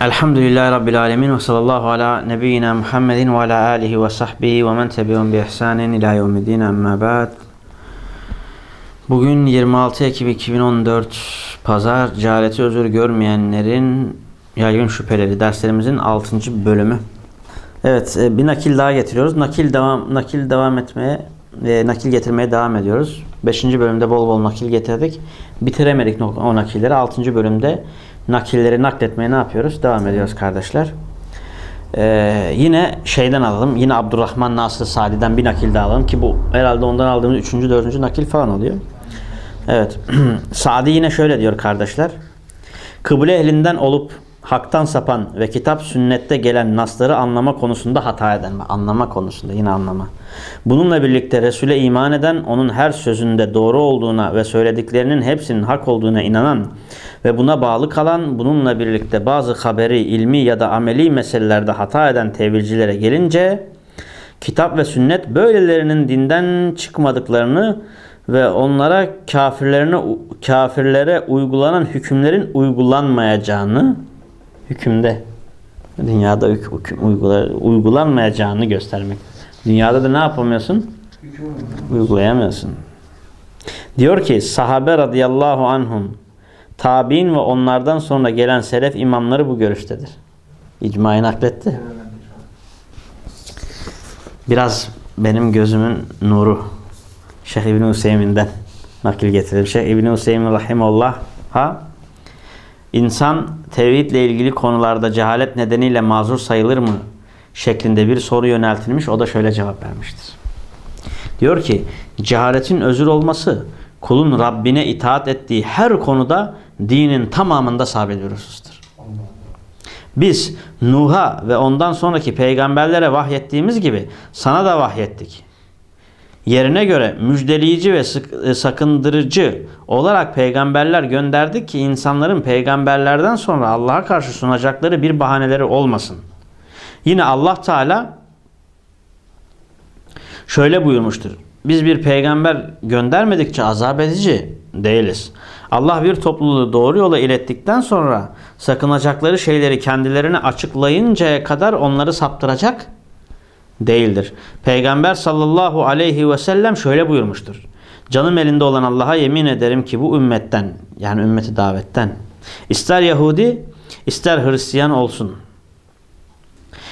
Elhamdülillahi Rabbil Alemin ve sallallahu ala nebiyyina Muhammedin ve ala alihi ve sahbihi ve men tebi'un bi ihsanin ila yevmiddin amma ba'd. Bugün 26 Ekim 2014 Pazar cehaleti özür görmeyenlerin yaygın şüpheleri derslerimizin 6. bölümü. Evet e, bir nakil daha getiriyoruz. Nakil devam nakil devam etmeye e, nakil getirmeye devam ediyoruz. 5. bölümde bol bol nakil getirdik. Bitiremedik o nakilleri. 6. bölümde nakilleri nakletmeye ne yapıyoruz? Devam ediyoruz kardeşler. Ee, yine şeyden alalım. Yine Abdurrahman Nasır Sadi'den bir nakil daha alalım ki bu herhalde ondan aldığımız 3. 4. nakil falan oluyor. Evet. Sadi yine şöyle diyor kardeşler. Kıble ehlinden olup haktan sapan ve kitap sünnette gelen nasları anlama konusunda hata eden. Anlama konusunda yine anlama. Bununla birlikte Resul'e iman eden, onun her sözünde doğru olduğuna ve söylediklerinin hepsinin hak olduğuna inanan ve buna bağlı kalan, bununla birlikte bazı haberi, ilmi ya da ameli meselelerde hata eden tevilcilere gelince, kitap ve sünnet böylelerinin dinden çıkmadıklarını ve onlara kafirlerine kafirlere uygulanan hükümlerin uygulanmayacağını hükümde dünyada hüküm uygular, uygulanmayacağını göstermek. Dünyada da ne yapamıyorsun? Uygulayamıyorsun. Diyor ki sahabe radıyallahu anhum tabi'in ve onlardan sonra gelen selef imamları bu görüştedir. İcmayı nakletti. Biraz benim gözümün nuru Şeyh İbni Hüseyin'den nakil getirdim. Şeyh İbni Hüseyin rahimullah ha İnsan tevhidle ilgili konularda cehalet nedeniyle mazur sayılır mı? şeklinde bir soru yöneltilmiş. O da şöyle cevap vermiştir. Diyor ki cehaletin özür olması kulun Rabbine itaat ettiği her konuda dinin tamamında sabit husustur. Biz Nuh'a ve ondan sonraki peygamberlere vahyettiğimiz gibi sana da vahyettik. Yerine göre müjdeleyici ve e, sakındırıcı olarak peygamberler gönderdik ki insanların peygamberlerden sonra Allah'a karşı sunacakları bir bahaneleri olmasın. Yine Allah Teala şöyle buyurmuştur. Biz bir peygamber göndermedikçe azap edici değiliz. Allah bir topluluğu doğru yola ilettikten sonra sakınacakları şeyleri kendilerine açıklayıncaya kadar onları saptıracak değildir. Peygamber sallallahu aleyhi ve sellem şöyle buyurmuştur. Canım elinde olan Allah'a yemin ederim ki bu ümmetten yani ümmeti davetten ister Yahudi ister Hristiyan olsun.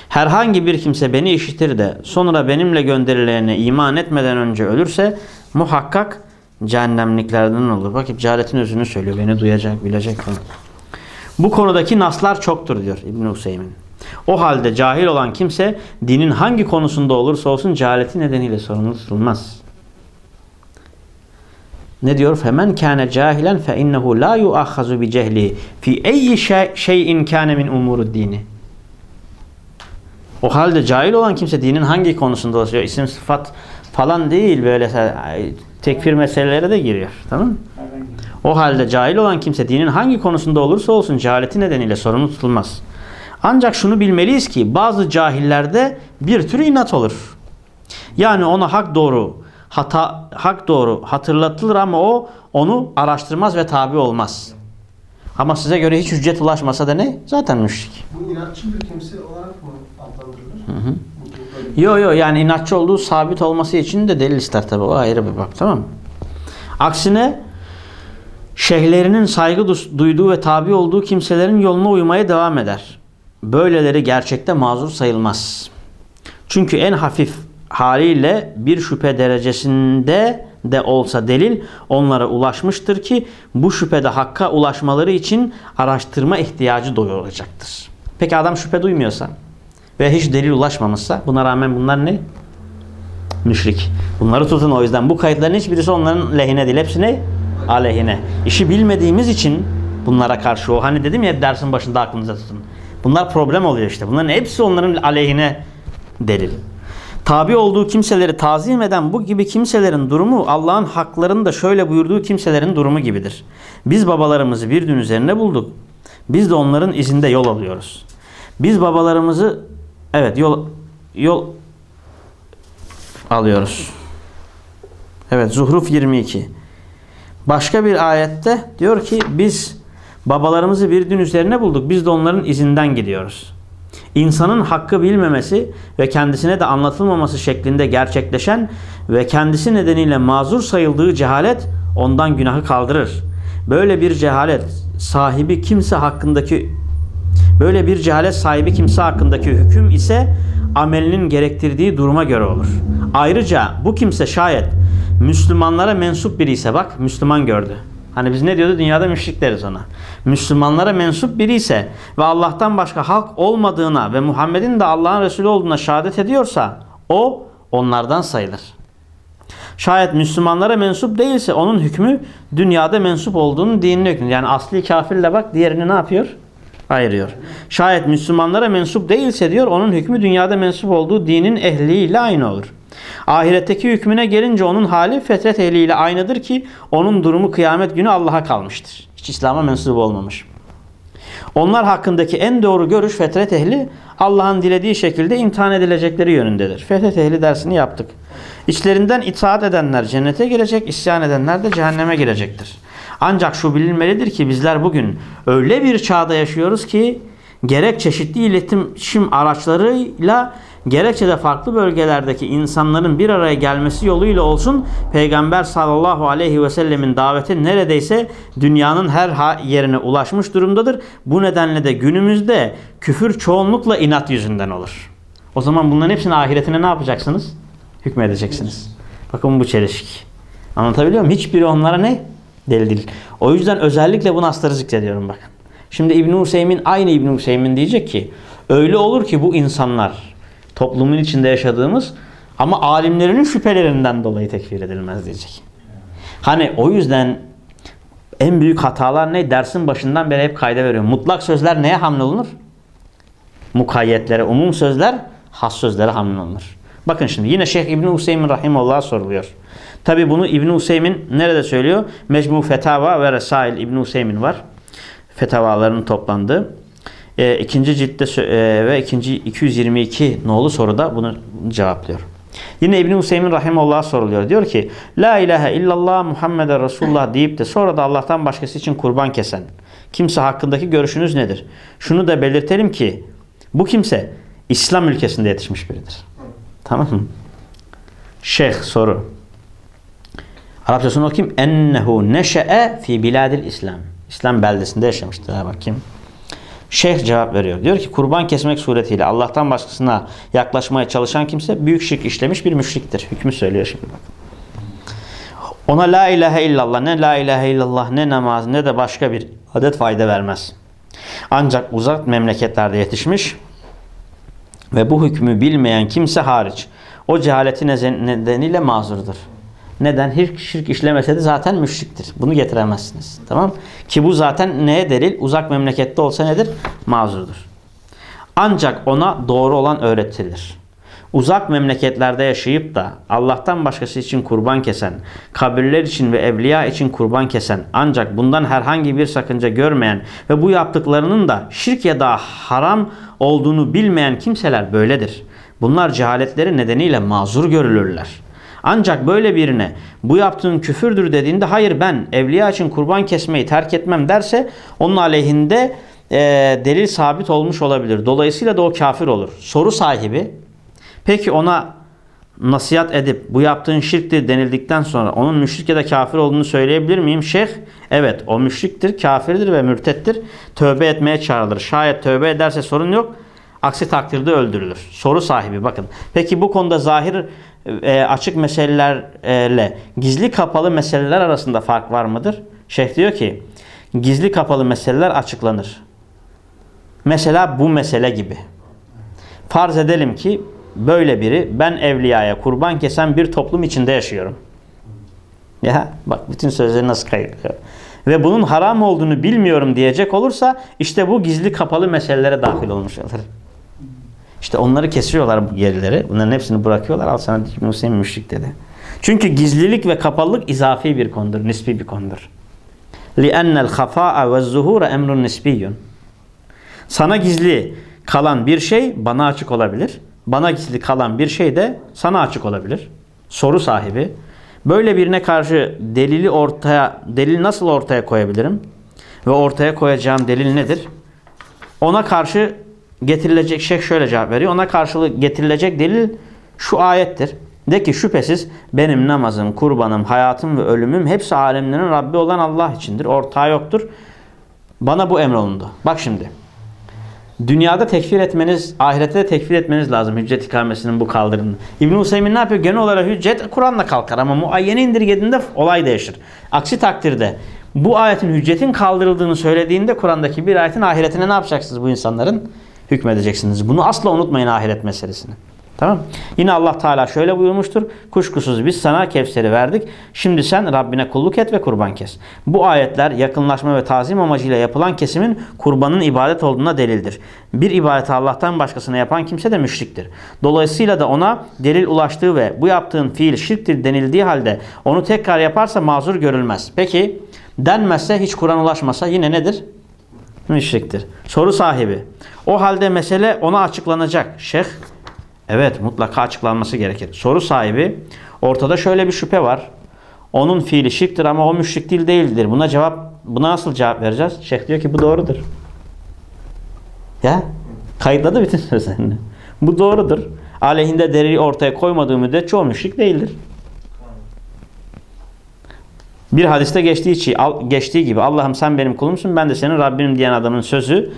Herhangi bir kimse beni işitir de sonra benimle gönderilene iman etmeden önce ölürse muhakkak cehennemliklerden olur. Bakıp cehaletin özünü söylüyor. Beni duyacak, bilecek falan. Bu konudaki naslar çoktur diyor İbn Hüseyin. O halde cahil olan kimse dinin hangi konusunda olursa olsun cehaleti nedeniyle sorumlu tutulmaz. Ne diyor? Femen kana cahilen fe innehu la yu'ahazu bi cehli fi eyyi şeyin kana min umurud dini. O halde cahil olan kimse dinin hangi konusunda olsa isim sıfat falan değil böyle tekfir meseleleri de giriyor. Tamam mı? O halde cahil olan kimse dinin hangi konusunda olursa olsun cehaleti nedeniyle sorumlu tutulmaz. Ancak şunu bilmeliyiz ki bazı cahillerde bir tür inat olur. Yani ona hak doğru, hata hak doğru hatırlatılır ama o onu araştırmaz ve tabi olmaz. Ama size göre hiç hüccet ulaşmasa da ne? Zaten müşrik. Bu inatçı bir kimse olarak mı adlandırılır? Hı hı. Yo yo yani inatçı olduğu sabit olması için de delil ister tabi. O ayrı bir bak tamam mı? Aksine şeyhlerinin saygı duyduğu ve tabi olduğu kimselerin yoluna uymaya devam eder. Böyleleri gerçekte mazur sayılmaz. Çünkü en hafif haliyle bir şüphe derecesinde de olsa delil onlara ulaşmıştır ki bu şüphede hakka ulaşmaları için araştırma ihtiyacı duyulacaktır. Peki adam şüphe duymuyorsa ve hiç delil ulaşmamışsa buna rağmen bunlar ne? Müşrik. Bunları tutun o yüzden bu kayıtların hiçbirisi onların lehine değil. Hepsi ne? Aleyhine. İşi bilmediğimiz için bunlara karşı o hani dedim ya dersin başında aklınıza tutun. Bunlar problem oluyor işte. Bunların hepsi onların aleyhine delil. Tabi olduğu kimseleri tazim eden bu gibi kimselerin durumu Allah'ın haklarında şöyle buyurduğu kimselerin durumu gibidir. Biz babalarımızı bir gün üzerine bulduk. Biz de onların izinde yol alıyoruz. Biz babalarımızı evet yol yol alıyoruz. Evet Zuhruf 22. Başka bir ayette diyor ki biz Babalarımızı bir din üzerine bulduk. Biz de onların izinden gidiyoruz. İnsanın hakkı bilmemesi ve kendisine de anlatılmaması şeklinde gerçekleşen ve kendisi nedeniyle mazur sayıldığı cehalet ondan günahı kaldırır. Böyle bir cehalet sahibi kimse hakkındaki böyle bir cehalet sahibi kimse hakkındaki hüküm ise amelinin gerektirdiği duruma göre olur. Ayrıca bu kimse şayet Müslümanlara mensup biri ise bak Müslüman gördü. Hani biz ne diyordu? Dünyada müşrik deriz ona. Müslümanlara mensup biri ise ve Allah'tan başka hak olmadığına ve Muhammed'in de Allah'ın Resulü olduğuna şehadet ediyorsa o onlardan sayılır. Şayet Müslümanlara mensup değilse onun hükmü dünyada mensup olduğunun dinine hükmü. Yani asli kafirle bak diğerini ne yapıyor? Ayırıyor. Şayet Müslümanlara mensup değilse diyor onun hükmü dünyada mensup olduğu dinin ehliyle aynı olur. Ahiretteki hükmüne gelince onun hali fetret ehliyle aynıdır ki onun durumu kıyamet günü Allah'a kalmıştır. Hiç İslam'a mensup olmamış. Onlar hakkındaki en doğru görüş fetret ehli Allah'ın dilediği şekilde imtihan edilecekleri yönündedir. Fetret ehli dersini yaptık. İçlerinden itaat edenler cennete girecek, isyan edenler de cehenneme girecektir. Ancak şu bilinmelidir ki bizler bugün öyle bir çağda yaşıyoruz ki gerek çeşitli iletişim araçlarıyla gerekçe de farklı bölgelerdeki insanların bir araya gelmesi yoluyla olsun Peygamber sallallahu aleyhi ve sellemin daveti neredeyse dünyanın her yerine ulaşmış durumdadır. Bu nedenle de günümüzde küfür çoğunlukla inat yüzünden olur. O zaman bunların hepsini ahiretine ne yapacaksınız? Hükmedeceksiniz. Bakın bu çelişki. Anlatabiliyor muyum? Hiçbiri onlara ne? Deli değil. O yüzden özellikle bu nasları zikrediyorum bakın. Şimdi İbn-i aynı İbn-i diyecek ki öyle olur ki bu insanlar toplumun içinde yaşadığımız ama alimlerinin şüphelerinden dolayı tekfir edilmez diyecek. Hani o yüzden en büyük hatalar ne? Dersin başından beri hep kayda veriyorum. Mutlak sözler neye hamlolunur? Mukayyetlere. Umum sözler has sözlere hamlolunur. Bakın şimdi yine Şeyh İbn Hüseyin Rahimullah'a soruluyor. Tabi bunu İbn Hüseyin nerede söylüyor? Mecmu Fetava ve Resail İbn Hüseyin var. Fetavaların toplandığı. E, ikinci ciltte e, ve ikinci 222 nolu soruda bunu cevaplıyor. Yine İbn Hüseyin Rahimullah'a soruluyor. Diyor ki La ilahe illallah Muhammeden Resulullah deyip de sonra da Allah'tan başkası için kurban kesen kimse hakkındaki görüşünüz nedir? Şunu da belirtelim ki bu kimse İslam ülkesinde yetişmiş biridir. Tamam mı? Şeyh soru. Arapçasını okuyayım. Ennehu neşe'e fi biladil İslam. İslam beldesinde yaşamıştır. Ha bakayım. Şeyh cevap veriyor. Diyor ki kurban kesmek suretiyle Allah'tan başkasına yaklaşmaya çalışan kimse büyük şirk işlemiş bir müşriktir. Hükmü söylüyor şimdi bak. Ona la ilahe illallah ne la ilahe illallah ne namaz ne de başka bir adet fayda vermez. Ancak uzak memleketlerde yetişmiş ve bu hükmü bilmeyen kimse hariç o cehaleti nedeniyle mazurdur. Neden? Hiç şirk işlemese de zaten müşriktir. Bunu getiremezsiniz. Tamam Ki bu zaten neye delil? Uzak memlekette olsa nedir? Mazurdur. Ancak ona doğru olan öğretilir. Uzak memleketlerde yaşayıp da Allah'tan başkası için kurban kesen, kabirler için ve evliya için kurban kesen ancak bundan herhangi bir sakınca görmeyen ve bu yaptıklarının da şirk ya da haram olduğunu bilmeyen kimseler böyledir. Bunlar cehaletleri nedeniyle mazur görülürler. Ancak böyle birine bu yaptığın küfürdür dediğinde hayır ben evliya için kurban kesmeyi terk etmem derse onun aleyhinde e, delil sabit olmuş olabilir. Dolayısıyla da o kafir olur. Soru sahibi peki ona nasihat edip bu yaptığın şirktir denildikten sonra onun müşrik ya da kafir olduğunu söyleyebilir miyim? Şeyh evet o müşriktir, kafirdir ve mürtettir. Tövbe etmeye çağrılır. Şayet tövbe ederse sorun yok. Aksi takdirde öldürülür. Soru sahibi bakın. Peki bu konuda zahir e, açık meselelerle gizli kapalı meseleler arasında fark var mıdır? Şeyh diyor ki gizli kapalı meseleler açıklanır. Mesela bu mesele gibi. Farz edelim ki böyle biri ben evliyaya kurban kesen bir toplum içinde yaşıyorum. Ya bak bütün sözleri nasıl kayıtlıyor. Ve bunun haram olduğunu bilmiyorum diyecek olursa işte bu gizli kapalı meselelere dahil olmuş olur. İşte onları kesiyorlar bu gerileri. Bunların hepsini bırakıyorlar. Al sana İbn Hüseyin müşrik dedi. Çünkü gizlilik ve kapalılık izafi bir konudur. Nispi bir konudur. لِأَنَّ الْخَفَاءَ وَالزُّهُورَ اَمْرٌ نِسْبِيٌّ Sana gizli kalan bir şey bana açık olabilir. Bana gizli kalan bir şey de sana açık olabilir. Soru sahibi. Böyle birine karşı delili ortaya, delil nasıl ortaya koyabilirim? ve ortaya koyacağım delil nedir? Ona karşı getirilecek şey şöyle cevap veriyor. Ona karşılık getirilecek delil şu ayettir. De ki şüphesiz benim namazım, kurbanım, hayatım ve ölümüm hepsi alemlerin Rabbi olan Allah içindir. Ortağı yoktur. Bana bu emrolundu. Bak şimdi. Dünyada tekfir etmeniz, ahirette de tekfir etmeniz lazım hüccet ikamesinin bu kaldırını. İbn-i Hüseyin ne yapıyor? Genel olarak hüccet Kur'an'la kalkar ama muayyene indirgediğinde olay değişir. Aksi takdirde bu ayetin hüccetin kaldırıldığını söylediğinde Kur'an'daki bir ayetin ahiretine ne yapacaksınız bu insanların? Hükmedeceksiniz. Bunu asla unutmayın ahiret meselesini. Tamam Yine Allah Teala şöyle buyurmuştur. Kuşkusuz biz sana Kevser'i verdik. Şimdi sen Rabbine kulluk et ve kurban kes. Bu ayetler yakınlaşma ve tazim amacıyla yapılan kesimin kurbanın ibadet olduğuna delildir. Bir ibadeti Allah'tan başkasına yapan kimse de müşriktir. Dolayısıyla da ona delil ulaştığı ve bu yaptığın fiil şirktir denildiği halde onu tekrar yaparsa mazur görülmez. Peki denmezse hiç Kur'an ulaşmasa yine nedir? Müşriktir. Soru sahibi. O halde mesele ona açıklanacak. Şeyh Evet mutlaka açıklanması gerekir. Soru sahibi ortada şöyle bir şüphe var. Onun fiili şirktir ama o müşrik değil değildir. Buna cevap buna nasıl cevap vereceğiz? Şeyh diyor ki bu doğrudur. Ya kayıtladı bütün sözlerini. Bu doğrudur. Aleyhinde delili ortaya koymadığı müddetçe çoğu müşrik değildir. Bir hadiste geçtiği, geçtiği gibi Allah'ım sen benim kulumsun ben de senin Rabbim diyen adamın sözü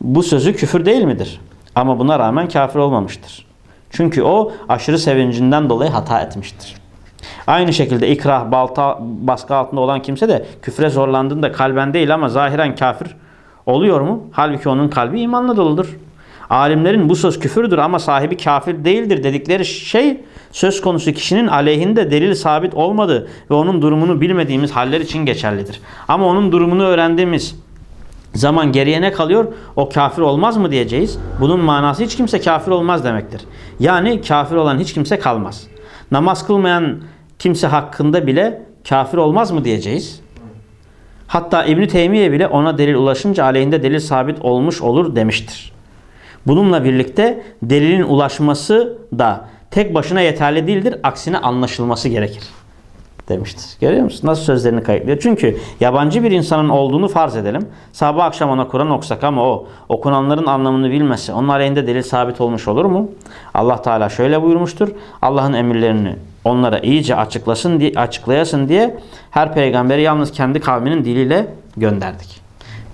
bu sözü küfür değil midir? Ama buna rağmen kafir olmamıştır. Çünkü o aşırı sevincinden dolayı hata etmiştir. Aynı şekilde ikrah, balta, baskı altında olan kimse de küfre zorlandığında kalben değil ama zahiren kafir oluyor mu? Halbuki onun kalbi imanla doludur. Alimlerin bu söz küfürdür ama sahibi kafir değildir dedikleri şey söz konusu kişinin aleyhinde delil sabit olmadığı ve onun durumunu bilmediğimiz haller için geçerlidir. Ama onun durumunu öğrendiğimiz zaman geriye ne kalıyor? O kafir olmaz mı diyeceğiz. Bunun manası hiç kimse kafir olmaz demektir. Yani kafir olan hiç kimse kalmaz. Namaz kılmayan kimse hakkında bile kafir olmaz mı diyeceğiz. Hatta İbn Teymiye bile ona delil ulaşınca aleyhinde delil sabit olmuş olur demiştir. Bununla birlikte delilin ulaşması da tek başına yeterli değildir. Aksine anlaşılması gerekir demiştir. Görüyor musun? Nasıl sözlerini kayıtlıyor? Çünkü yabancı bir insanın olduğunu farz edelim. Sabah akşam ona Kur'an okusak ama o okunanların anlamını bilmezse onun aleyhinde delil sabit olmuş olur mu? Allah Teala şöyle buyurmuştur. Allah'ın emirlerini onlara iyice açıklasın diye, açıklayasın diye her peygamberi yalnız kendi kavminin diliyle gönderdik.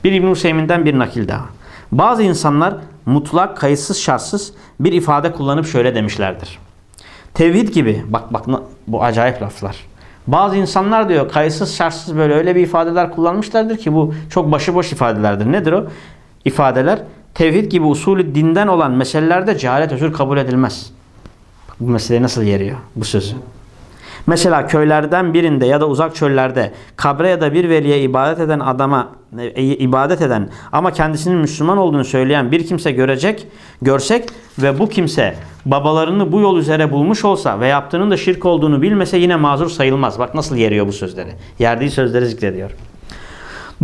Bir İbn-i bir nakil daha. Bazı insanlar mutlak, kayıtsız, şartsız bir ifade kullanıp şöyle demişlerdir. Tevhid gibi, bak bak bu acayip laflar. Bazı insanlar diyor kayıtsız şartsız böyle öyle bir ifadeler kullanmışlardır ki bu çok başıboş ifadelerdir. Nedir o? İfadeler tevhid gibi usulü dinden olan meselelerde cehalet özür kabul edilmez. Bu meseleyi nasıl yeriyor bu sözü? Mesela köylerden birinde ya da uzak çöllerde kabre ya da bir veliye ibadet eden adama e, ibadet eden ama kendisinin Müslüman olduğunu söyleyen bir kimse görecek, görsek ve bu kimse babalarını bu yol üzere bulmuş olsa ve yaptığının da şirk olduğunu bilmese yine mazur sayılmaz. Bak nasıl yeriyor bu sözleri. Yerdiği sözleri zikrediyor.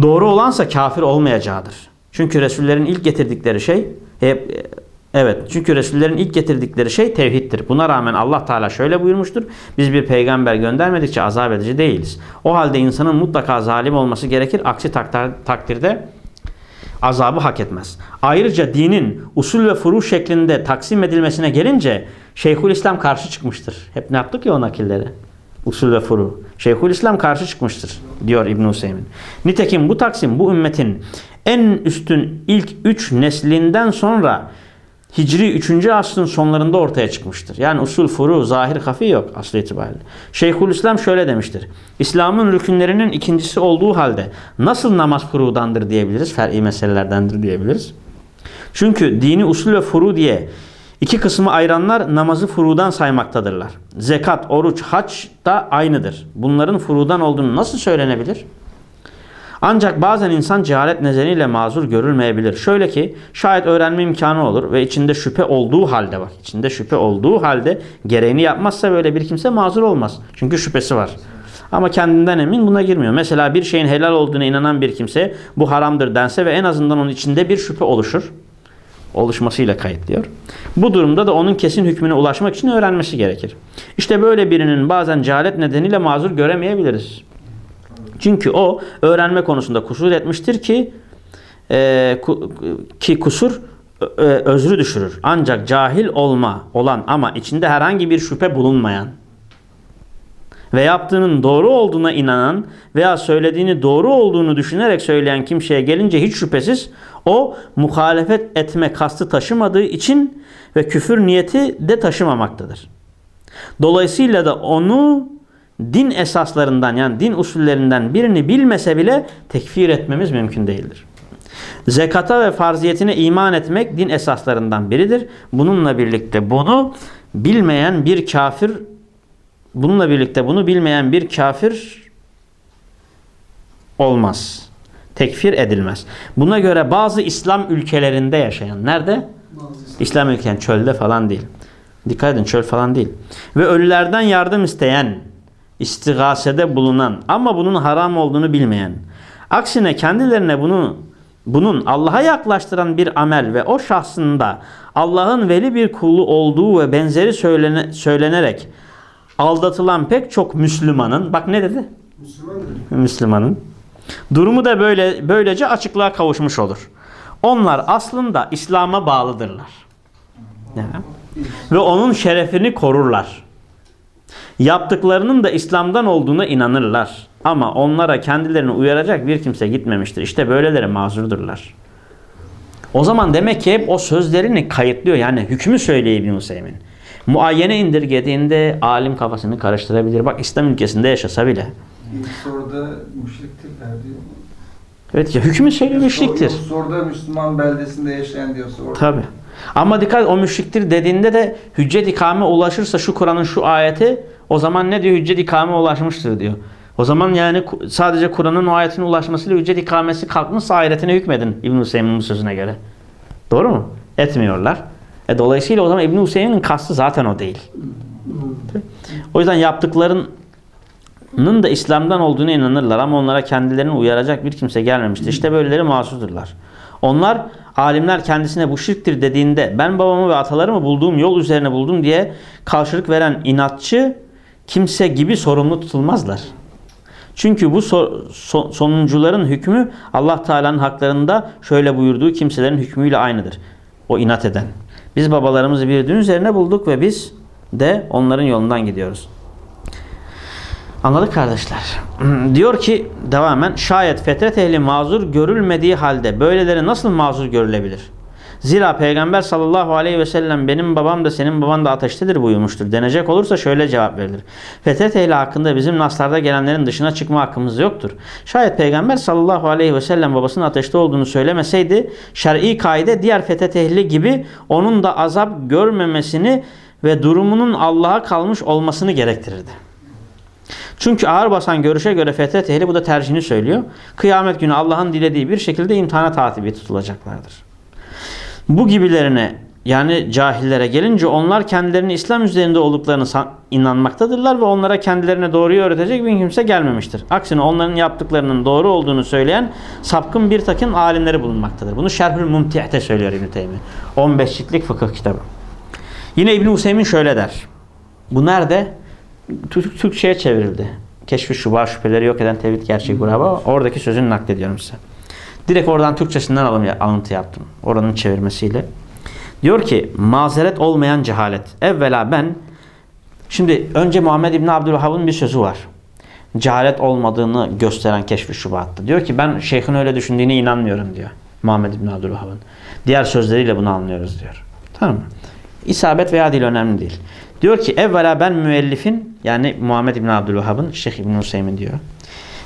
Doğru olansa kafir olmayacağıdır. Çünkü Resullerin ilk getirdikleri şey hep Evet çünkü Resullerin ilk getirdikleri şey tevhiddir. Buna rağmen Allah Teala şöyle buyurmuştur. Biz bir peygamber göndermedikçe azap edici değiliz. O halde insanın mutlaka zalim olması gerekir. Aksi takdirde azabı hak etmez. Ayrıca dinin usul ve furu şeklinde taksim edilmesine gelince Şeyhülislam karşı çıkmıştır. Hep ne yaptık ya o nakilleri? Usul ve furu. Şeyhülislam karşı çıkmıştır diyor İbn Hüseyin. Nitekim bu taksim bu ümmetin en üstün ilk üç neslinden sonra Hicri 3. asrın sonlarında ortaya çıkmıştır. Yani usul, furu, zahir, hafi yok aslı itibariyle. Şeyhülislam şöyle demiştir. İslam'ın rükünlerinin ikincisi olduğu halde nasıl namaz furudandır diyebiliriz? Fer'i meselelerdendir diyebiliriz. Çünkü dini usul ve furu diye iki kısmı ayıranlar namazı furudan saymaktadırlar. Zekat, oruç, haç da aynıdır. Bunların furudan olduğunu nasıl söylenebilir? Ancak bazen insan cehalet nedeniyle mazur görülmeyebilir. Şöyle ki şayet öğrenme imkanı olur ve içinde şüphe olduğu halde bak içinde şüphe olduğu halde gereğini yapmazsa böyle bir kimse mazur olmaz. Çünkü şüphesi var. Ama kendinden emin buna girmiyor. Mesela bir şeyin helal olduğuna inanan bir kimse bu haramdır dense ve en azından onun içinde bir şüphe oluşur. Oluşmasıyla kayıtlıyor. Bu durumda da onun kesin hükmüne ulaşmak için öğrenmesi gerekir. İşte böyle birinin bazen cehalet nedeniyle mazur göremeyebiliriz. Çünkü o öğrenme konusunda kusur etmiştir ki e, ku, ki kusur e, özrü düşürür. Ancak cahil olma olan ama içinde herhangi bir şüphe bulunmayan ve yaptığının doğru olduğuna inanan veya söylediğini doğru olduğunu düşünerek söyleyen kimseye gelince hiç şüphesiz o muhalefet etme kastı taşımadığı için ve küfür niyeti de taşımamaktadır. Dolayısıyla da onu din esaslarından yani din usullerinden birini bilmese bile tekfir etmemiz mümkün değildir. Zekata ve farziyetine iman etmek din esaslarından biridir. Bununla birlikte bunu bilmeyen bir kafir bununla birlikte bunu bilmeyen bir kafir olmaz. Tekfir edilmez. Buna göre bazı İslam ülkelerinde yaşayan nerede? İslam ülkelerinde çölde falan değil. Dikkat edin çöl falan değil. Ve ölülerden yardım isteyen, istigasede bulunan ama bunun haram olduğunu bilmeyen. Aksine kendilerine bunu bunun Allah'a yaklaştıran bir amel ve o şahsında Allah'ın veli bir kulu olduğu ve benzeri söylene, söylenerek aldatılan pek çok Müslümanın bak ne dedi? Müslüman Müslümanın durumu da böyle böylece açıklığa kavuşmuş olur. Onlar aslında İslam'a bağlıdırlar. Ve onun şerefini korurlar. Yaptıklarının da İslam'dan olduğuna inanırlar. Ama onlara kendilerini uyaracak bir kimse gitmemiştir. İşte böyleleri mazurdurlar. O zaman demek ki hep o sözlerini kayıtlıyor. Yani hükmü söyleyip İbn Hüseyin. Muayyene indirgediğinde alim kafasını karıştırabilir. Bak İslam ülkesinde yaşasa bile. İlk soruda müşriktirler diyor. Evet ya hükmü söylüyor müşriktir. Sor- Soruda Müslüman beldesinde yaşayan diyor soru. Tabi. Ama dikkat o müşriktir dediğinde de hüccet ikame ulaşırsa şu Kur'an'ın şu ayeti o zaman ne diyor? Hüccet ikame ulaşmıştır diyor. O zaman yani sadece Kur'an'ın o ayetine ulaşmasıyla hüccet ikamesi kalkmışsa ahiretine hükmedin İbn Hüseyin'in sözüne göre. Doğru mu? Etmiyorlar. E dolayısıyla o zaman İbn Hüseyin'in kastı zaten o değil. O yüzden yaptıklarının da İslam'dan olduğunu inanırlar ama onlara kendilerini uyaracak bir kimse gelmemiştir. İşte böyleleri masudurlar. Onlar alimler kendisine bu şirktir dediğinde ben babamı ve atalarımı bulduğum yol üzerine buldum diye karşılık veren inatçı kimse gibi sorumlu tutulmazlar. Çünkü bu so- so- sonuncuların hükmü Allah Teala'nın haklarında şöyle buyurduğu kimselerin hükmüyle aynıdır. O inat eden. Biz babalarımızı bir din üzerine bulduk ve biz de onların yolundan gidiyoruz. Anladık kardeşler. Diyor ki devamen şayet fetret ehli mazur görülmediği halde böyleleri nasıl mazur görülebilir? Zira Peygamber sallallahu aleyhi ve sellem benim babam da senin baban da ateştedir buyurmuştur. Denecek olursa şöyle cevap verilir. Fetret ehli hakkında bizim naslarda gelenlerin dışına çıkma hakkımız yoktur. Şayet Peygamber sallallahu aleyhi ve sellem babasının ateşte olduğunu söylemeseydi şer'i kaide diğer fetret ehli gibi onun da azap görmemesini ve durumunun Allah'a kalmış olmasını gerektirirdi. Çünkü ağır basan görüşe göre fetret ehli bu da tercihini söylüyor. Kıyamet günü Allah'ın dilediği bir şekilde imtihana tabi tutulacaklardır. Bu gibilerine yani cahillere gelince onlar kendilerini İslam üzerinde olduklarını inanmaktadırlar ve onlara kendilerine doğruyu öğretecek bir kimse gelmemiştir. Aksine onların yaptıklarının doğru olduğunu söyleyen sapkın bir takım alimleri bulunmaktadır. Bunu Şerhül Mumti'te söylüyor İbn-i Teymi. 15 ciltlik fıkıh kitabı. Yine İbn Hüseyin şöyle der. Bu nerede? Türk, Türkçe'ye çevrildi. Keşfi şuba şüpheleri yok eden tevhid gerçeği kuraba. Oradaki sözünü naklediyorum size. Direkt oradan Türkçesinden alım, alıntı yaptım. Oranın çevirmesiyle. Diyor ki mazeret olmayan cehalet. Evvela ben şimdi önce Muhammed İbni Abdülhab'ın bir sözü var. Cehalet olmadığını gösteren keşfi şubatta. Diyor ki ben şeyhin öyle düşündüğüne inanmıyorum diyor. Muhammed İbni Abdülhab'ın. Diğer sözleriyle bunu anlıyoruz diyor. Tamam mı? İsabet veya değil önemli değil. Diyor ki evvela ben müellifin yani Muhammed İbni Abdülhab'ın Şeyh İbni Hüseyin diyor.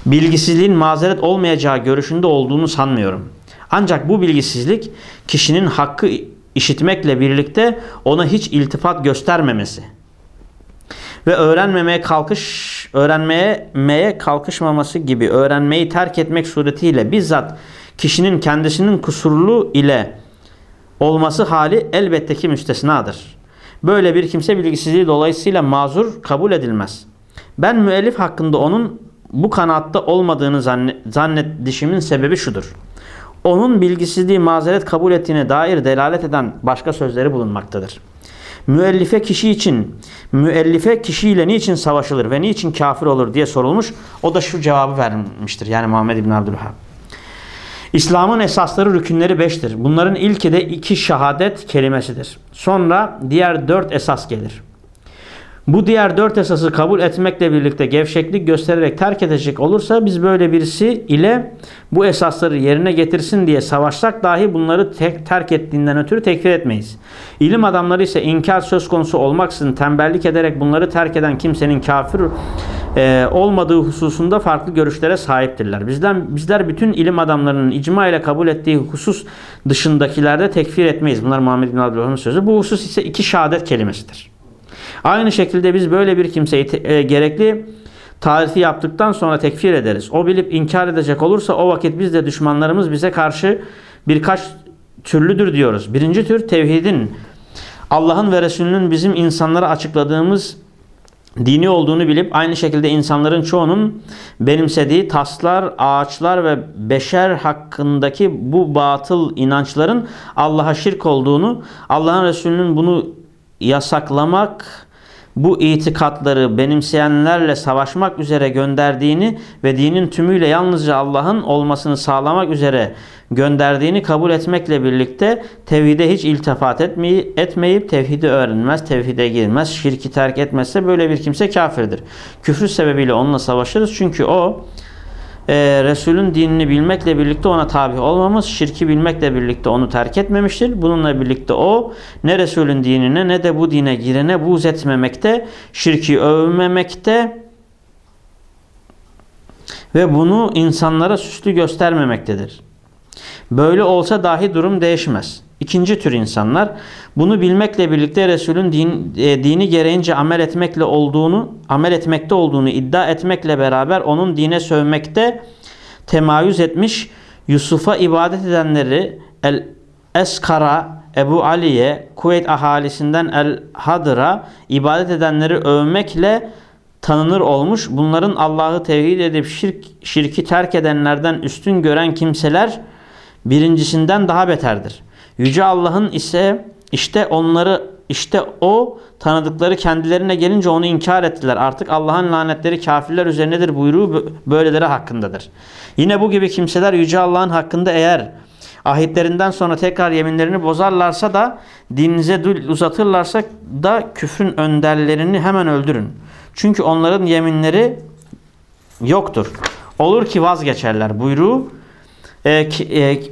Bilgisizliğin mazeret olmayacağı görüşünde olduğunu sanmıyorum. Ancak bu bilgisizlik kişinin hakkı işitmekle birlikte ona hiç iltifat göstermemesi ve öğrenmemeye kalkış öğrenmeye meye kalkışmaması gibi öğrenmeyi terk etmek suretiyle bizzat kişinin kendisinin kusurlu ile olması hali elbette ki müstesnadır. Böyle bir kimse bilgisizliği dolayısıyla mazur kabul edilmez. Ben müellif hakkında onun bu kanatta olmadığını zannedişimin sebebi şudur. Onun bilgisizliği mazeret kabul ettiğine dair delalet eden başka sözleri bulunmaktadır. müellife kişi için müellife kişiyle niçin savaşılır ve niçin kafir olur diye sorulmuş. O da şu cevabı vermiştir. Yani Muhammed İbn Abdülhab. İslam'ın esasları, rükünleri beştir. Bunların ilki de iki şehadet kelimesidir. Sonra diğer dört esas gelir. Bu diğer dört esası kabul etmekle birlikte gevşeklik göstererek terk edecek olursa biz böyle birisi ile bu esasları yerine getirsin diye savaşsak dahi bunları tek, terk ettiğinden ötürü tekfir etmeyiz. İlim adamları ise inkar söz konusu olmaksızın tembellik ederek bunları terk eden kimsenin kafir e, olmadığı hususunda farklı görüşlere sahiptirler. Bizden bizler bütün ilim adamlarının icma ile kabul ettiği husus dışındakilerde tekfir etmeyiz. Bunlar Muhammed bin Abdülhamid'in sözü. Bu husus ise iki şehadet kelimesidir. Aynı şekilde biz böyle bir kimseyi e, gerekli tarifi yaptıktan sonra tekfir ederiz. O bilip inkar edecek olursa o vakit biz de düşmanlarımız bize karşı birkaç türlüdür diyoruz. Birinci tür tevhidin Allah'ın ve Resulünün bizim insanlara açıkladığımız dini olduğunu bilip aynı şekilde insanların çoğunun benimsediği taslar, ağaçlar ve beşer hakkındaki bu batıl inançların Allah'a şirk olduğunu, Allah'ın Resulünün bunu yasaklamak, bu itikatları benimseyenlerle savaşmak üzere gönderdiğini ve dinin tümüyle yalnızca Allah'ın olmasını sağlamak üzere gönderdiğini kabul etmekle birlikte tevhide hiç iltifat etmeyip, etmeyip tevhidi öğrenmez, tevhide girmez, şirki terk etmezse böyle bir kimse kafirdir. Küfür sebebiyle onunla savaşırız çünkü o e, Resulün dinini bilmekle birlikte ona tabi olmamız, şirki bilmekle birlikte onu terk etmemiştir. Bununla birlikte o ne Resulün dinine ne de bu dine girene buğz etmemekte, şirki övmemekte ve bunu insanlara süslü göstermemektedir. Böyle olsa dahi durum değişmez. İkinci tür insanlar bunu bilmekle birlikte Resulün din, e, dini gereğince amel etmekle olduğunu, amel etmekte olduğunu iddia etmekle beraber onun dine sövmekte temayüz etmiş Yusuf'a ibadet edenleri El Eskara, Ebu Ali'ye, Kuveyt ahalisinden El Hadır'a ibadet edenleri övmekle tanınır olmuş. Bunların Allah'ı tevhid edip şirk, şirki terk edenlerden üstün gören kimseler birincisinden daha beterdir. Yüce Allah'ın ise işte onları işte o tanıdıkları kendilerine gelince onu inkar ettiler. Artık Allah'ın lanetleri kafirler üzerinedir buyruğu böyleleri hakkındadır. Yine bu gibi kimseler Yüce Allah'ın hakkında eğer ahitlerinden sonra tekrar yeminlerini bozarlarsa da dininize uzatırlarsa da küfrün önderlerini hemen öldürün. Çünkü onların yeminleri yoktur. Olur ki vazgeçerler buyruğu e, e,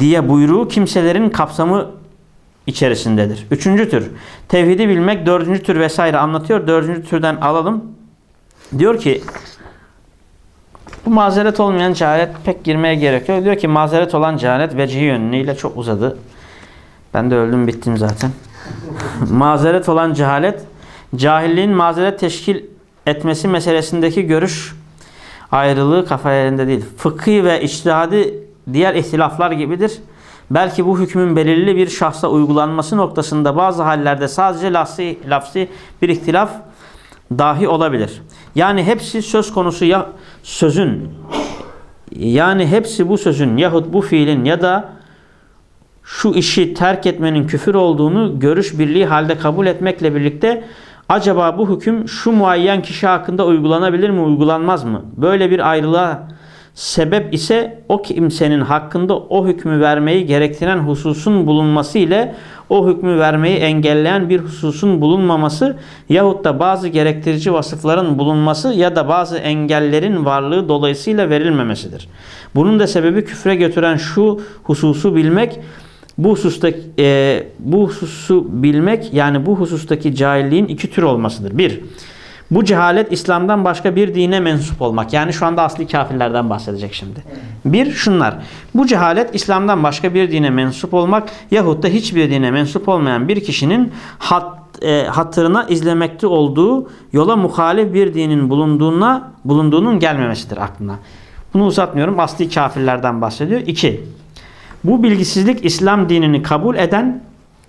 diye buyruğu kimselerin kapsamı içerisindedir. Üçüncü tür. Tevhidi bilmek. Dördüncü tür vesaire anlatıyor. Dördüncü türden alalım. Diyor ki bu mazeret olmayan cehalet pek girmeye gerek yok. Diyor ki mazeret olan cehalet vecihi yönüyle çok uzadı. Ben de öldüm bittim zaten. mazeret olan cehalet cahilliğin mazeret teşkil etmesi meselesindeki görüş ayrılığı kafa yerinde değil. Fıkhi ve içtihadi diğer ihtilaflar gibidir. Belki bu hükmün belirli bir şahsa uygulanması noktasında bazı hallerde sadece lafsi, lafsi bir ihtilaf dahi olabilir. Yani hepsi söz konusu ya sözün yani hepsi bu sözün yahut bu fiilin ya da şu işi terk etmenin küfür olduğunu görüş birliği halde kabul etmekle birlikte acaba bu hüküm şu muayyen kişi hakkında uygulanabilir mi uygulanmaz mı? Böyle bir ayrılığa Sebep ise o kimsenin hakkında o hükmü vermeyi gerektiren hususun bulunması ile o hükmü vermeyi engelleyen bir hususun bulunmaması yahut da bazı gerektirici vasıfların bulunması ya da bazı engellerin varlığı dolayısıyla verilmemesidir. Bunun da sebebi küfre götüren şu hususu bilmek, bu hususta e, bu hususu bilmek yani bu husustaki cahilliğin iki tür olmasıdır. Bir, bu cehalet İslam'dan başka bir dine mensup olmak. Yani şu anda asli kafirlerden bahsedecek şimdi. Bir şunlar. Bu cehalet İslam'dan başka bir dine mensup olmak yahut da hiçbir dine mensup olmayan bir kişinin hat, e, hatırına izlemekte olduğu yola muhalif bir dinin bulunduğuna bulunduğunun gelmemesidir aklına. Bunu uzatmıyorum. Asli kafirlerden bahsediyor. İki. Bu bilgisizlik İslam dinini kabul eden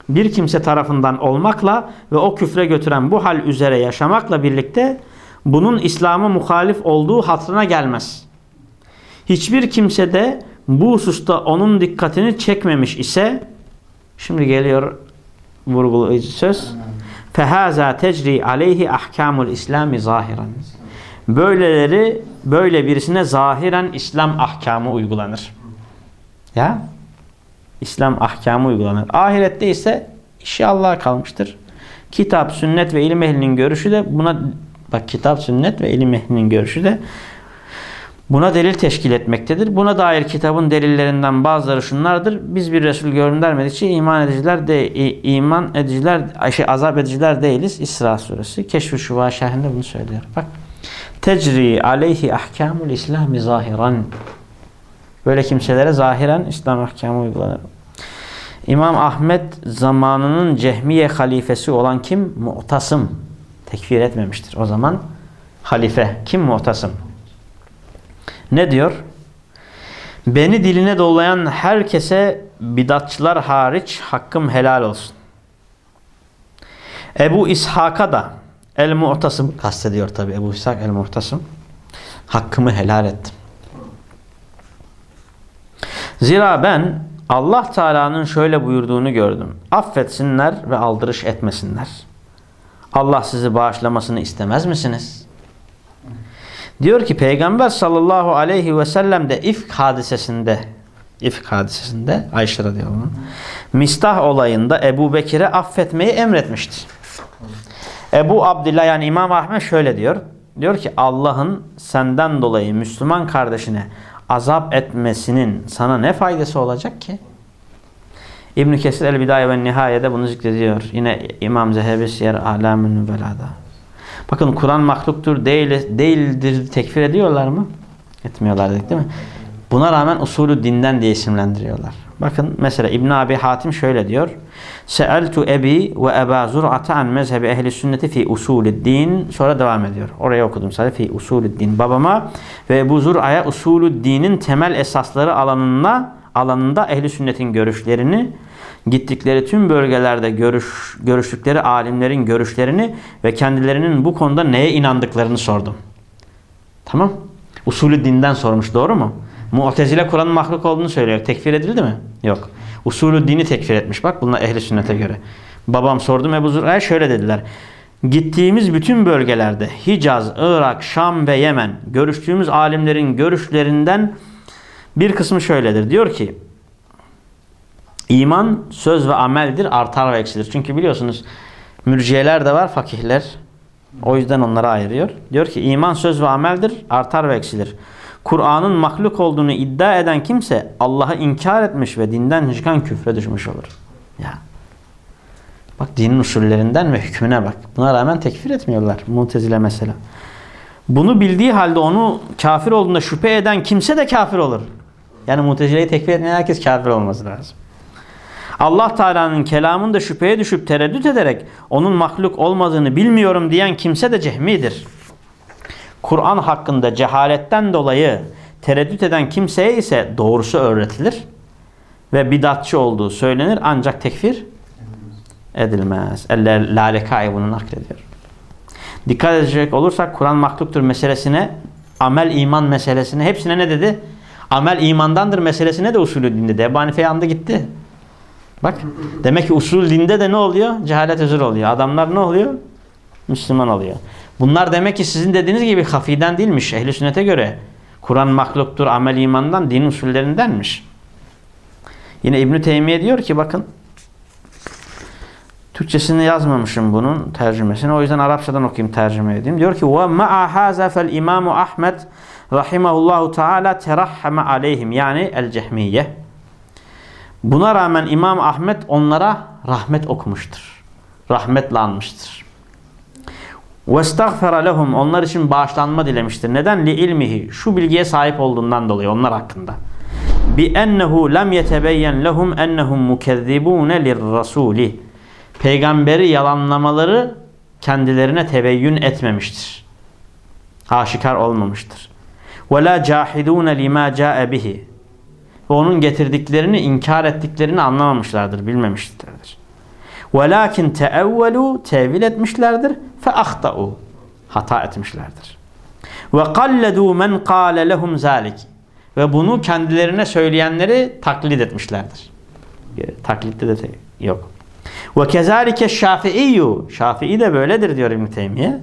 bir kimse tarafından olmakla ve o küfre götüren bu hal üzere yaşamakla birlikte bunun İslam'a muhalif olduğu hatırına gelmez. Hiçbir kimse de bu hususta onun dikkatini çekmemiş ise şimdi geliyor vurgulayıcı söz. Fehaza tecri aleyhi ahkamul İslami zahiren. Böyleleri böyle birisine zahiren İslam ahkamı uygulanır. Ya İslam ahkamı uygulanır. Ahirette ise işi Allah'a kalmıştır. Kitap, sünnet ve ilim ehlinin görüşü de buna bak kitap, sünnet ve ilim ehlinin görüşü de buna delil teşkil etmektedir. Buna dair kitabın delillerinden bazıları şunlardır. Biz bir Resul göndermedikçe iman ediciler de iman ediciler şey azap ediciler değiliz. İsra suresi. Keşf-i Şuva şerhinde bunu söylüyor. Bak. Tecri aleyhi ahkamul İslami zahiran. Böyle kimselere zahiren İslam ahkamı uygulanır. İmam Ahmet zamanının Cehmiye halifesi olan kim? Mu'tasım. Tekfir etmemiştir. O zaman halife. Kim Mu'tasım? Ne diyor? Beni diline dolayan herkese bidatçılar hariç hakkım helal olsun. Ebu İshak'a da El-Mu'tasım kastediyor tabi Ebu İshak El-Mu'tasım. Hakkımı helal ettim. Zira ben Allah Teala'nın şöyle buyurduğunu gördüm. Affetsinler ve aldırış etmesinler. Allah sizi bağışlamasını istemez misiniz? Diyor ki Peygamber sallallahu aleyhi ve sellem de ifk hadisesinde ifk hadisesinde Ayşe radıyallahu Mistah olayında Ebu Bekir'e affetmeyi emretmiştir. Ebu Abdillah yani İmam Ahmet şöyle diyor. Diyor ki Allah'ın senden dolayı Müslüman kardeşine azap etmesinin sana ne faydası olacak ki? İbn Kesir el Bidaye ve Nihaye'de bunu zikrediyor. Yine İmam Zehebi Siyer Alamün Nübela'da. Bakın Kur'an mahluktur değil, değildir tekfir ediyorlar mı? Etmiyorlar dedik değil mi? Buna rağmen usulü dinden diye isimlendiriyorlar. Bakın mesela İbn Abi Hatim şöyle diyor. Seeltu ebi ve eba zur'ata an mezhebi ehli sünneti fi usulü din. Sonra devam ediyor. Oraya okudum sadece fi usulü din. Babama ve Ebu Zur'a'ya usulü dinin temel esasları alanında alanında ehli sünnetin görüşlerini gittikleri tüm bölgelerde görüş, görüştükleri alimlerin görüşlerini ve kendilerinin bu konuda neye inandıklarını sordum. Tamam. Usulü dinden sormuş doğru mu? Mu'tezile Kur'an'ın mahluk olduğunu söylüyor. Tekfir edildi mi? Yok. Usulü dini tekfir etmiş. Bak bunlar ehli sünnete göre. Babam sordum Ebu Zür'a'ya şöyle dediler. Gittiğimiz bütün bölgelerde Hicaz, Irak, Şam ve Yemen görüştüğümüz alimlerin görüşlerinden bir kısmı şöyledir. Diyor ki iman söz ve ameldir artar ve eksilir. Çünkü biliyorsunuz mürciyeler de var fakihler. O yüzden onları ayırıyor. Diyor ki iman söz ve ameldir artar ve eksilir. Kur'an'ın mahluk olduğunu iddia eden kimse Allah'ı inkar etmiş ve dinden çıkan küfre düşmüş olur. Ya. Bak dinin usullerinden ve hükmüne bak. Buna rağmen tekfir etmiyorlar. Mutezile mesela. Bunu bildiği halde onu kafir olduğunda şüphe eden kimse de kafir olur. Yani mutezileyi tekfir etmeyen herkes kafir olması lazım. Allah Teala'nın kelamında şüpheye düşüp tereddüt ederek onun mahluk olmadığını bilmiyorum diyen kimse de cehmidir. Kur'an hakkında cehaletten dolayı tereddüt eden kimseye ise doğrusu öğretilir ve bidatçı olduğu söylenir ancak tekfir edilmez. Lalekai bunu naklediyor. Dikkat edecek olursak Kur'an mahluktur meselesine, amel iman meselesine hepsine ne dedi? Amel imandandır meselesine de usulü dinde de. Ebu Hanife yandı gitti. Bak demek ki usul dinde de ne oluyor? Cehalet özür oluyor. Adamlar ne oluyor? Müslüman oluyor. Bunlar demek ki sizin dediğiniz gibi hafiden değilmiş. Ehli sünnete göre. Kur'an mahluktur, amel imandan, din usullerindenmiş. Yine İbn Teymiye diyor ki bakın Türkçesini yazmamışım bunun tercümesini. O yüzden Arapçadan okuyayım tercüme edeyim. Diyor ki ve ma'a haza fel imamu Ahmed rahimahullahu taala terahhama aleyhim yani el cehmiye. Buna rağmen İmam Ahmet onlara rahmet okumuştur. Rahmetle anmıştır. وَاسْتَغْفَرَ لَهُمْ Onlar için bağışlanma dilemiştir. Neden? Li ilmihi. Şu bilgiye sahip olduğundan dolayı onlar hakkında. Bi ennehu lem yetebeyyen lehum ennehum mukezzibun lirrasuli. Peygamberi yalanlamaları kendilerine tebeyyün etmemiştir. Aşikar olmamıştır. Ve la cahidun lima caa bihi. Ve onun getirdiklerini inkar ettiklerini anlamamışlardır, bilmemişlerdir. Velakin teevvelu tevil etmişlerdir fe hata etmişlerdir. Ve kalledu men kâle lehum zalik ve bunu kendilerine söyleyenleri taklit etmişlerdir. Taklitte de yok. Ve kezalike Şafii'yu. Şafii de böyledir diyor İbn Teymiye.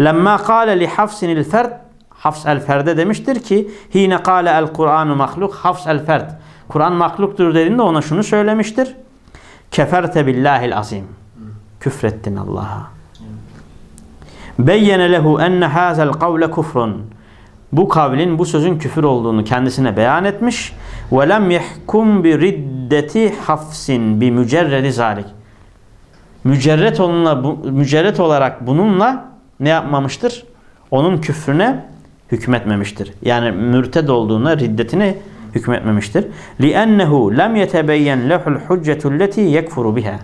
Lemma kâle li hafsinil ferd Hafs el ferde demiştir ki hine kâle el Kur'anu mahluk Hafs el ferd. Kur'an mahluktur dediğinde ona şunu söylemiştir. Keferte billahil azim. Küfrettin Allah'a. Beyyene lehu enne hazel kavle kufrun. Bu kavlin, bu sözün küfür olduğunu kendisine beyan etmiş. Ve lem yehkum bi riddeti hafsin bi mücerredi zalik. Mücerret onunla mücerret olarak bununla ne yapmamıştır? Onun küfrüne hükmetmemiştir. Yani mürted olduğuna, riddetine hükmetmemiştir. لِأَنَّهُ لَمْ يَتَبَيَّنْ لَهُ الْحُجَّةُ الَّتِي يَكْفُرُ بِهَا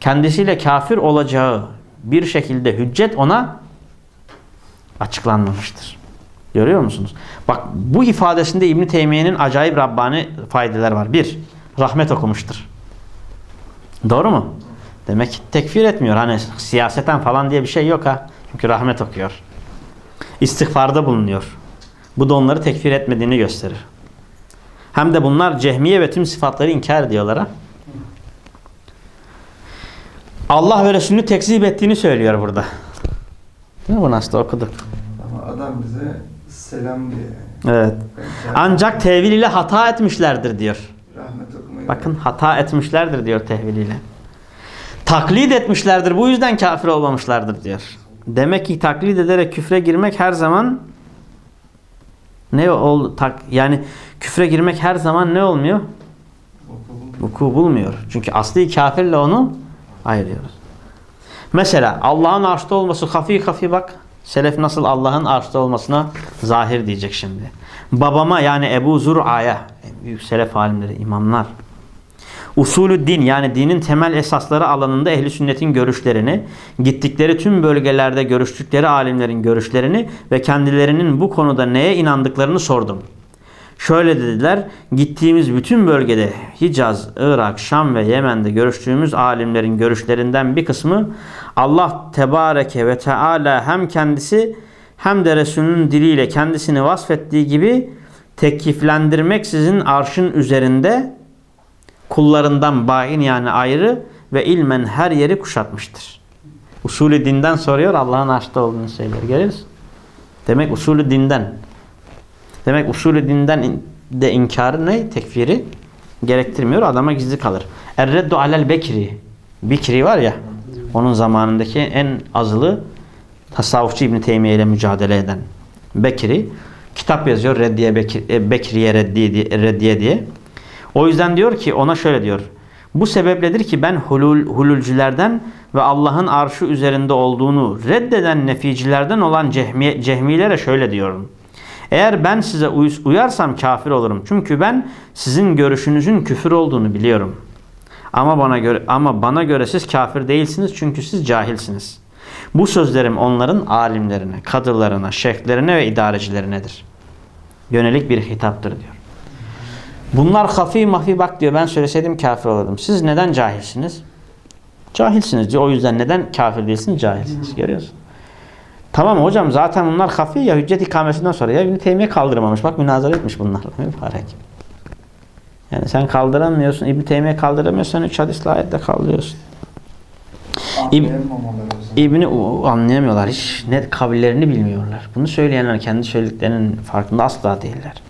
Kendisiyle kafir olacağı bir şekilde hüccet ona açıklanmamıştır. Görüyor musunuz? Bak bu ifadesinde İbn Teymiye'nin acayip Rabbani faydeler var. Bir, rahmet okumuştur. Doğru mu? Demek ki tekfir etmiyor. Hani siyaseten falan diye bir şey yok ha. Çünkü rahmet okuyor. İstiğfarda bulunuyor. Bu da onları tekfir etmediğini gösterir. Hem de bunlar cehmiye ve tüm sıfatları inkar ediyorlar ha. Allah ve Resulünü tekzip ettiğini söylüyor burada. Değil mi? Bu nasıl da okuduk. Ama adam bize selam diye. Evet. Ancak tevil ile hata etmişlerdir diyor. rahmet okumayı. Bakın hata etmişlerdir diyor tevil ile. Taklit etmişlerdir. Bu yüzden kafir olmamışlardır diyor. Demek ki taklit ederek küfre girmek her zaman ne ol tak yani küfre girmek her zaman ne olmuyor? Vuku bulmuyor. Çünkü asli kafirle onu ayırıyoruz. Mesela Allah'ın arşta olması hafi hafi bak. Selef nasıl Allah'ın arşta olmasına zahir diyecek şimdi. Babama yani Ebu Zur'a'ya büyük selef alimleri, imamlar usulü din yani dinin temel esasları alanında ehli sünnetin görüşlerini, gittikleri tüm bölgelerde görüştükleri alimlerin görüşlerini ve kendilerinin bu konuda neye inandıklarını sordum. Şöyle dediler, gittiğimiz bütün bölgede Hicaz, Irak, Şam ve Yemen'de görüştüğümüz alimlerin görüşlerinden bir kısmı Allah Tebareke ve Teala hem kendisi hem de Resulünün diliyle kendisini vasfettiği gibi tekiflendirmeksizin arşın üzerinde kullarından bain yani ayrı ve ilmen her yeri kuşatmıştır. Usulü dinden soruyor Allah'ın arşta olduğunu söylüyor. Görüyoruz. Demek usulü dinden. Demek usulü dinden in- de inkarı ne? Tekfiri gerektirmiyor. Adama gizli kalır. Erreddu alel bekri. Bikri var ya onun zamanındaki en azılı tasavvufçu İbn Teymiye ile mücadele eden Bekri kitap yazıyor Reddiye Bekir, e, Bekriye Reddiye, diye- Reddiye diye. O yüzden diyor ki ona şöyle diyor. Bu sebepledir ki ben hulul, hululcülerden ve Allah'ın arşı üzerinde olduğunu reddeden neficilerden olan cehmi, cehmilere şöyle diyorum. Eğer ben size uy- uyarsam kafir olurum. Çünkü ben sizin görüşünüzün küfür olduğunu biliyorum. Ama bana göre ama bana göre siz kafir değilsiniz çünkü siz cahilsiniz. Bu sözlerim onların alimlerine, kadılarına, şeyhlerine ve idarecilerinedir. Yönelik bir hitaptır diyor. Bunlar hafi mafi bak diyor ben söyleseydim kafir olurdum. Siz neden cahilsiniz? Cahilsiniz diyor. O yüzden neden kafir değilsiniz? Cahilsiniz. Görüyorsun. Tamam hocam zaten bunlar hafi ya hüccet ikamesinden sonra ya İbn Teymiye kaldırmamış. Bak münazara etmiş bunlar. Mübarek. Yani sen kaldıramıyorsun. İbn Teymiye kaldıramıyorsan üç hadisle ayette kaldırıyorsun. Zaman. İbni anlayamıyorlar. Hiç net kabillerini bilmiyorlar. Bunu söyleyenler kendi söylediklerinin farkında asla değiller.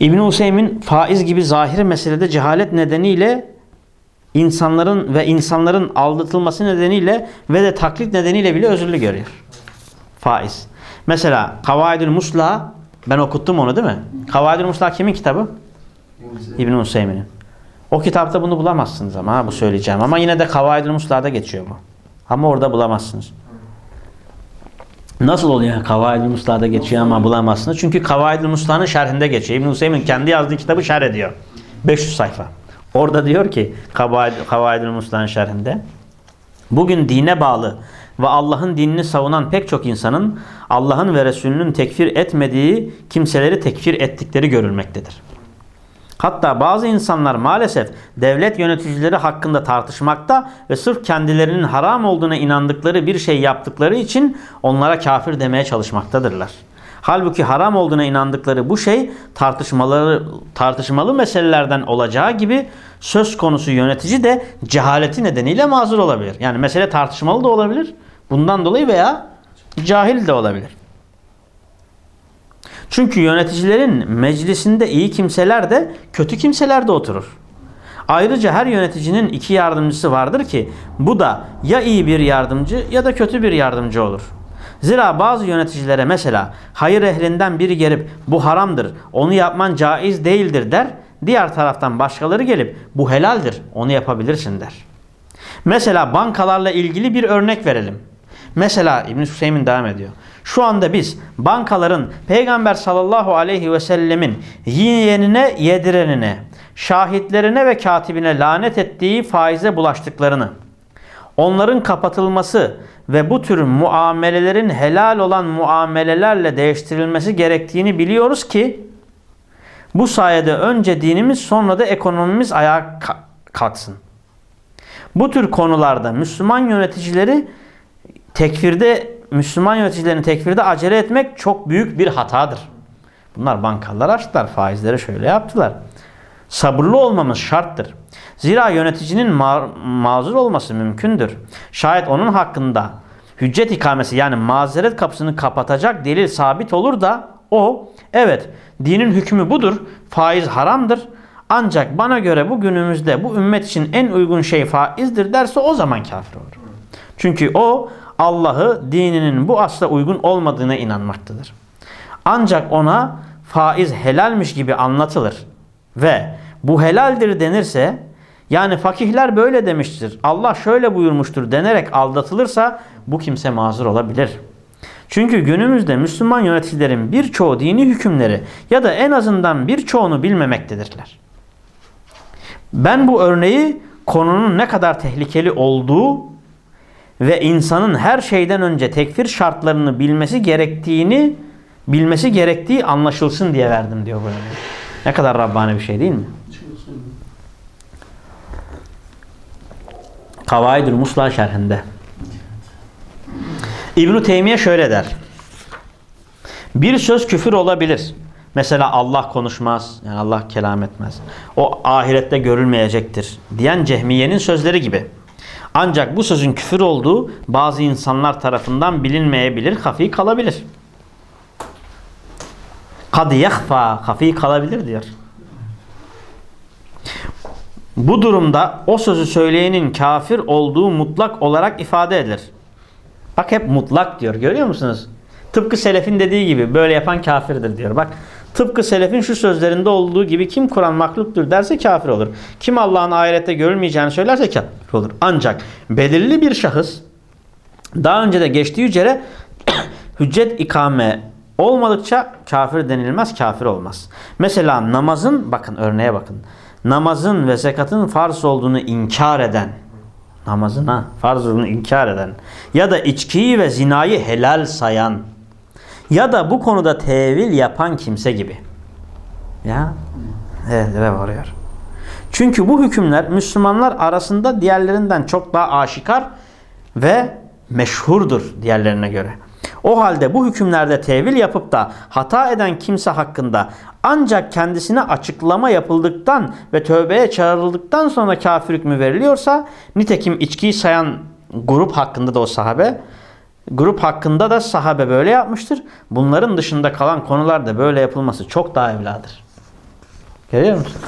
İbn Hüseyin faiz gibi zahir meselede cehalet nedeniyle insanların ve insanların aldatılması nedeniyle ve de taklit nedeniyle bile özürlü görüyor. Faiz. Mesela Kavaidül Musla ben okuttum onu değil mi? Kavaidül Musla kimin kitabı? İbn Hüseyin'in. O kitapta bunu bulamazsınız ama bu söyleyeceğim. Ama yine de Kavaidül Musla'da geçiyor bu. Ama orada bulamazsınız. Nasıl oluyor? Kavaidül Musla'da geçiyor ama bulamazsınız. Çünkü Kavaidül Musla'nın şerhinde geçiyor. İbn Hüseyin kendi yazdığı kitabı şerh ediyor. 500 sayfa. Orada diyor ki Kavaid, Kavaidül Musla'nın şerhinde Bugün dine bağlı ve Allah'ın dinini savunan pek çok insanın Allah'ın ve Resulünün tekfir etmediği kimseleri tekfir ettikleri görülmektedir. Hatta bazı insanlar maalesef devlet yöneticileri hakkında tartışmakta ve sırf kendilerinin haram olduğuna inandıkları bir şey yaptıkları için onlara kafir demeye çalışmaktadırlar. Halbuki haram olduğuna inandıkları bu şey tartışmaları tartışmalı meselelerden olacağı gibi söz konusu yönetici de cehaleti nedeniyle mazur olabilir. Yani mesele tartışmalı da olabilir. Bundan dolayı veya cahil de olabilir. Çünkü yöneticilerin meclisinde iyi kimseler de kötü kimseler de oturur. Ayrıca her yöneticinin iki yardımcısı vardır ki bu da ya iyi bir yardımcı ya da kötü bir yardımcı olur. Zira bazı yöneticilere mesela hayır ehlinden biri gelip bu haramdır, onu yapman caiz değildir der. Diğer taraftan başkaları gelip bu helaldir, onu yapabilirsin der. Mesela bankalarla ilgili bir örnek verelim. Mesela İbn Hüseyin devam ediyor. Şu anda biz bankaların Peygamber sallallahu aleyhi ve sellemin yeğenine yedirenine, şahitlerine ve katibine lanet ettiği faize bulaştıklarını, onların kapatılması ve bu tür muamelelerin helal olan muamelelerle değiştirilmesi gerektiğini biliyoruz ki bu sayede önce dinimiz sonra da ekonomimiz ayağa kalksın. Bu tür konularda Müslüman yöneticileri tekfirde Müslüman yöneticilerin tekfirde acele etmek çok büyük bir hatadır. Bunlar bankalar açtılar, faizleri şöyle yaptılar. Sabırlı olmamız şarttır. Zira yöneticinin ma mazur olması mümkündür. Şayet onun hakkında hüccet ikamesi yani mazeret kapısını kapatacak delil sabit olur da o evet dinin hükmü budur, faiz haramdır. Ancak bana göre bu günümüzde bu ümmet için en uygun şey faizdir derse o zaman kafir olur. Çünkü o Allah'ı dininin bu asla uygun olmadığına inanmaktadır. Ancak ona faiz helalmiş gibi anlatılır ve bu helaldir denirse yani fakihler böyle demiştir, Allah şöyle buyurmuştur denerek aldatılırsa bu kimse mazur olabilir. Çünkü günümüzde Müslüman yöneticilerin birçoğu dini hükümleri ya da en azından birçoğunu bilmemektedirler. Ben bu örneği konunun ne kadar tehlikeli olduğu ve insanın her şeyden önce tekfir şartlarını bilmesi gerektiğini bilmesi gerektiği anlaşılsın diye verdim diyor böyle. Ne kadar Rabbani bir şey değil mi? Kavaidül Musla şerhinde. İbn-i Teymiye şöyle der. Bir söz küfür olabilir. Mesela Allah konuşmaz. Yani Allah kelam etmez. O ahirette görülmeyecektir. Diyen Cehmiye'nin sözleri gibi. Ancak bu sözün küfür olduğu bazı insanlar tarafından bilinmeyebilir, hafi kalabilir. Kad yahfa, hafi kalabilir diyor. Bu durumda o sözü söyleyenin kafir olduğu mutlak olarak ifade edilir. Bak hep mutlak diyor. Görüyor musunuz? Tıpkı selefin dediği gibi böyle yapan kafirdir diyor. Bak tıpkı selefin şu sözlerinde olduğu gibi kim Kur'an mahluktur derse kafir olur. Kim Allah'ın ahirette görülmeyeceğini söylerse kafir olur. Ancak belirli bir şahıs daha önce de geçtiği üzere hüccet ikame olmadıkça kafir denilmez, kafir olmaz. Mesela namazın, bakın örneğe bakın. Namazın ve zekatın farz olduğunu inkar eden, namazın ha, farz olduğunu inkar eden ya da içkiyi ve zinayı helal sayan ya da bu konuda tevil yapan kimse gibi. Ya, evet varıyor. Çünkü bu hükümler Müslümanlar arasında diğerlerinden çok daha aşikar ve meşhurdur diğerlerine göre. O halde bu hükümlerde tevil yapıp da hata eden kimse hakkında ancak kendisine açıklama yapıldıktan ve tövbeye çağrıldıktan sonra kafir hükmü veriliyorsa nitekim içkiyi sayan grup hakkında da o sahabe grup hakkında da sahabe böyle yapmıştır. Bunların dışında kalan konularda böyle yapılması çok daha evladır. Görüyor musun?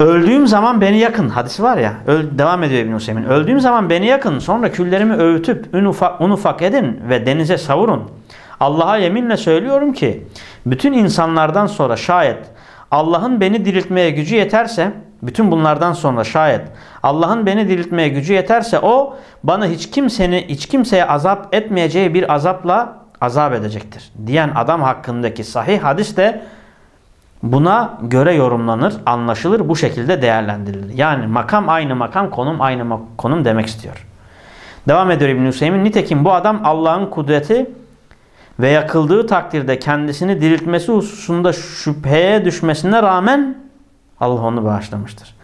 Öldüğüm zaman beni yakın. Hadisi var ya. Öl, devam ediyor İbn Hüseyin. Öldüğüm zaman beni yakın. Sonra küllerimi öğütüp un ufak, un ufak edin ve denize savurun. Allah'a yeminle söylüyorum ki bütün insanlardan sonra şayet Allah'ın beni diriltmeye gücü yeterse bütün bunlardan sonra şayet Allah'ın beni diriltmeye gücü yeterse o bana hiç kimseni hiç kimseye azap etmeyeceği bir azapla azap edecektir. Diyen adam hakkındaki sahih hadis de buna göre yorumlanır, anlaşılır, bu şekilde değerlendirilir. Yani makam aynı makam, konum aynı konum demek istiyor. Devam ediyor İbn Hüseyin. Nitekim bu adam Allah'ın kudreti ve yakıldığı takdirde kendisini diriltmesi hususunda şüpheye düşmesine rağmen Allah onu bağışlamıştır.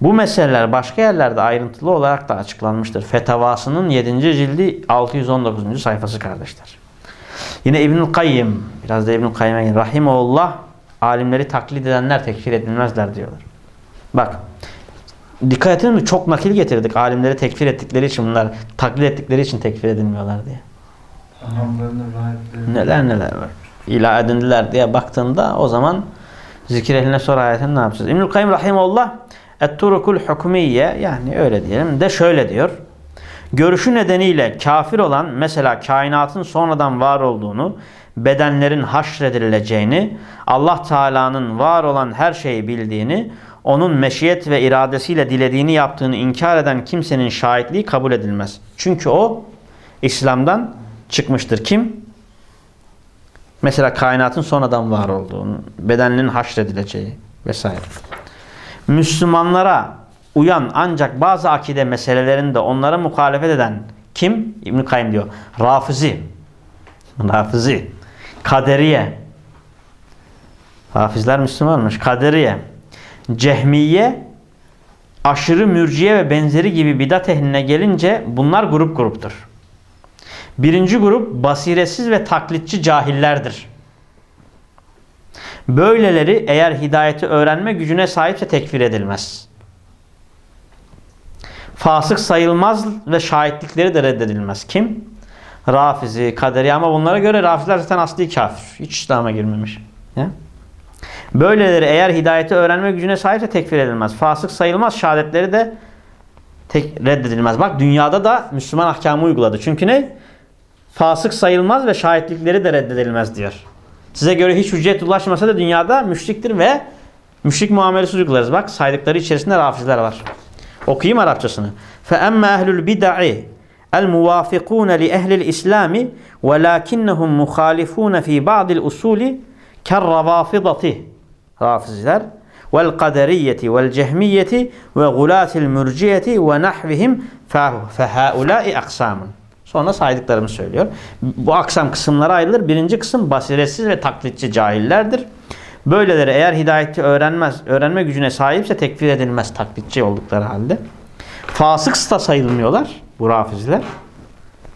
Bu meseleler başka yerlerde ayrıntılı olarak da açıklanmıştır. Fetavasının 7. cildi 619. sayfası kardeşler. Yine İbnül Kayyim, biraz da İbnül Kayyim'e gelin. Rahimullah, alimleri taklit edenler tekfir edilmezler diyorlar. Bak, dikkat edin mi? Çok nakil getirdik. Alimleri tekfir ettikleri için bunlar, taklit ettikleri için tekfir edilmiyorlar diye. Neler neler var. İlah edindiler diye baktığında o zaman zikir ehline sor ayetini ne yapacağız? İbnül Kayyim Rahimullah Et-Turukul Hukmiye yani öyle diyelim de şöyle diyor. Görüşü nedeniyle kafir olan mesela kainatın sonradan var olduğunu, bedenlerin haşredileceğini, Allah Teala'nın var olan her şeyi bildiğini, onun meşiyet ve iradesiyle dilediğini yaptığını inkar eden kimsenin şahitliği kabul edilmez. Çünkü o İslam'dan çıkmıştır. Kim? Mesela kainatın sonradan var olduğunu, bedenlerin haşredileceği vesaire. Müslümanlara uyan ancak bazı akide meselelerinde onlara muhalefet eden kim? İbn Kayyim diyor. Rafizi. Rafizi. Kaderiye. Hafizler Müslümanmış. Kaderiye. Cehmiye. Aşırı mürciye ve benzeri gibi bidat ehline gelince bunlar grup gruptur. Birinci grup basiretsiz ve taklitçi cahillerdir. Böyleleri eğer hidayeti öğrenme gücüne sahipse tekfir edilmez. Fasık sayılmaz ve şahitlikleri de reddedilmez. Kim? Rafizi, Kaderi ama bunlara göre Rafizler zaten asli kafir. Hiç İslam'a girmemiş. Ya? Böyleleri eğer hidayeti öğrenme gücüne sahipse tekfir edilmez. Fasık sayılmaz, şehadetleri de tek, reddedilmez. Bak dünyada da Müslüman ahkamı uyguladı. Çünkü ne? Fasık sayılmaz ve şahitlikleri de reddedilmez diyor. Size göre hiç hüccet ulaşmasa da dünyada müşriktir ve müşrik muamelesi uygularız. Bak saydıkları içerisinde rafizler var. Okuyayım Arapçasını. فَأَمَّا أَهْلُ الْبِدَعِ الْمُوَافِقُونَ لِأَهْلِ الْإِسْلَامِ وَلَاكِنَّهُمْ مُخَالِفُونَ فِي بَعْضِ الْأُسُولِ كَالرَّوَافِضَةِ Rafizler وَالْقَدَرِيَّةِ وَالْجَهْمِيَّةِ وَغُلَاتِ الْمُرْجِيَةِ وَنَحْوِهِمْ فَهَؤُلَاءِ أَقْسَامٌ Sonra saydıklarımı söylüyor. Bu aksam kısımlara ayrılır. Birinci kısım basiretsiz ve taklitçi cahillerdir. Böyleleri eğer hidayeti öğrenmez, öğrenme gücüne sahipse tekfir edilmez taklitçi oldukları halde. Fasık sayılmıyorlar bu rafizler.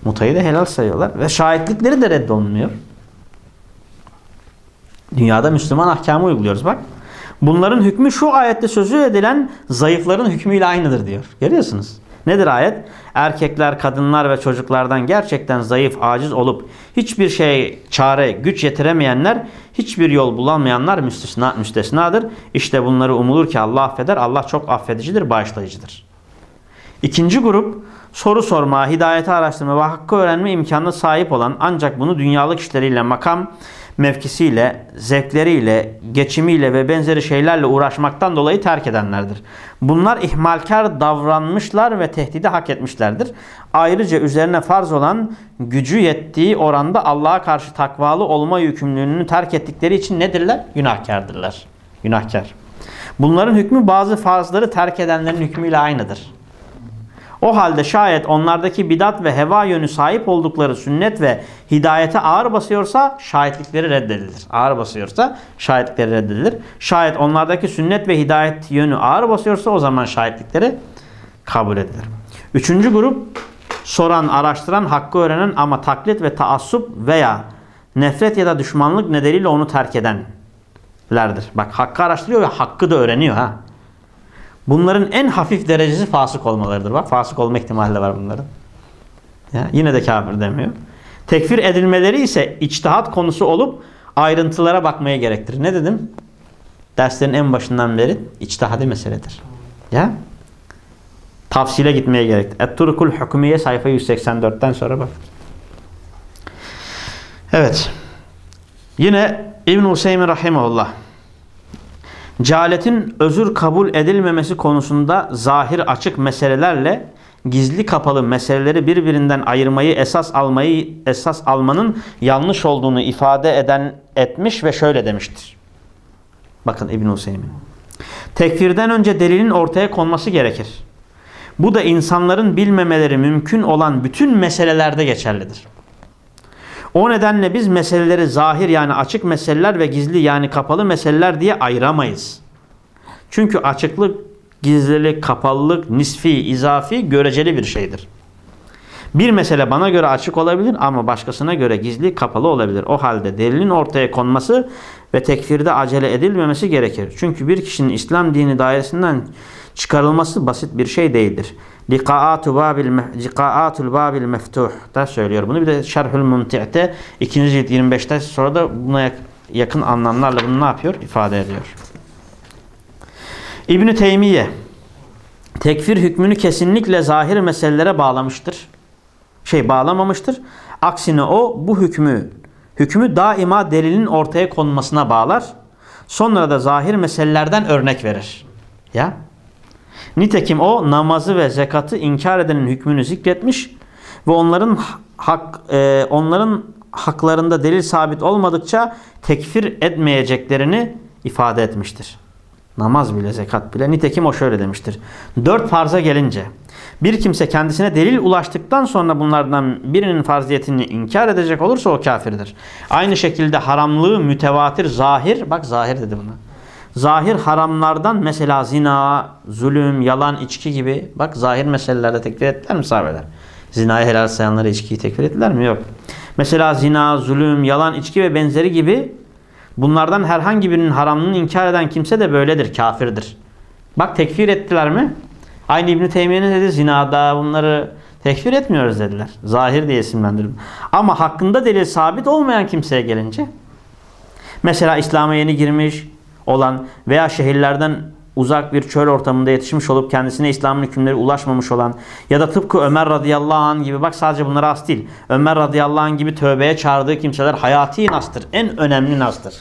Mutayı da helal sayıyorlar. Ve şahitlikleri de reddolunmuyor. Dünyada Müslüman ahkamı uyguluyoruz bak. Bunların hükmü şu ayette sözü edilen zayıfların hükmüyle aynıdır diyor. Görüyorsunuz. Nedir ayet? Erkekler, kadınlar ve çocuklardan gerçekten zayıf, aciz olup hiçbir şey çare, güç yetiremeyenler, hiçbir yol bulamayanlar müstesna, müstesnadır. İşte bunları umulur ki Allah affeder. Allah çok affedicidir, bağışlayıcıdır. İkinci grup soru sorma, hidayeti araştırma ve hakkı öğrenme imkanına sahip olan ancak bunu dünyalık işleriyle, makam mevkisiyle, zevkleriyle, geçimiyle ve benzeri şeylerle uğraşmaktan dolayı terk edenlerdir. Bunlar ihmalkar davranmışlar ve tehdidi hak etmişlerdir. Ayrıca üzerine farz olan gücü yettiği oranda Allah'a karşı takvalı olma yükümlülüğünü terk ettikleri için nedirler? Günahkardırlar. Günahkar. Bunların hükmü bazı farzları terk edenlerin hükmüyle aynıdır. O halde şayet onlardaki bidat ve heva yönü sahip oldukları sünnet ve hidayete ağır basıyorsa şahitlikleri reddedilir. Ağır basıyorsa şahitlikleri reddedilir. Şayet onlardaki sünnet ve hidayet yönü ağır basıyorsa o zaman şahitlikleri kabul edilir. Üçüncü grup soran, araştıran, hakkı öğrenen ama taklit ve taassup veya nefret ya da düşmanlık nedeniyle onu terk edenlerdir. Bak hakkı araştırıyor ve hakkı da öğreniyor ha. Bunların en hafif derecesi fasık olmalarıdır. Bak fasık olma ihtimali de var bunların. Ya, yine de kafir demiyor. Tekfir edilmeleri ise içtihat konusu olup ayrıntılara bakmaya gerektirir. Ne dedim? Derslerin en başından beri içtihadi meseledir. Ya? Tafsile gitmeye gerektir. Et-Turukul sayfa 184'ten sonra bak. Evet. Yine İbn-i Hüseyin Rahimahullah Cehaletin özür kabul edilmemesi konusunda zahir açık meselelerle gizli kapalı meseleleri birbirinden ayırmayı esas almayı esas almanın yanlış olduğunu ifade eden etmiş ve şöyle demiştir. Bakın İbn Hüseyin. Tekfirden önce delilin ortaya konması gerekir. Bu da insanların bilmemeleri mümkün olan bütün meselelerde geçerlidir. O nedenle biz meseleleri zahir yani açık meseleler ve gizli yani kapalı meseleler diye ayıramayız. Çünkü açıklık, gizlilik, kapalılık, nisfi, izafi, göreceli bir şeydir. Bir mesele bana göre açık olabilir ama başkasına göre gizli kapalı olabilir. O halde delilin ortaya konması ve tekfirde acele edilmemesi gerekir. Çünkü bir kişinin İslam dini dairesinden çıkarılması basit bir şey değildir. Liqa'atu babil liqa'atul babil meftuh da söylüyor bunu. Bir de Şerhül Mumti'te 2. cilt 25'te sonra da buna yakın anlamlarla bunu ne yapıyor? ifade ediyor. İbn Teymiye tekfir hükmünü kesinlikle zahir meselelere bağlamıştır. Şey bağlamamıştır. Aksine o bu hükmü hükmü daima delilin ortaya konmasına bağlar. Sonra da zahir meselelerden örnek verir. Ya. Nitekim o namazı ve zekatı inkar edenin hükmünü zikretmiş ve onların hak e, onların haklarında delil sabit olmadıkça tekfir etmeyeceklerini ifade etmiştir. Namaz bile, zekat bile. Nitekim o şöyle demiştir. Dört farza gelince bir kimse kendisine delil ulaştıktan sonra bunlardan birinin farziyetini inkar edecek olursa o kafirdir. Aynı şekilde haramlığı mütevatir, zahir, bak zahir dedi buna. Zahir haramlardan mesela zina, zulüm, yalan, içki gibi bak zahir meselelerde tekfir ettiler mi sahabeler? Zinayı helal sayanları içkiyi tekfir ettiler mi? Yok. Mesela zina, zulüm, yalan, içki ve benzeri gibi bunlardan herhangi birinin haramlığını inkar eden kimse de böyledir, kafirdir. Bak tekfir ettiler mi? Aynı İbn-i Teymiye'nin dedi zinada bunları tekfir etmiyoruz dediler. Zahir diye isimlendirdim. Ama hakkında delil sabit olmayan kimseye gelince mesela İslam'a yeni girmiş olan veya şehirlerden uzak bir çöl ortamında yetişmiş olup kendisine İslam'ın hükümleri ulaşmamış olan ya da tıpkı Ömer radıyallahu anh gibi bak sadece bunlara as değil. Ömer radıyallahu anh gibi tövbeye çağırdığı kimseler hayati nastır. En önemli nastır.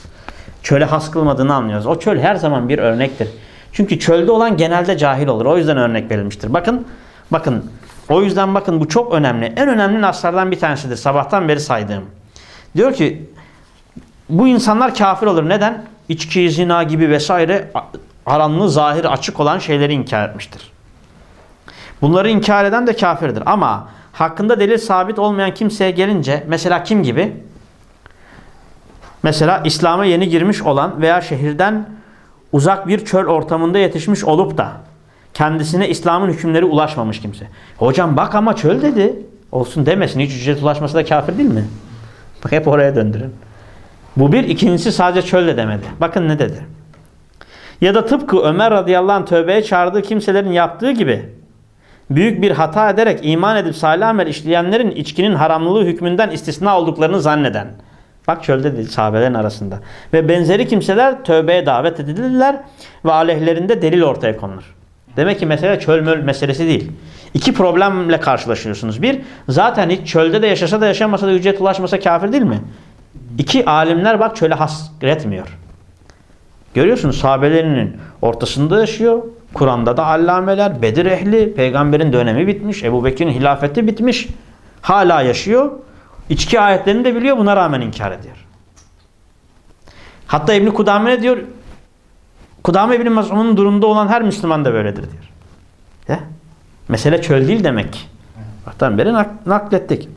Çöle has kılmadığını anlıyoruz. O çöl her zaman bir örnektir. Çünkü çölde olan genelde cahil olur. O yüzden örnek verilmiştir. Bakın, bakın. O yüzden bakın bu çok önemli. En önemli naslardan bir tanesidir. Sabahtan beri saydığım. Diyor ki bu insanlar kafir olur. Neden? İçki, zina gibi vesaire haramlığı zahir açık olan şeyleri inkar etmiştir. Bunları inkar eden de kafirdir. Ama hakkında delil sabit olmayan kimseye gelince mesela kim gibi? Mesela İslam'a yeni girmiş olan veya şehirden uzak bir çöl ortamında yetişmiş olup da kendisine İslam'ın hükümleri ulaşmamış kimse. Hocam bak ama çöl dedi. Olsun demesin. Hiç ücret ulaşması da kafir değil mi? Bak hep oraya döndürün. Bu bir. ikincisi sadece çöl de demedi. Bakın ne dedi. Ya da tıpkı Ömer radıyallahu anh tövbeye çağırdığı kimselerin yaptığı gibi büyük bir hata ederek iman edip salih amel işleyenlerin içkinin haramlılığı hükmünden istisna olduklarını zanneden. Bak çölde değil sahabelerin arasında. Ve benzeri kimseler tövbeye davet edilirler ve aleyhlerinde delil ortaya konulur. Demek ki mesele çöl möl meselesi değil. İki problemle karşılaşıyorsunuz. Bir, zaten hiç çölde de yaşasa da yaşamasa da ücret ulaşmasa kafir değil mi? İki, alimler bak çöle hasretmiyor. Görüyorsunuz sahabelerinin ortasında yaşıyor. Kur'an'da da allameler, Bedir ehli, peygamberin dönemi bitmiş, Ebu Bekir'in hilafeti bitmiş. Hala yaşıyor. İçki ayetlerini de biliyor buna rağmen inkar ediyor. Hatta İbn Kudame ne diyor? Kudame İbn Mas'un'un durumunda olan her Müslüman da böyledir diyor. Ya? Mesele çöl değil demek. Baktan beri nak naklettik.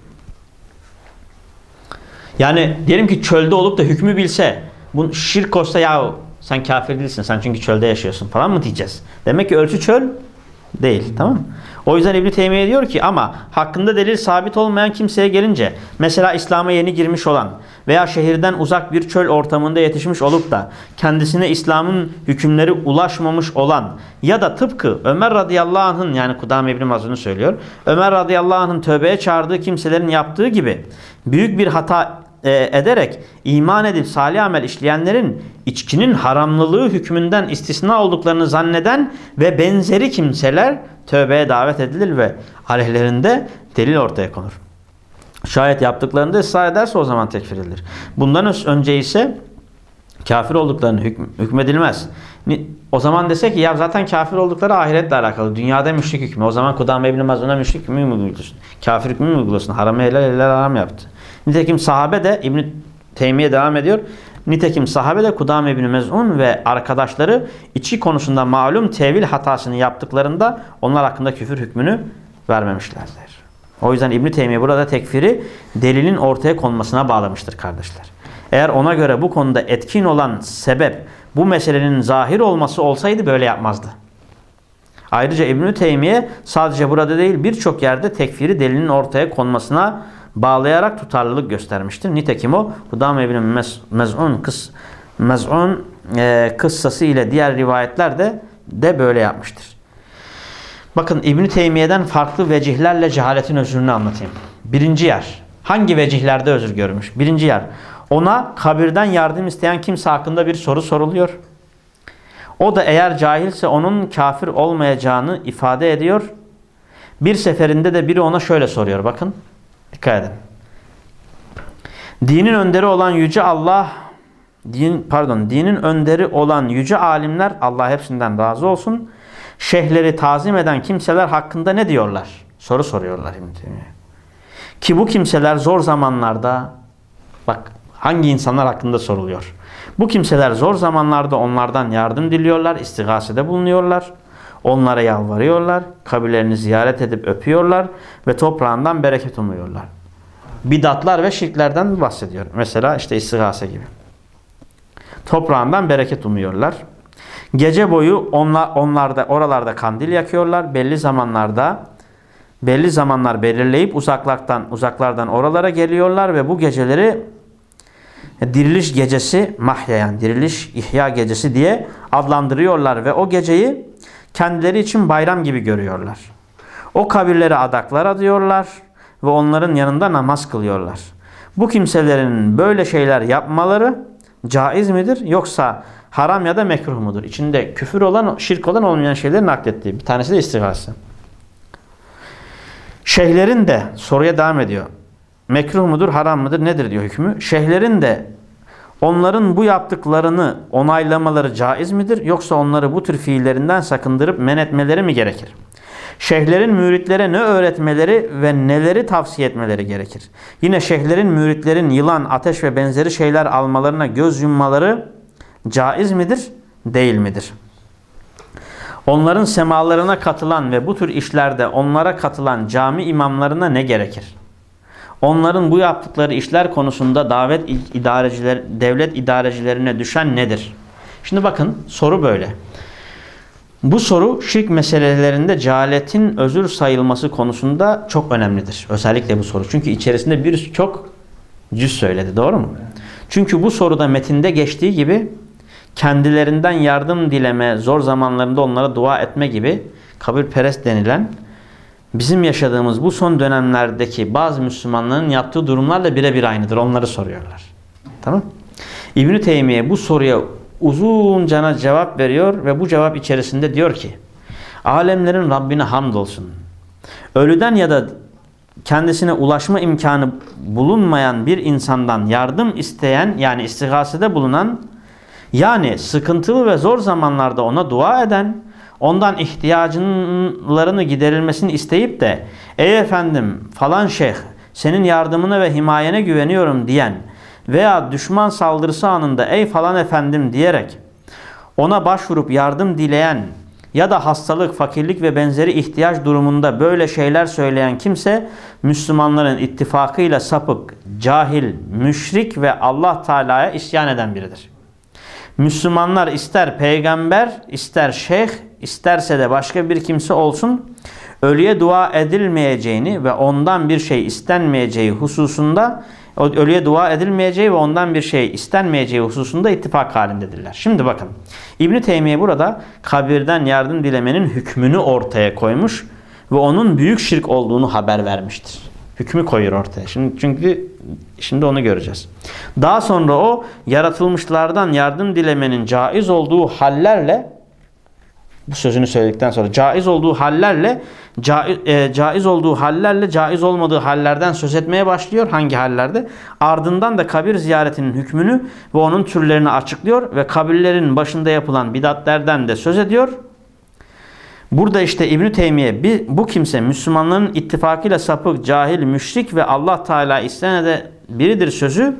Yani diyelim ki çölde olup da hükmü bilse, bu şirk olsa ya sen kafir değilsin. Sen çünkü çölde yaşıyorsun falan mı diyeceğiz? Demek ki ölçü çöl değil. Tamam mı? O yüzden İbn Teymiye diyor ki ama hakkında delil sabit olmayan kimseye gelince mesela İslam'a yeni girmiş olan veya şehirden uzak bir çöl ortamında yetişmiş olup da kendisine İslam'ın hükümleri ulaşmamış olan ya da tıpkı Ömer radıyallahu anh'ın yani Kudame İbn Mazun'u söylüyor. Ömer radıyallahu anh'ın tövbeye çağırdığı kimselerin yaptığı gibi büyük bir hata e, ederek iman edip salih amel işleyenlerin içkinin haramlılığı hükmünden istisna olduklarını zanneden ve benzeri kimseler tövbeye davet edilir ve aleyhlerinde delil ortaya konur. Şayet yaptıklarında ısrar ederse o zaman tekfir edilir. Bundan önce ise kafir olduklarını hükm hükmedilmez. O zaman dese ki ya zaten kafir oldukları ahiretle alakalı. Dünyada müşrik hükmü. O zaman Kudame İbn Mazun'a müşrik hükmü mü uyguluyorsun? Kafir hükmü mü uyguluyorsun? Haramı helal helal haram yaptı. Nitekim sahabe de İbn Teymiye devam ediyor. Nitekim sahabe de Kudame İbni Mez'un ve arkadaşları içi konusunda malum tevil hatasını yaptıklarında onlar hakkında küfür hükmünü vermemişlerdir. O yüzden İbn Teymiye burada tekfiri delilin ortaya konmasına bağlamıştır kardeşler. Eğer ona göre bu konuda etkin olan sebep bu meselenin zahir olması olsaydı böyle yapmazdı. Ayrıca İbn-i Teymiye sadece burada değil birçok yerde tekfiri delinin ortaya konmasına bağlayarak tutarlılık göstermiştir. Nitekim o Hudame İbn Mez'un kıs, Mez'un e, kıssası ile diğer rivayetlerde de böyle yapmıştır. Bakın İbn Teymiye'den farklı vecihlerle cehaletin özrünü anlatayım. Birinci yer. Hangi vecihlerde özür görmüş? Birinci yer. Ona kabirden yardım isteyen kimse hakkında bir soru soruluyor. O da eğer cahilse onun kafir olmayacağını ifade ediyor. Bir seferinde de biri ona şöyle soruyor. Bakın. Dikkat edin. Dinin önderi olan yüce Allah din pardon dinin önderi olan yüce alimler Allah hepsinden razı olsun. Şeyhleri tazim eden kimseler hakkında ne diyorlar? Soru soruyorlar İbn Ki bu kimseler zor zamanlarda bak hangi insanlar hakkında soruluyor. Bu kimseler zor zamanlarda onlardan yardım diliyorlar, istigasede bulunuyorlar. Onlara yalvarıyorlar, kabirlerini ziyaret edip öpüyorlar ve toprağından bereket umuyorlar. Bidatlar ve şirklerden bahsediyor. Mesela işte istigase gibi. Toprağından bereket umuyorlar. Gece boyu onlar, onlarda, oralarda kandil yakıyorlar. Belli zamanlarda belli zamanlar belirleyip uzaklardan uzaklardan oralara geliyorlar ve bu geceleri diriliş gecesi mahyayan, diriliş ihya gecesi diye adlandırıyorlar ve o geceyi kendileri için bayram gibi görüyorlar. O kabirlere adaklar adıyorlar ve onların yanında namaz kılıyorlar. Bu kimselerin böyle şeyler yapmaları caiz midir yoksa haram ya da mekruh mudur? İçinde küfür olan, şirk olan olmayan şeyleri naklettiği. Bir tanesi de istigası. Şeyhlerin de soruya devam ediyor. Mekruh mudur, haram mıdır, nedir diyor hükmü. Şeyhlerin de onların bu yaptıklarını onaylamaları caiz midir? Yoksa onları bu tür fiillerinden sakındırıp men etmeleri mi gerekir? Şeyhlerin müritlere ne öğretmeleri ve neleri tavsiye etmeleri gerekir? Yine şeyhlerin müritlerin yılan, ateş ve benzeri şeyler almalarına göz yummaları caiz midir? Değil midir? Onların semalarına katılan ve bu tür işlerde onlara katılan cami imamlarına ne gerekir? Onların bu yaptıkları işler konusunda davet idareciler, devlet idarecilerine düşen nedir? Şimdi bakın soru böyle. Bu soru şirk meselelerinde cehaletin özür sayılması konusunda çok önemlidir. Özellikle bu soru. Çünkü içerisinde bir çok cüz söyledi. Doğru mu? Çünkü bu soruda metinde geçtiği gibi kendilerinden yardım dileme, zor zamanlarında onlara dua etme gibi kabirperest denilen bizim yaşadığımız bu son dönemlerdeki bazı Müslümanların yaptığı durumlarla birebir aynıdır. Onları soruyorlar. Tamam İbn-i Teymiye bu soruya uzuncana cevap veriyor ve bu cevap içerisinde diyor ki alemlerin Rabbine hamdolsun. Ölüden ya da kendisine ulaşma imkanı bulunmayan bir insandan yardım isteyen yani istigasede bulunan yani sıkıntılı ve zor zamanlarda ona dua eden ondan ihtiyaclarını giderilmesini isteyip de ey efendim falan şeyh senin yardımına ve himayene güveniyorum diyen veya düşman saldırısı anında ey falan efendim diyerek ona başvurup yardım dileyen ya da hastalık, fakirlik ve benzeri ihtiyaç durumunda böyle şeyler söyleyen kimse Müslümanların ittifakıyla sapık, cahil, müşrik ve Allah Teala'ya isyan eden biridir. Müslümanlar ister peygamber, ister şeyh, isterse de başka bir kimse olsun ölüye dua edilmeyeceğini ve ondan bir şey istenmeyeceği hususunda ölüye dua edilmeyeceği ve ondan bir şey istenmeyeceği hususunda ittifak halindedirler. Şimdi bakın İbn Teymiye burada kabirden yardım dilemenin hükmünü ortaya koymuş ve onun büyük şirk olduğunu haber vermiştir. Hükmü koyuyor ortaya. Şimdi çünkü şimdi onu göreceğiz. Daha sonra o yaratılmışlardan yardım dilemenin caiz olduğu hallerle bu sözünü söyledikten sonra caiz olduğu hallerle caiz, e, caiz olduğu hallerle caiz olmadığı hallerden söz etmeye başlıyor. Hangi hallerde? Ardından da kabir ziyaretinin hükmünü ve onun türlerini açıklıyor ve kabirlerin başında yapılan bidatlerden de söz ediyor. Burada işte İbn Teymiye bu kimse Müslümanların ittifakıyla sapık, cahil, müşrik ve Allah Teala istene biridir sözü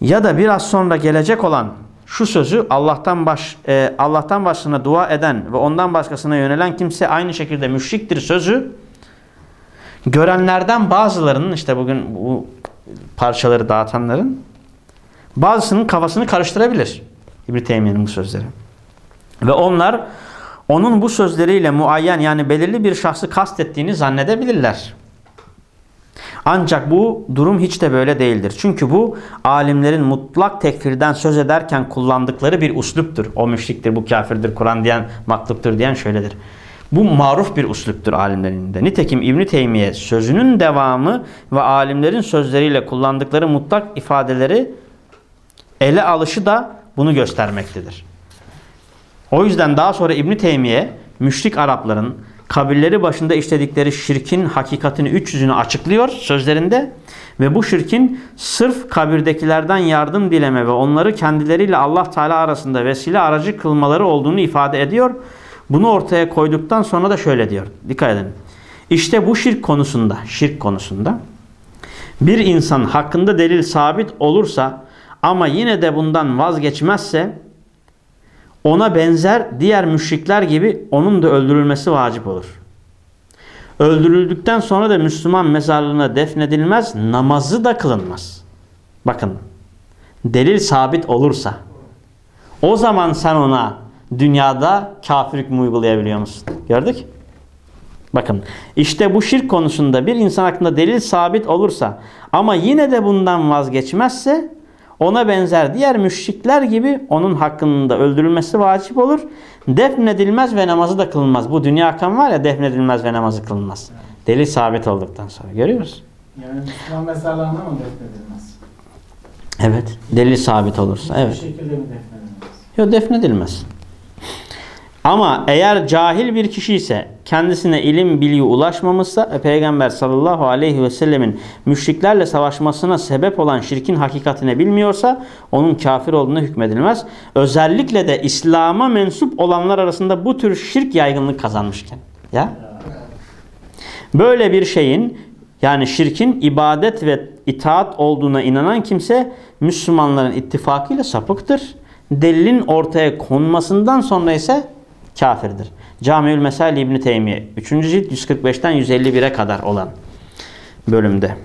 ya da biraz sonra gelecek olan şu sözü Allah'tan baş e, Allah'tan başkasına dua eden ve ondan başkasına yönelen kimse aynı şekilde müşriktir sözü görenlerden bazılarının işte bugün bu parçaları dağıtanların bazısının kafasını karıştırabilir İbn Teymiye'nin bu sözleri. Ve onlar onun bu sözleriyle muayyen yani belirli bir şahsı kastettiğini zannedebilirler. Ancak bu durum hiç de böyle değildir. Çünkü bu alimlerin mutlak tekfirden söz ederken kullandıkları bir usluptur. O müşriktir, bu kafirdir, Kur'an diyen makluptur diyen şöyledir. Bu maruf bir usluptur alimlerin de. Nitekim İbn Teymiye sözünün devamı ve alimlerin sözleriyle kullandıkları mutlak ifadeleri ele alışı da bunu göstermektedir. O yüzden daha sonra İbn Teymiye müşrik Arapların kabilleri başında işledikleri şirkin hakikatini 300'ünü açıklıyor sözlerinde ve bu şirkin sırf kabirdekilerden yardım dileme ve onları kendileriyle Allah Teala arasında vesile aracı kılmaları olduğunu ifade ediyor. Bunu ortaya koyduktan sonra da şöyle diyor. Dikkat edin. İşte bu şirk konusunda, şirk konusunda bir insan hakkında delil sabit olursa ama yine de bundan vazgeçmezse ona benzer diğer müşrikler gibi onun da öldürülmesi vacip olur. Öldürüldükten sonra da Müslüman mezarlığına defnedilmez, namazı da kılınmaz. Bakın, delil sabit olursa, o zaman sen ona dünyada kafir hükmü uygulayabiliyor musun? Gördük. Bakın, işte bu şirk konusunda bir insan hakkında delil sabit olursa ama yine de bundan vazgeçmezse ona benzer diğer müşrikler gibi onun hakkında öldürülmesi vacip olur. Defnedilmez ve namazı da kılınmaz. Bu dünya hakkım var ya defnedilmez ve namazı kılınmaz. Delil sabit olduktan sonra. Görüyoruz. Yani Müslüman mezarlığına mı defnedilmez? Evet. Delil sabit olursa. Bu Evet. şekilde mi defnedilmez? Yok defnedilmez. Ama eğer cahil bir kişi ise kendisine ilim bilgi ulaşmamışsa Peygamber sallallahu aleyhi ve sellemin müşriklerle savaşmasına sebep olan şirkin hakikatine bilmiyorsa onun kafir olduğuna hükmedilmez. Özellikle de İslam'a mensup olanlar arasında bu tür şirk yaygınlık kazanmışken. Ya? Böyle bir şeyin yani şirkin ibadet ve itaat olduğuna inanan kimse Müslümanların ittifakıyla sapıktır. Delilin ortaya konmasından sonra ise kafirdir. Camiül Mesail İbni Teymiye 3. cilt 145'ten 151'e kadar olan bölümde.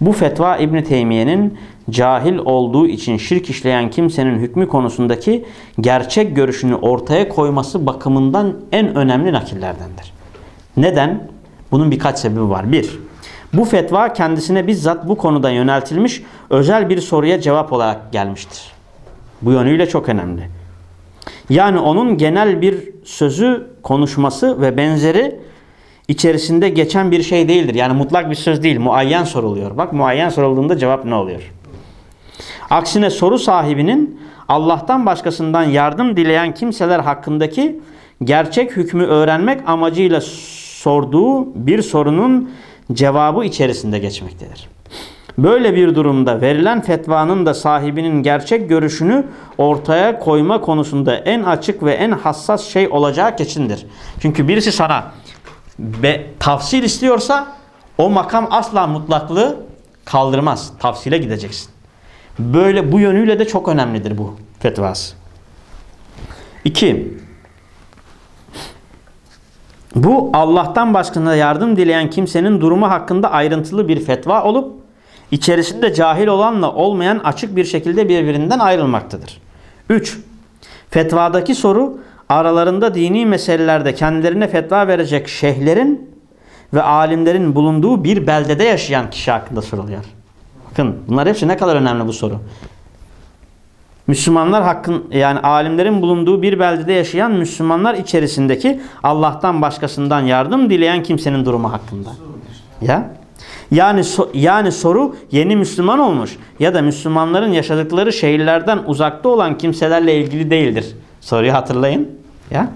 Bu fetva İbni Teymiye'nin cahil olduğu için şirk işleyen kimsenin hükmü konusundaki gerçek görüşünü ortaya koyması bakımından en önemli nakillerdendir. Neden? Bunun birkaç sebebi var. Bir, bu fetva kendisine bizzat bu konuda yöneltilmiş özel bir soruya cevap olarak gelmiştir. Bu yönüyle çok önemli. Yani onun genel bir sözü, konuşması ve benzeri içerisinde geçen bir şey değildir. Yani mutlak bir söz değil, muayyen soruluyor. Bak muayyen sorulduğunda cevap ne oluyor? Aksine soru sahibinin Allah'tan başkasından yardım dileyen kimseler hakkındaki gerçek hükmü öğrenmek amacıyla sorduğu bir sorunun cevabı içerisinde geçmektedir. Böyle bir durumda verilen fetvanın da sahibinin gerçek görüşünü ortaya koyma konusunda en açık ve en hassas şey olacağı kesindir. Çünkü birisi sana be, tafsil istiyorsa o makam asla mutlaklığı kaldırmaz. Tafsile gideceksin. Böyle bu yönüyle de çok önemlidir bu fetvası. 2. Bu Allah'tan başkasına yardım dileyen kimsenin durumu hakkında ayrıntılı bir fetva olup içerisinde cahil olanla olmayan açık bir şekilde birbirinden ayrılmaktadır. 3. Fetvadaki soru aralarında dini meselelerde kendilerine fetva verecek şeyhlerin ve alimlerin bulunduğu bir beldede yaşayan kişi hakkında soruluyor. Bakın bunlar hepsi ne kadar önemli bu soru. Müslümanlar hakkın yani alimlerin bulunduğu bir beldede yaşayan Müslümanlar içerisindeki Allah'tan başkasından yardım dileyen kimsenin durumu hakkında. Ya yani so, yani soru yeni Müslüman olmuş ya da Müslümanların yaşadıkları şehirlerden uzakta olan kimselerle ilgili değildir. Soruyu hatırlayın. Ya.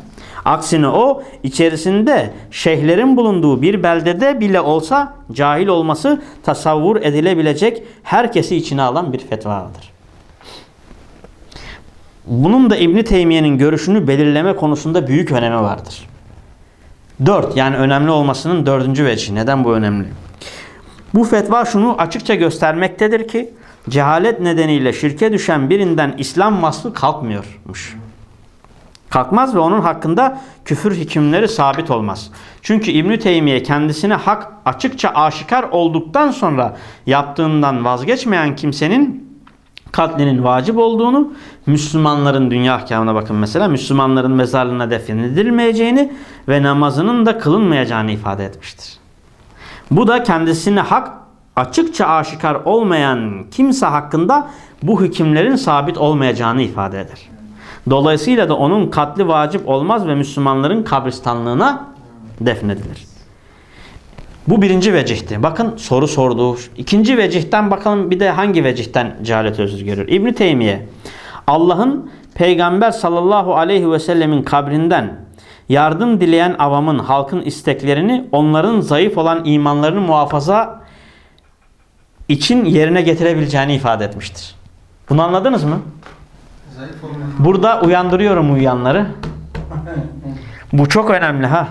Aksine o içerisinde şeyhlerin bulunduğu bir beldede bile olsa cahil olması tasavvur edilebilecek herkesi içine alan bir fetvadır. Bunun da İbn Teymiye'nin görüşünü belirleme konusunda büyük önemi vardır. Dört yani önemli olmasının dördüncü vecihi. Neden bu önemli? Bu fetva şunu açıkça göstermektedir ki cehalet nedeniyle şirke düşen birinden İslam vasfı kalkmıyormuş. Kalkmaz ve onun hakkında küfür hükümleri sabit olmaz. Çünkü İbn Teymiye kendisine hak açıkça aşikar olduktan sonra yaptığından vazgeçmeyen kimsenin katlinin vacip olduğunu Müslümanların dünya ahkamına bakın mesela Müslümanların mezarlığına defnedilmeyeceğini ve namazının da kılınmayacağını ifade etmiştir. Bu da kendisine hak açıkça aşikar olmayan kimse hakkında bu hükümlerin sabit olmayacağını ifade eder. Dolayısıyla da onun katli vacip olmaz ve Müslümanların kabristanlığına defnedilir. Bu birinci vecihti. Bakın soru sordu. İkinci vecihten bakalım bir de hangi vecihten cehalet özür görür. İbn Teymiye Allah'ın Peygamber sallallahu aleyhi ve sellemin kabrinden yardım dileyen avamın halkın isteklerini onların zayıf olan imanlarını muhafaza için yerine getirebileceğini ifade etmiştir. Bunu anladınız mı? Burada uyandırıyorum uyuyanları. Bu çok önemli ha.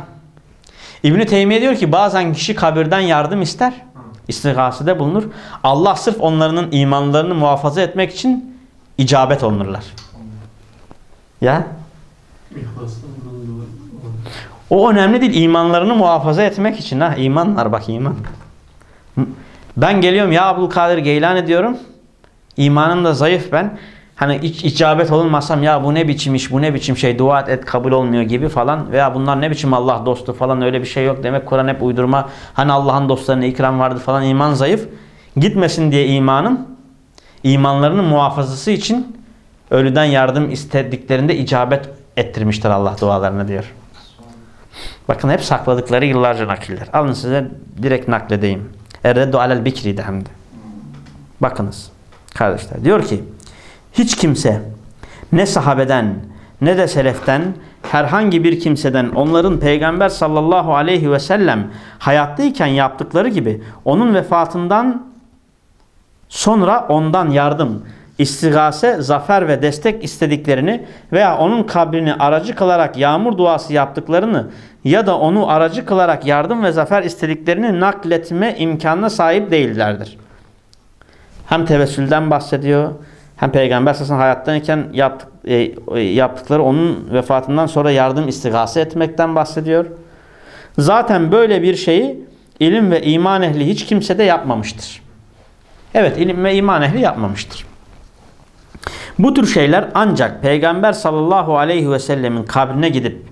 İbn Teymiye diyor ki bazen kişi kabirden yardım ister. İstigasede bulunur. Allah sırf onların imanlarını muhafaza etmek için icabet olunurlar. Ya o önemli değil. İmanlarını muhafaza etmek için ha. İmanlar bak iman. Ben geliyorum ya Abdülkadir Geylani diyorum. İmanım da zayıf ben. Hani hiç icabet olunmasam ya bu ne biçim iş, bu ne biçim şey, dua et kabul olmuyor gibi falan veya bunlar ne biçim Allah dostu falan öyle bir şey yok demek Kur'an hep uydurma. Hani Allah'ın dostlarına ikram vardı falan iman zayıf. Gitmesin diye imanım imanlarının muhafazası için ölüden yardım istediklerinde icabet ettirmiştir Allah dualarına diyor. Bakın hep sakladıkları yıllarca nakiller. Alın size direkt nakledeyim. Erreddu alel bikri de hem de. Bakınız kardeşler. Diyor ki hiç kimse ne sahabeden ne de seleften herhangi bir kimseden onların peygamber sallallahu aleyhi ve sellem hayattayken yaptıkları gibi onun vefatından sonra ondan yardım, istigase, zafer ve destek istediklerini veya onun kabrini aracı kılarak yağmur duası yaptıklarını ya da onu aracı kılarak yardım ve zafer istediklerini nakletme imkanına sahip değillerdir. Hem tevessülden bahsediyor hem Peygamber sallallahu hayattayken yaptık, e, yaptıkları onun vefatından sonra yardım istigase etmekten bahsediyor. Zaten böyle bir şeyi ilim ve iman ehli hiç kimse de yapmamıştır. Evet ilim ve iman ehli yapmamıştır. Bu tür şeyler ancak Peygamber sallallahu aleyhi ve sellemin kabrine gidip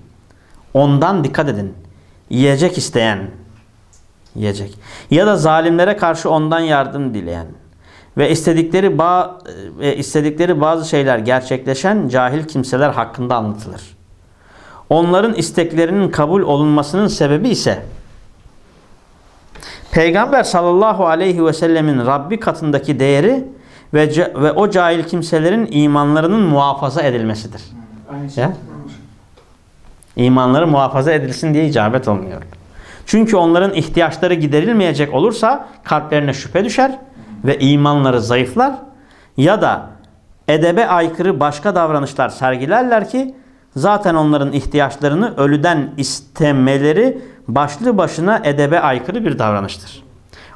ondan dikkat edin. Yiyecek isteyen, yiyecek ya da zalimlere karşı ondan yardım dileyen ve istedikleri ba ve istedikleri bazı şeyler gerçekleşen cahil kimseler hakkında anlatılır. Onların isteklerinin kabul olunmasının sebebi ise Peygamber sallallahu aleyhi ve sellemin Rabbi katındaki değeri ve, ve o cahil kimselerin imanlarının muhafaza edilmesidir. Aynı şey. Ya? İmanları muhafaza edilsin diye icabet olmuyor. Çünkü onların ihtiyaçları giderilmeyecek olursa kalplerine şüphe düşer ve imanları zayıflar ya da edebe aykırı başka davranışlar sergilerler ki zaten onların ihtiyaçlarını ölüden istemeleri başlı başına edebe aykırı bir davranıştır.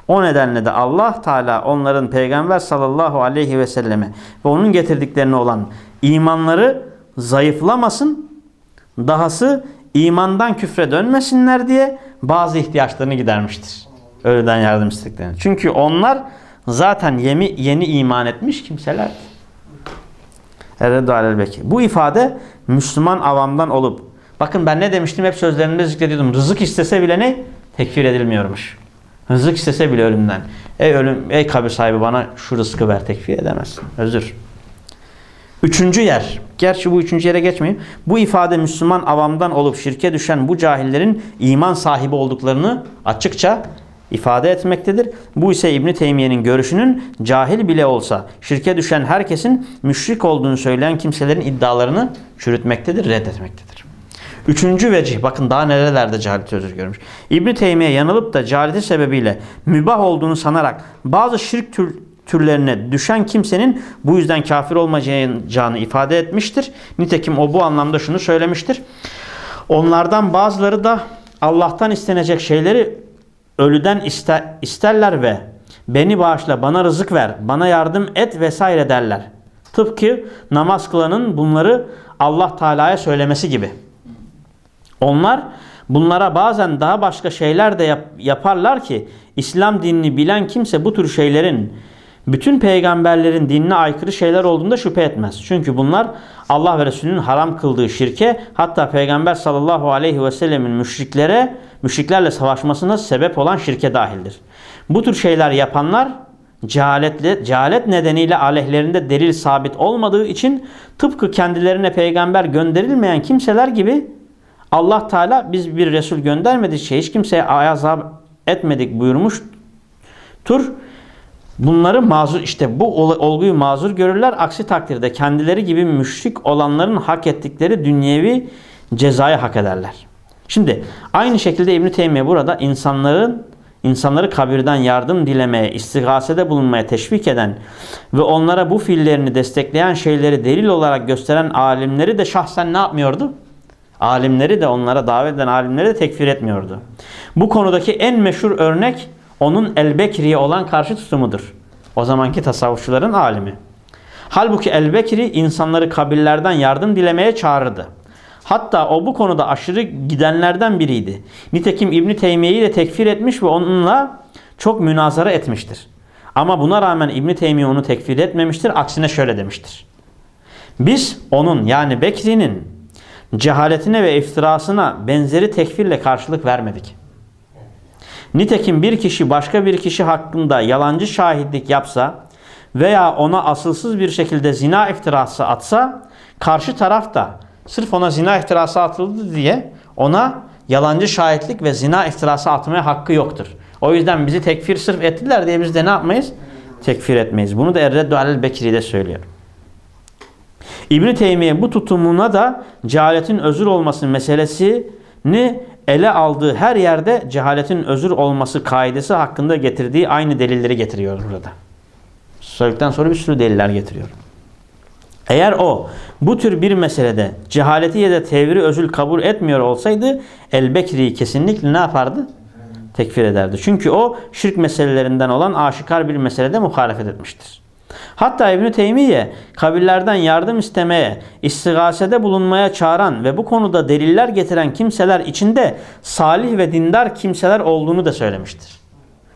O nedenle de Allah Teala onların Peygamber sallallahu aleyhi ve selleme ve onun getirdiklerine olan imanları zayıflamasın, dahası imandan küfre dönmesinler diye bazı ihtiyaçlarını gidermiştir. Ölüden yardım istediklerini. Çünkü onlar zaten yeni, yeni iman etmiş kimseler. Bu ifade Müslüman avamdan olup bakın ben ne demiştim hep sözlerimde zikrediyordum. Rızık istese bile ne? Tekfir edilmiyormuş. Rızık istese bile ölümden. Ey ölüm, ey kabir sahibi bana şu rızkı ver tekfir edemezsin. Özür. Üçüncü yer. Gerçi bu üçüncü yere geçmeyeyim. Bu ifade Müslüman avamdan olup şirke düşen bu cahillerin iman sahibi olduklarını açıkça ifade etmektedir. Bu ise İbn Teymiye'nin görüşünün cahil bile olsa şirke düşen herkesin müşrik olduğunu söyleyen kimselerin iddialarını çürütmektedir, reddetmektedir. Üçüncü vecih, bakın daha nerelerde cehalet özür görmüş. İbn Teymiye yanılıp da cehaleti sebebiyle mübah olduğunu sanarak bazı şirk tür, türlerine düşen kimsenin bu yüzden kafir olmayacağını ifade etmiştir. Nitekim o bu anlamda şunu söylemiştir. Onlardan bazıları da Allah'tan istenecek şeyleri ölüden ister, isterler ve beni bağışla, bana rızık ver, bana yardım et vesaire derler. Tıpkı namaz kılanın bunları Allah Teala'ya söylemesi gibi. Onlar bunlara bazen daha başka şeyler de yap, yaparlar ki İslam dinini bilen kimse bu tür şeylerin bütün peygamberlerin dinine aykırı şeyler olduğunda şüphe etmez. Çünkü bunlar Allah ve Resulünün haram kıldığı şirke hatta peygamber sallallahu aleyhi ve sellemin müşriklere müşriklerle savaşmasına sebep olan şirke dahildir. Bu tür şeyler yapanlar cehaletle, cehalet nedeniyle aleyhlerinde delil sabit olmadığı için tıpkı kendilerine peygamber gönderilmeyen kimseler gibi Allah Teala biz bir Resul göndermedik şey hiç kimseye azap etmedik buyurmuştur. Bunları mazur işte bu olguyu mazur görürler. Aksi takdirde kendileri gibi müşrik olanların hak ettikleri dünyevi cezayı hak ederler. Şimdi aynı şekilde İbn Teymiye burada insanların insanları kabirden yardım dilemeye, istigasede bulunmaya teşvik eden ve onlara bu fiillerini destekleyen şeyleri delil olarak gösteren alimleri de şahsen ne yapmıyordu? Alimleri de onlara davet eden alimleri de tekfir etmiyordu. Bu konudaki en meşhur örnek onun El-Bekri'ye olan karşı tutumudur. O zamanki tasavvufçuların alimi. Halbuki El-Bekri insanları kabirlerden yardım dilemeye çağırdı. Hatta o bu konuda aşırı gidenlerden biriydi. Nitekim İbni Teymiye'yi de tekfir etmiş ve onunla çok münazara etmiştir. Ama buna rağmen İbni Teymiye onu tekfir etmemiştir. Aksine şöyle demiştir. Biz onun yani Bekri'nin cehaletine ve iftirasına benzeri tekfirle karşılık vermedik. Nitekim bir kişi başka bir kişi hakkında yalancı şahitlik yapsa veya ona asılsız bir şekilde zina iftirası atsa karşı taraf da sırf ona zina iftirası atıldı diye ona yalancı şahitlik ve zina iftirası atmaya hakkı yoktur. O yüzden bizi tekfir sırf ettiler diye biz de ne yapmayız? Tekfir etmeyiz. Bunu da Erreddu Alel Bekiri'de söylüyor. İbn-i Teymiye bu tutumuna da cehaletin özür olması meselesini ele aldığı her yerde cehaletin özür olması kaidesi hakkında getirdiği aynı delilleri getiriyor burada. Söyledikten sonra bir sürü deliller getiriyor. Eğer o bu tür bir meselede cehaleti ya da tevri özül kabul etmiyor olsaydı El-Bekri'yi kesinlikle ne yapardı? Tekfir ederdi. Çünkü o şirk meselelerinden olan aşikar bir meselede muhalefet etmiştir. Hatta İbn-i Teymiye kabirlerden yardım istemeye, istigasede bulunmaya çağıran ve bu konuda deliller getiren kimseler içinde salih ve dindar kimseler olduğunu da söylemiştir.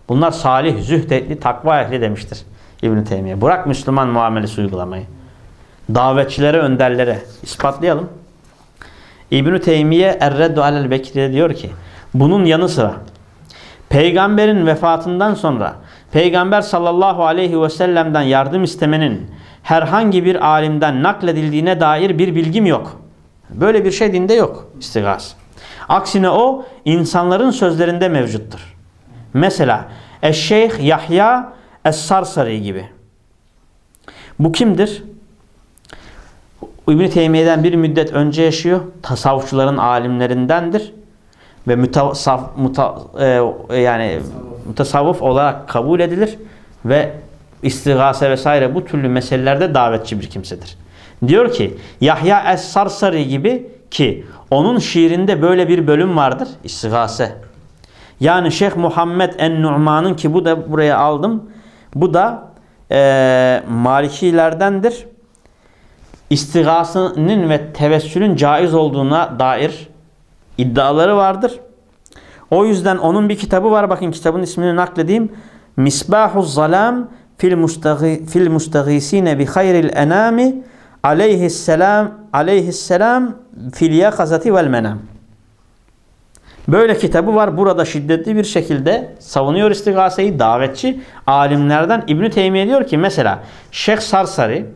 Bunlar salih, zühdetli, takva ehli demiştir İbn-i Teymiye. Bırak Müslüman muamelesi uygulamayı. Davetçilere, önderlere ispatlayalım. İbn-i Teymiye Erreddu alel Bekir'e diyor ki bunun yanı sıra peygamberin vefatından sonra Peygamber sallallahu aleyhi ve sellem'den yardım istemenin herhangi bir alimden nakledildiğine dair bir bilgim yok. Böyle bir şey dinde yok istigaz. Aksine o insanların sözlerinde mevcuttur. Mesela Eşşeyh Yahya Es-Sarsari gibi. Bu kimdir? İbn-i Teymiye'den bir müddet önce yaşıyor. Tasavvufçuların alimlerindendir. Ve mutasaf, muta, e, yani mutasavvuf olarak kabul edilir. Ve istigase vesaire bu türlü meselelerde davetçi bir kimsedir. Diyor ki Yahya Es-Sarsari gibi ki onun şiirinde böyle bir bölüm vardır. İstigase. Yani Şeyh Muhammed En-Nu'man'ın ki bu da buraya aldım. Bu da e, Malikilerdendir istigasının ve tevessülün caiz olduğuna dair iddiaları vardır. O yüzden onun bir kitabı var. Bakın kitabın ismini nakledeyim. Misbahuz Zalam fil fil mustagisine bi hayril enami aleyhisselam aleyhisselam fil yakazati vel menam. Böyle kitabı var. Burada şiddetli bir şekilde savunuyor istigaseyi davetçi alimlerden İbn Teymiye diyor ki mesela Şeyh Sarsari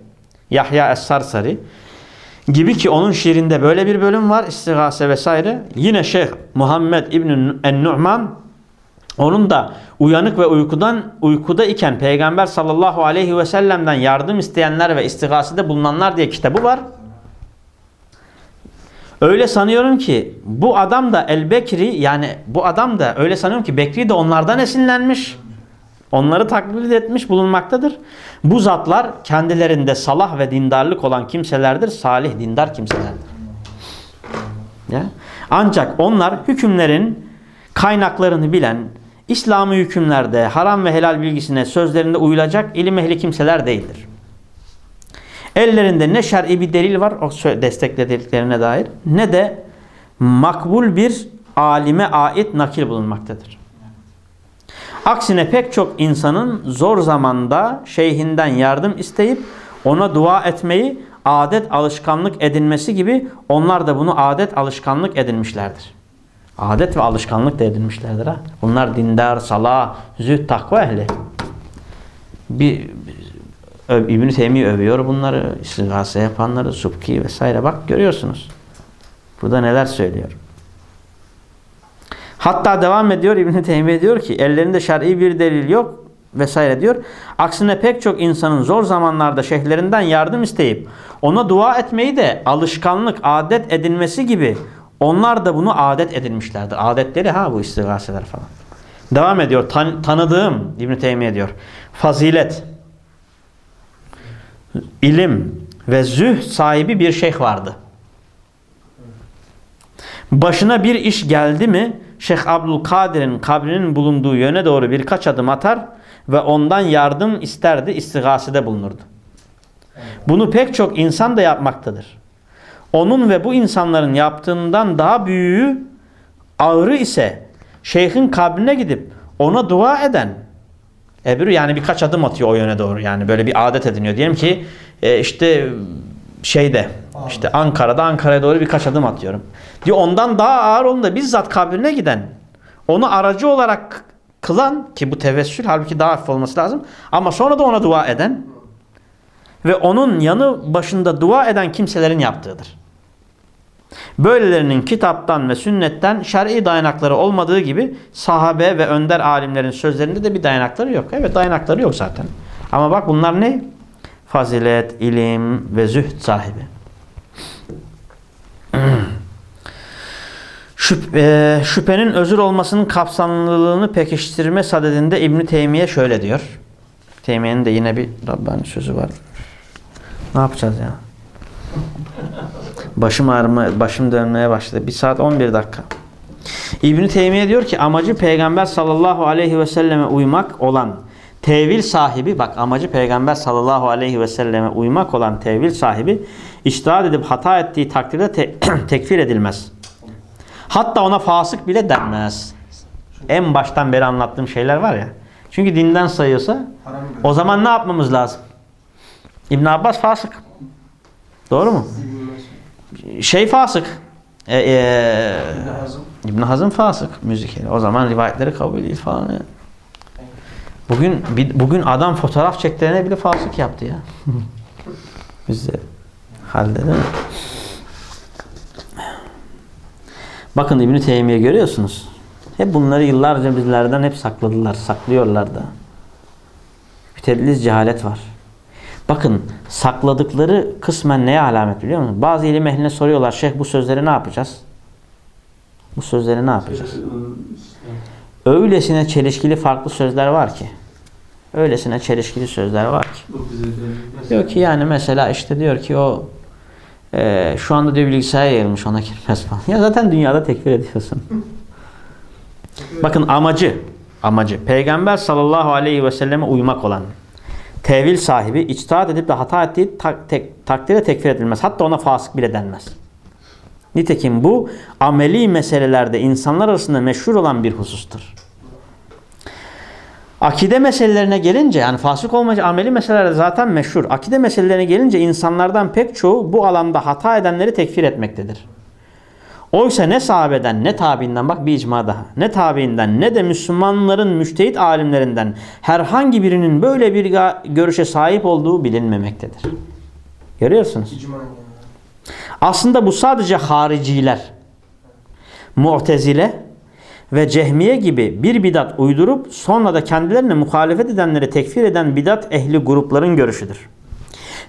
Yahya Es-Sarsari gibi ki onun şiirinde böyle bir bölüm var istigase vesaire. Yine Şeyh Muhammed İbn en-Nu'man onun da uyanık ve uykudan uykuda iken Peygamber sallallahu aleyhi ve sellem'den yardım isteyenler ve istigasede bulunanlar diye kitabı var. Öyle sanıyorum ki bu adam da El-Bekri yani bu adam da öyle sanıyorum ki Bekri de onlardan esinlenmiş. Onları taklit etmiş bulunmaktadır. Bu zatlar kendilerinde salah ve dindarlık olan kimselerdir. Salih dindar kimselerdir. Ya? Ancak onlar hükümlerin kaynaklarını bilen, İslami hükümlerde haram ve helal bilgisine sözlerinde uyulacak ilim ehli kimseler değildir. Ellerinde ne şer'i bir delil var o desteklediklerine dair ne de makbul bir alime ait nakil bulunmaktadır. Aksine pek çok insanın zor zamanda şeyhinden yardım isteyip ona dua etmeyi adet alışkanlık edinmesi gibi onlar da bunu adet alışkanlık edinmişlerdir. Adet ve alışkanlık da edinmişlerdir ha. Bunlar dindar, salah, zühd, takva ehli. Bir İbn-i Teymiye övüyor bunları, istigase yapanları, Subki vesaire. Bak görüyorsunuz. Burada neler söylüyor. Hatta devam ediyor İbn-i diyor ki ellerinde şer'i bir delil yok vesaire diyor. Aksine pek çok insanın zor zamanlarda şeyhlerinden yardım isteyip ona dua etmeyi de alışkanlık, adet edinmesi gibi onlar da bunu adet edinmişlerdir. Adetleri ha bu istigaseler falan. Devam ediyor. Tan- tanıdığım İbn-i diyor. Fazilet, ilim ve züh sahibi bir şeyh vardı. Başına bir iş geldi mi Şeyh Abdülkadir'in kabrinin bulunduğu yöne doğru birkaç adım atar ve ondan yardım isterdi, istigasede bulunurdu. Bunu pek çok insan da yapmaktadır. Onun ve bu insanların yaptığından daha büyüğü ağrı ise şeyhin kabrine gidip ona dua eden Ebru yani birkaç adım atıyor o yöne doğru. Yani böyle bir adet ediniyor. Diyelim ki e, işte şeyde işte Ankara'da Ankara'ya doğru birkaç adım atıyorum. Diyor ondan daha ağır onun da bizzat kabrine giden onu aracı olarak kılan ki bu tevessül halbuki daha hafif olması lazım. Ama sonra da ona dua eden ve onun yanı başında dua eden kimselerin yaptığıdır. Böylelerinin kitaptan ve sünnetten şer'i dayanakları olmadığı gibi sahabe ve önder alimlerin sözlerinde de bir dayanakları yok. Evet dayanakları yok zaten. Ama bak bunlar ne? Fazilet, ilim ve zühd sahibi. Şüp, e, şüphenin özür olmasının kapsamlılığını pekiştirme sadedinde İbn Teymiye şöyle diyor. Teymiye'nin de yine bir Rabbani sözü var. Ne yapacağız ya? Başım ağrıma, başım dönmeye başladı. 1 saat 11 dakika. İbn Teymiye diyor ki amacı Peygamber sallallahu aleyhi ve selleme uymak olan tevil sahibi bak amacı Peygamber sallallahu aleyhi ve selleme uymak olan tevil sahibi iştihad edip hata ettiği takdirde te tekfir edilmez. Hatta ona fasık bile denmez. En baştan beri anlattığım şeyler var ya. Çünkü dinden sayıyorsa o zaman ne yapmamız lazım? İbn Abbas fasık. Doğru mu? Şey fasık. E, e, lazım. İbn Hazım fasık müzik. O zaman rivayetleri kabul değil falan. ya. Bugün bugün adam fotoğraf çektirene bile fasık yaptı ya. Bizde halde değil mi? Bakın İbn Teymiye görüyorsunuz. Hep bunları yıllarca bizlerden hep sakladılar, saklıyorlar da. Bir tedlis cehalet var. Bakın sakladıkları kısmen neye alamet biliyor musunuz? Bazı ilim ehline soruyorlar. Şeyh bu sözleri ne yapacağız? Bu sözleri ne yapacağız? Öylesine çelişkili farklı sözler var ki. Öylesine çelişkili sözler var ki. Diyor ki yani mesela işte diyor ki o e, şu anda diyor bilgisayar yayılmış ona girmez falan. Ya zaten dünyada tekfir ediyorsun. Bakın amacı amacı Peygamber sallallahu aleyhi ve selleme uymak olan tevil sahibi içtihat edip de hata ettiği tak, tek, takdire tekfir edilmez. Hatta ona fasık bile denmez. Nitekim bu ameli meselelerde insanlar arasında meşhur olan bir husustur. Akide meselelerine gelince yani fasık olmayınca ameli meselelerde zaten meşhur. Akide meselelerine gelince insanlardan pek çoğu bu alanda hata edenleri tekfir etmektedir. Oysa ne sahabeden ne tabiinden bak bir icma daha. Ne tabiinden ne de Müslümanların müştehit alimlerinden herhangi birinin böyle bir görüşe sahip olduğu bilinmemektedir. Görüyorsunuz. Aslında bu sadece hariciler, mu'tezile ve cehmiye gibi bir bidat uydurup sonra da kendilerine muhalefet edenleri tekfir eden bidat ehli grupların görüşüdür.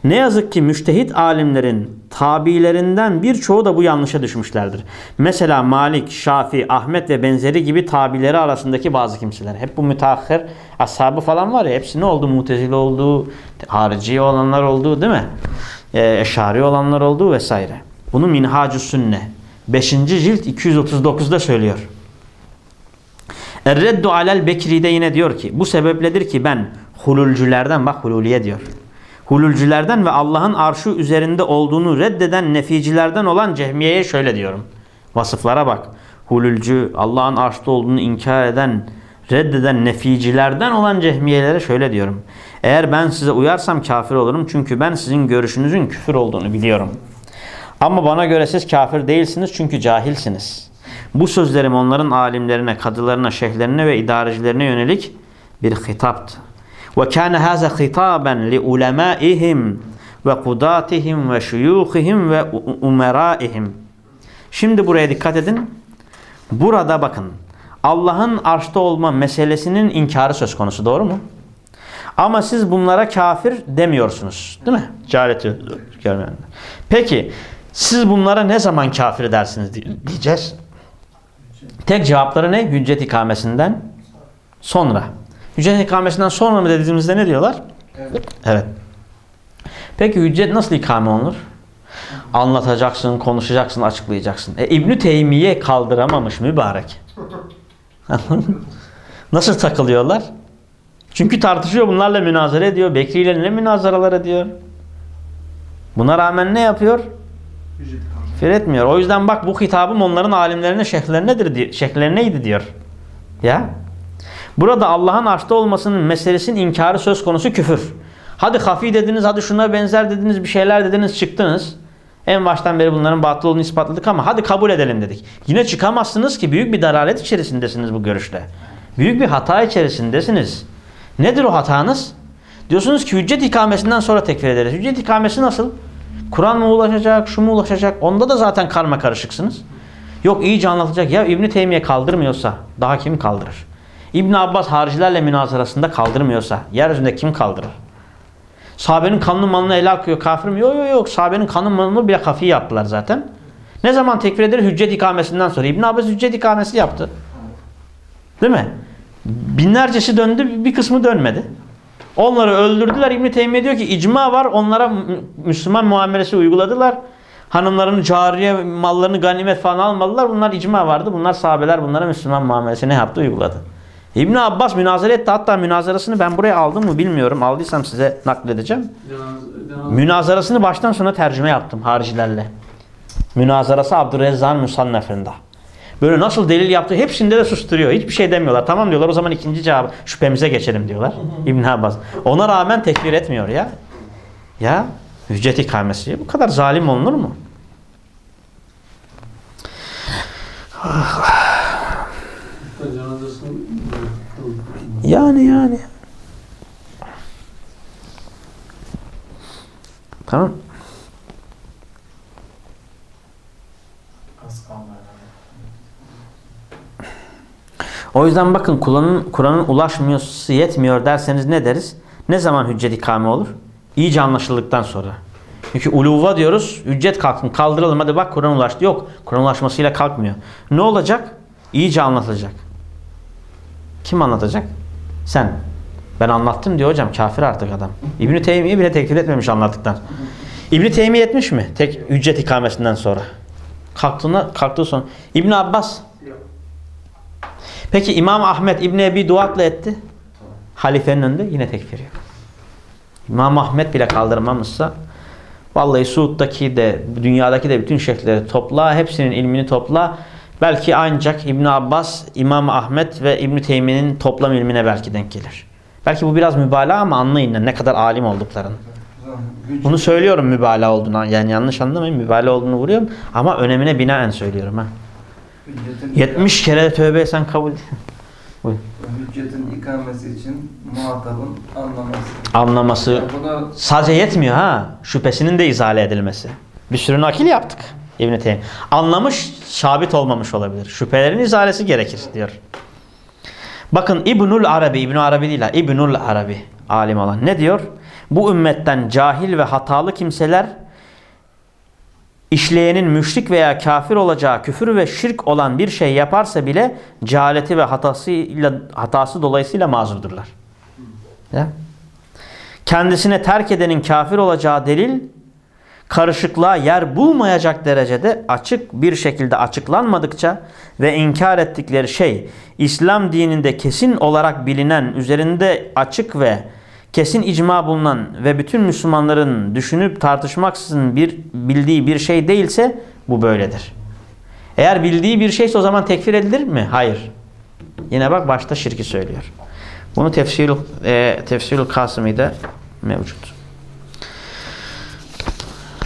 Ne yazık ki müştehit alimlerin tabilerinden birçoğu da bu yanlışa düşmüşlerdir. Mesela Malik, Şafi, Ahmet ve benzeri gibi tabileri arasındaki bazı kimseler. Hep bu müteahhir ashabı falan var ya hepsi ne oldu? Mutezile oldu, harici olanlar oldu değil mi? Ee, eşari olanlar oldu vesaire. Bunu Minhacü Sünne 5. cilt 239'da söylüyor. Erreddu alel Bekri'de yine diyor ki bu sebepledir ki ben hululcülerden bak hululiye diyor. Hululcülerden ve Allah'ın arşı üzerinde olduğunu reddeden neficilerden olan cehmiyeye şöyle diyorum. Vasıflara bak. Hululcü, Allah'ın arşta olduğunu inkar eden, reddeden neficilerden olan cehmiyelere şöyle diyorum. Eğer ben size uyarsam kafir olurum çünkü ben sizin görüşünüzün küfür olduğunu biliyorum. Ama bana göre siz kafir değilsiniz çünkü cahilsiniz. Bu sözlerim onların alimlerine, kadılarına, şeyhlerine ve idarecilerine yönelik bir hitaptı. Ve kâne hâze hitaben li ulemâihim ve kudatihim ve şuyûhihim ve umerâihim. Şimdi buraya dikkat edin. Burada bakın Allah'ın arşta olma meselesinin inkarı söz konusu doğru mu? Ama siz bunlara kafir demiyorsunuz. Değil mi? Cehaleti görmeyenler. Peki siz bunlara ne zaman kafir dersiniz diyeceğiz. Tek cevapları ne? Hüccet ikamesinden sonra. Hüccet ikamesinden sonra mı dediğimizde ne diyorlar? Evet. Evet. Peki hüccet nasıl ikame olunur? Anlatacaksın, konuşacaksın, açıklayacaksın. E, İbn-i Teymiye kaldıramamış mübarek. nasıl takılıyorlar? Çünkü tartışıyor bunlarla münazara ediyor. Bekri ile ne münazaralar ediyor? Buna rağmen ne yapıyor? Etmiyor. O yüzden bak bu hitabım onların alimlerine, şeyhlerinedir, di- şeyhlerineydi diyor. Ya. Burada Allah'ın arşta olmasının meselesinin inkarı söz konusu küfür. Hadi hafi dediniz, hadi şuna benzer dediniz, bir şeyler dediniz, çıktınız. En baştan beri bunların batıl olduğunu ispatladık ama hadi kabul edelim dedik. Yine çıkamazsınız ki büyük bir dalalet içerisindesiniz bu görüşte. Büyük bir hata içerisindesiniz. Nedir o hatanız? Diyorsunuz ki hüccet ikamesinden sonra tekfir ederiz. Hüccet ikamesi nasıl? Kur'an mı ulaşacak, şu mu ulaşacak? Onda da zaten karma karışıksınız. Yok iyice anlatacak. Ya İbn Teymiye kaldırmıyorsa daha kim kaldırır? İbn Abbas haricilerle münazarasında kaldırmıyorsa yeryüzünde kim kaldırır? Sahabenin kanını malını ele akıyor kafir mi? Yok yok yok. Sahabenin kanını malını bile kafi yaptılar zaten. Ne zaman tekfir eder? Hüccet ikamesinden sonra. İbn Abbas hüccet ikamesi yaptı. Değil mi? Binlercesi döndü, bir kısmı dönmedi. Onları öldürdüler. İbn Teymiye diyor ki icma var. Onlara mü- Müslüman muamelesi uyguladılar. Hanımlarını, cariye, mallarını ganimet falan almadılar. Bunlar icma vardı. Bunlar sahabeler bunlara Müslüman muamelesi ne yaptı? Uyguladı. İbn Abbas münazara etti. Hatta münazarasını ben buraya aldım mı bilmiyorum. Aldıysam size nakledeceğim. Münazarasını baştan sona tercüme yaptım haricilerle. Münazarası Abdurrezzak'ın Musannef'inde. Böyle nasıl delil yaptı hepsinde de susturuyor. Hiçbir şey demiyorlar. Tamam diyorlar o zaman ikinci cevabı şüphemize geçelim diyorlar. İbn Abbas. Ona rağmen tekfir etmiyor ya. Ya hüccet ikamesi. Bu kadar zalim olunur mu? Yani yani. Tamam. O yüzden bakın Kur'an'ın Kur'an'ın ulaşmıyorsa yetmiyor derseniz ne deriz? Ne zaman hüccet ikame olur? İyice anlaşıldıktan sonra. Çünkü uluva diyoruz. Hüccet kalksın kaldıralım hadi bak Kur'an ulaştı. Yok. Kur'an ulaşmasıyla kalkmıyor. Ne olacak? İyice anlatılacak. Kim anlatacak? Sen. Ben anlattım diyor hocam. Kafir artık adam. İbn-i Teymiye bile tekfir etmemiş anlattıktan. İbn-i Teymiye etmiş mi? Tek hüccet ikamesinden sonra. Kalktığına, kalktığı sonra. İbn Abbas. Peki İmam Ahmet İbni Ebi Duat'la etti. Halifenin önünde yine tekfir yok. İmam Ahmet bile kaldırmamışsa vallahi Suud'daki de dünyadaki de bütün şeyhleri topla. Hepsinin ilmini topla. Belki ancak İbn Abbas, İmam Ahmet ve İbn Teymiye'nin toplam ilmine belki denk gelir. Belki bu biraz mübalağa ama anlayın ne kadar alim olduklarını. Bunu söylüyorum mübalağa olduğunu. Yani yanlış anlamayın mübalağa olduğunu vuruyorum ama önemine binaen söylüyorum ha. Hüccetin 70 kere tövbe etsen kabul Hüccetin ikamesi için muhatabın anlaması. anlaması Ya buna sadece yetmiyor ha. Şüphesinin de izale edilmesi. Bir sürü nakil yaptık. İbn. Anlamış, sabit olmamış olabilir. Şüphelerin izalesi gerekir diyor. Bakın İbnül Arabi, İbn Arabi değil ha. İbnül Arabi alim olan ne diyor? Bu ümmetten cahil ve hatalı kimseler işleyenin müşrik veya kafir olacağı küfür ve şirk olan bir şey yaparsa bile cehaleti ve hatasıyla hatası dolayısıyla mazurdurlar. Ya. Kendisine terk edenin kafir olacağı delil karışıklığa yer bulmayacak derecede açık bir şekilde açıklanmadıkça ve inkar ettikleri şey İslam dininde kesin olarak bilinen, üzerinde açık ve kesin icma bulunan ve bütün Müslümanların düşünüp tartışmaksızın bir bildiği bir şey değilse bu böyledir. Eğer bildiği bir şeyse o zaman tekfir edilir mi? Hayır. Yine bak başta şirki söylüyor. Bunu tefsir e, tefsirül Kasımi'de mevcut.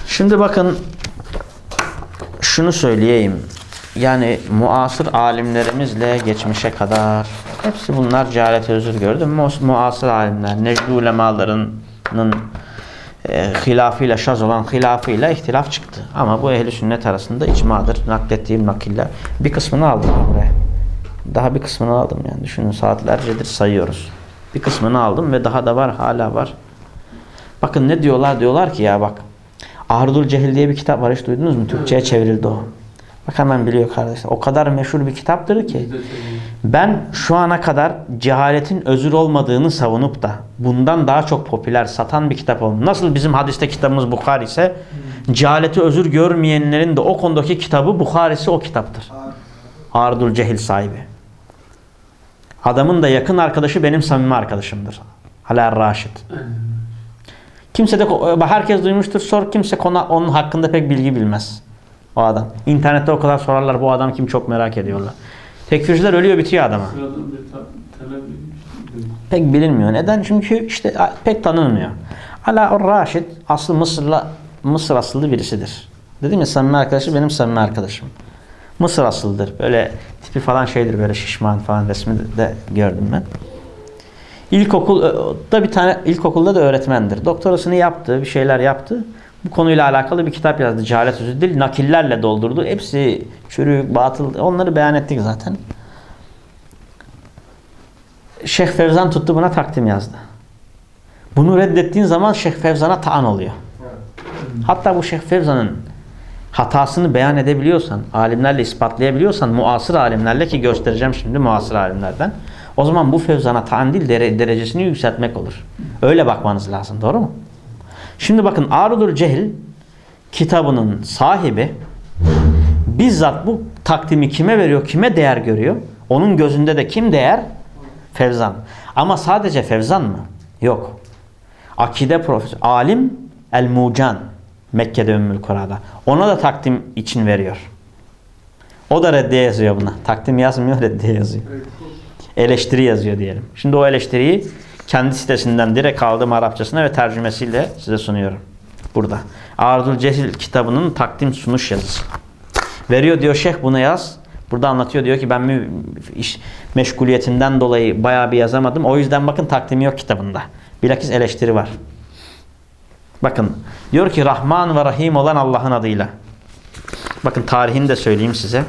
Şimdi bakın şunu söyleyeyim. Yani muasır alimlerimizle geçmişe kadar hepsi bunlar cehalet özür gördü. Mu muasır alimler, necdi ulemalarının e, hilafıyla şaz olan hilafıyla ihtilaf çıktı. Ama bu ehli sünnet arasında icmadır. Naklettiğim nakiller. Bir kısmını aldım buraya. Daha bir kısmını aldım yani. Düşünün saatlercedir sayıyoruz. Bir kısmını aldım ve daha da var hala var. Bakın ne diyorlar diyorlar ki ya bak. Ardul Cehil diye bir kitap var hiç duydunuz mu? Türkçe'ye çevrildi o. Bak hemen biliyor kardeşler. O kadar meşhur bir kitaptır ki. Ben şu ana kadar cehaletin özür olmadığını savunup da bundan daha çok popüler satan bir kitap oldu. Nasıl bizim hadiste kitabımız Bukhari ise cehaleti özür görmeyenlerin de o konudaki kitabı Bukhari'si o kitaptır. Ardul Cehil sahibi. Adamın da yakın arkadaşı benim samimi arkadaşımdır. Ala Raşid. Kimse de herkes duymuştur sor kimse konu onun hakkında pek bilgi bilmez. O adam. İnternette o kadar sorarlar bu adam kim çok merak ediyorlar. Tekfirciler ölüyor bitiyor adama. Pek bilinmiyor. Neden? Çünkü işte pek tanınmıyor. Ala Raşid aslı Mısır'la Mısır asıllı birisidir. Dedim ya samimi arkadaşı benim samimi arkadaşım. Mısır asıldır. Böyle tipi falan şeydir böyle şişman falan resmi de gördüm ben. İlkokulda bir tane ilkokulda da öğretmendir. Doktorasını yaptı, bir şeyler yaptı. Bu konuyla alakalı bir kitap yazdı. Cehalet Özü değil, nakillerle doldurdu. Hepsi çürük, batıl. Onları beyan ettik zaten. Şeyh Fevzan tuttu buna takdim yazdı. Bunu reddettiğin zaman Şeyh Fevzan'a taan oluyor. Hatta bu Şeyh Fevzan'ın hatasını beyan edebiliyorsan, alimlerle ispatlayabiliyorsan, muasır alimlerle ki göstereceğim şimdi muasır alimlerden. O zaman bu Fevzan'a taan değil derecesini yükseltmek olur. Öyle bakmanız lazım. Doğru mu? Şimdi bakın Arudul Cehil kitabının sahibi bizzat bu takdimi kime veriyor, kime değer görüyor? Onun gözünde de kim değer? Fevzan. Ama sadece Fevzan mı? Yok. Akide profesör, alim El-Mucan Mekke'de Ümmül Kura'da. Ona da takdim için veriyor. O da reddiye yazıyor buna. Takdim yazmıyor, reddiye yazıyor. Eleştiri yazıyor diyelim. Şimdi o eleştiriyi kendi sitesinden direkt aldım Arapçasına ve tercümesiyle size sunuyorum. Burada. Ardul Cehil kitabının takdim sunuş yazısı. Veriyor diyor şeyh bunu yaz. Burada anlatıyor diyor ki ben iş meşguliyetinden dolayı bayağı bir yazamadım. O yüzden bakın takdimi yok kitabında. Bilakis eleştiri var. Bakın diyor ki Rahman ve Rahim olan Allah'ın adıyla. Bakın tarihini de söyleyeyim size.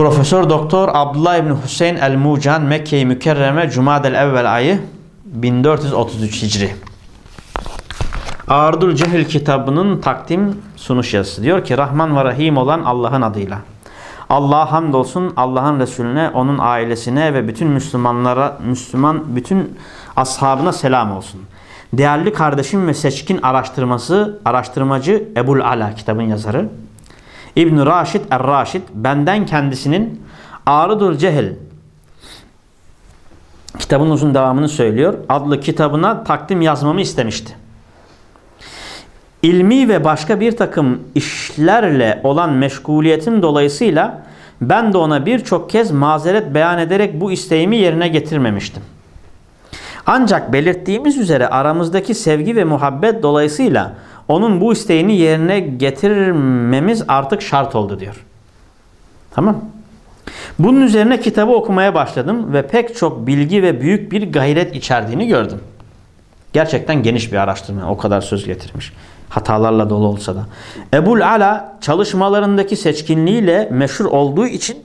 Profesör Doktor Abdullah İbni Hüseyin El-Mucan Mekke-i Mükerreme Cuma'del evvel ayı 1433 Hicri. Ardul Cehil kitabının takdim sunuş yazısı. Diyor ki Rahman ve Rahim olan Allah'ın adıyla. Allah'a hamdolsun Allah'ın Resulüne, onun ailesine ve bütün Müslümanlara, Müslüman bütün ashabına selam olsun. Değerli kardeşim ve seçkin araştırması, araştırmacı Ebul Ala kitabın yazarı. İbn Raşid Er-Raşid benden kendisinin Arıdul Cehil kitabın uzun devamını söylüyor. Adlı kitabına takdim yazmamı istemişti. İlmi ve başka bir takım işlerle olan meşguliyetim dolayısıyla ben de ona birçok kez mazeret beyan ederek bu isteğimi yerine getirmemiştim. Ancak belirttiğimiz üzere aramızdaki sevgi ve muhabbet dolayısıyla onun bu isteğini yerine getirmemiz artık şart oldu diyor. Tamam. Bunun üzerine kitabı okumaya başladım ve pek çok bilgi ve büyük bir gayret içerdiğini gördüm. Gerçekten geniş bir araştırma. O kadar söz getirmiş. Hatalarla dolu olsa da. Ebul Ala çalışmalarındaki seçkinliğiyle meşhur olduğu için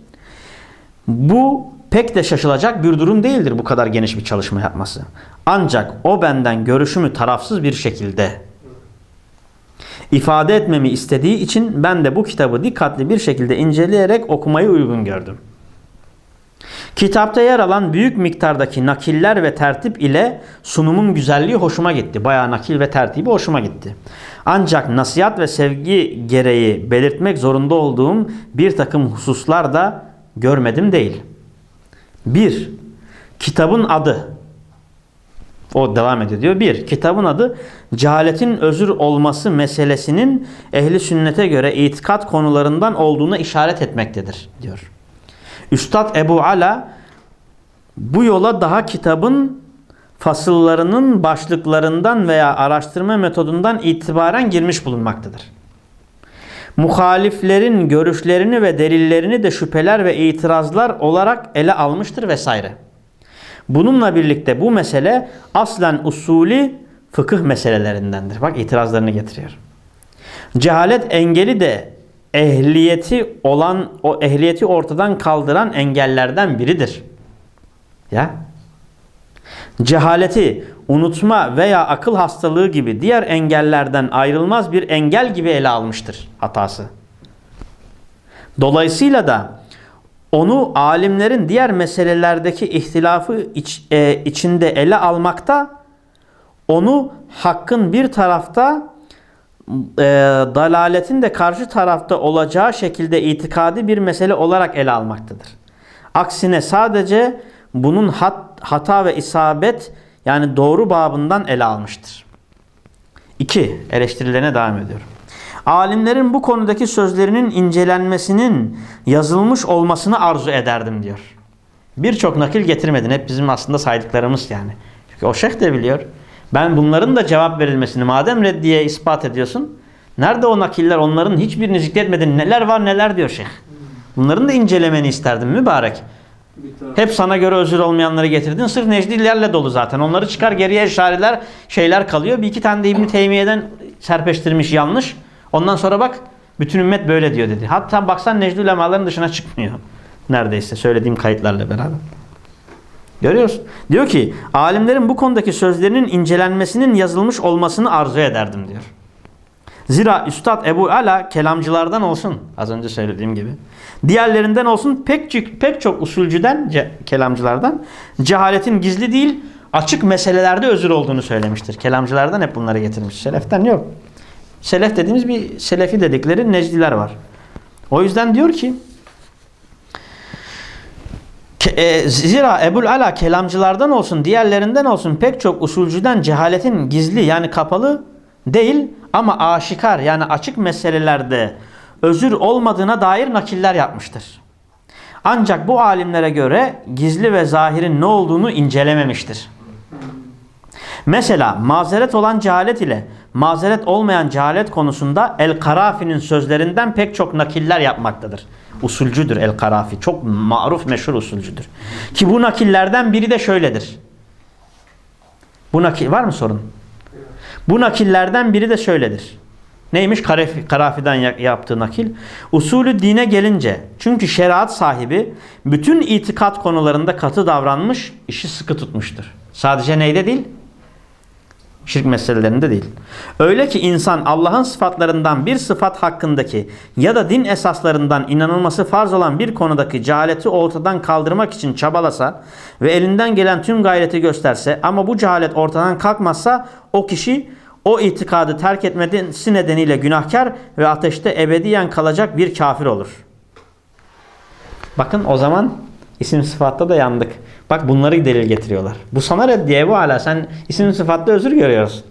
bu pek de şaşılacak bir durum değildir bu kadar geniş bir çalışma yapması. Ancak o benden görüşümü tarafsız bir şekilde ifade etmemi istediği için ben de bu kitabı dikkatli bir şekilde inceleyerek okumayı uygun gördüm. Kitapta yer alan büyük miktardaki nakiller ve tertip ile sunumun güzelliği hoşuma gitti. Bayağı nakil ve tertibi hoşuma gitti. Ancak nasihat ve sevgi gereği belirtmek zorunda olduğum bir takım hususlar da görmedim değil. 1. Kitabın adı O devam ediyor diyor. Bir, kitabın adı cehaletin özür olması meselesinin ehli sünnete göre itikat konularından olduğuna işaret etmektedir diyor. Üstad Ebu Ala bu yola daha kitabın fasıllarının başlıklarından veya araştırma metodundan itibaren girmiş bulunmaktadır. Muhaliflerin görüşlerini ve delillerini de şüpheler ve itirazlar olarak ele almıştır vesaire. Bununla birlikte bu mesele aslen usulü fıkıh meselelerindendir. Bak itirazlarını getiriyor. Cehalet engeli de ehliyeti olan o ehliyeti ortadan kaldıran engellerden biridir. Ya. Cehaleti, unutma veya akıl hastalığı gibi diğer engellerden ayrılmaz bir engel gibi ele almıştır hatası. Dolayısıyla da onu alimlerin diğer meselelerdeki ihtilafı iç, e, içinde ele almakta, onu hakkın bir tarafta, e, dalaletin de karşı tarafta olacağı şekilde itikadi bir mesele olarak ele almaktadır. Aksine sadece bunun hat, hata ve isabet yani doğru babından ele almıştır. 2. Eleştirilerine devam ediyorum. Alimlerin bu konudaki sözlerinin incelenmesinin yazılmış olmasını arzu ederdim diyor. Birçok nakil getirmedin. Hep bizim aslında saydıklarımız yani. Çünkü o şeyh de biliyor. Ben bunların da cevap verilmesini madem reddiye ispat ediyorsun. Nerede o nakiller onların hiçbirini zikretmedin. Neler var neler diyor şeyh. Bunların da incelemeni isterdim mübarek. Hep sana göre özür olmayanları getirdin. Sırf Necdilerle dolu zaten. Onları çıkar geriye eşariler şeyler kalıyor. Bir iki tane de İbn-i Teymiye'den serpeştirmiş yanlış. Ondan sonra bak bütün ümmet böyle diyor dedi. Hatta baksan Necdi ulemaların dışına çıkmıyor. Neredeyse söylediğim kayıtlarla beraber. Görüyorsun. Diyor ki alimlerin bu konudaki sözlerinin incelenmesinin yazılmış olmasını arzu ederdim diyor. Zira Üstad Ebu Ala kelamcılardan olsun az önce söylediğim gibi. Diğerlerinden olsun pek pek çok usulcüden ce, kelamcılardan cehaletin gizli değil açık meselelerde özür olduğunu söylemiştir. Kelamcılardan hep bunları getirmiş. Seleften yok. Selef dediğimiz bir selefi dedikleri necdiler var. O yüzden diyor ki e, zira Ebul Ala kelamcılardan olsun diğerlerinden olsun pek çok usulcüden cehaletin gizli yani kapalı değil ama aşikar yani açık meselelerde özür olmadığına dair nakiller yapmıştır. Ancak bu alimlere göre gizli ve zahirin ne olduğunu incelememiştir. Mesela mazeret olan cehalet ile mazeret olmayan cehalet konusunda El-Karafi'nin sözlerinden pek çok nakiller yapmaktadır. Usulcüdür El-Karafi. Çok maruf meşhur usulcüdür. Ki bu nakillerden biri de şöyledir. Bu nakil var mı sorun? Bu nakillerden biri de şöyledir. Neymiş? Karafi, Karafi'den yaptığı nakil. Usulü dine gelince çünkü şeriat sahibi bütün itikat konularında katı davranmış, işi sıkı tutmuştur. Sadece neyde değil? Şirk meselelerinde değil. Öyle ki insan Allah'ın sıfatlarından bir sıfat hakkındaki ya da din esaslarından inanılması farz olan bir konudaki cehaleti ortadan kaldırmak için çabalasa ve elinden gelen tüm gayreti gösterse ama bu cehalet ortadan kalkmazsa o kişi o itikadı terk etmesi nedeniyle günahkar ve ateşte ebediyen kalacak bir kafir olur. Bakın o zaman isim sıfatta da yandık. Bak bunları delil getiriyorlar. Bu sana reddiye bu hala. Sen isim sıfatta özür görüyorsun.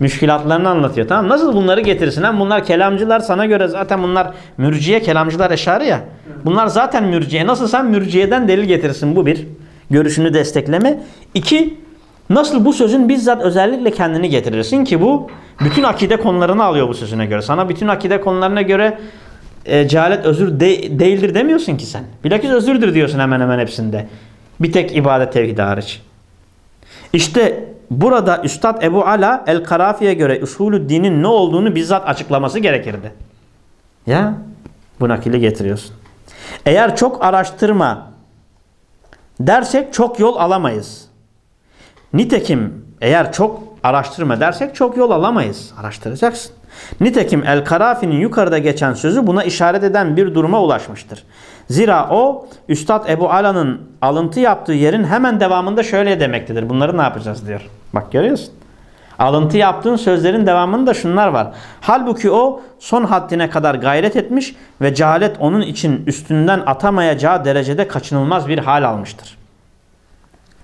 Müşkilatlarını anlatıyor. Tamam Nasıl bunları getirsin? Hem bunlar kelamcılar sana göre zaten bunlar mürciye kelamcılar eşari ya. Bunlar zaten mürciye. Nasıl sen mürciyeden delil getirsin bu bir. Görüşünü destekleme. İki Nasıl bu sözün bizzat özellikle kendini getirirsin ki bu bütün akide konularını alıyor bu sözüne göre. Sana bütün akide konularına göre e, cehalet özür de, değildir demiyorsun ki sen. Bilakis özürdür diyorsun hemen hemen hepsinde. Bir tek ibadet tevhidi hariç. İşte burada Üstad Ebu Ala El-Karafi'ye göre usulü dinin ne olduğunu bizzat açıklaması gerekirdi. Ya bu nakili getiriyorsun. Eğer çok araştırma dersek çok yol alamayız. Nitekim eğer çok araştırma dersek çok yol alamayız. Araştıracaksın. Nitekim El-Karafi'nin yukarıda geçen sözü buna işaret eden bir duruma ulaşmıştır. Zira o Üstad Ebu Ala'nın alıntı yaptığı yerin hemen devamında şöyle demektedir. Bunları ne yapacağız diyor. Bak görüyorsun. Alıntı yaptığın sözlerin devamında şunlar var. Halbuki o son haddine kadar gayret etmiş ve cehalet onun için üstünden atamayacağı derecede kaçınılmaz bir hal almıştır.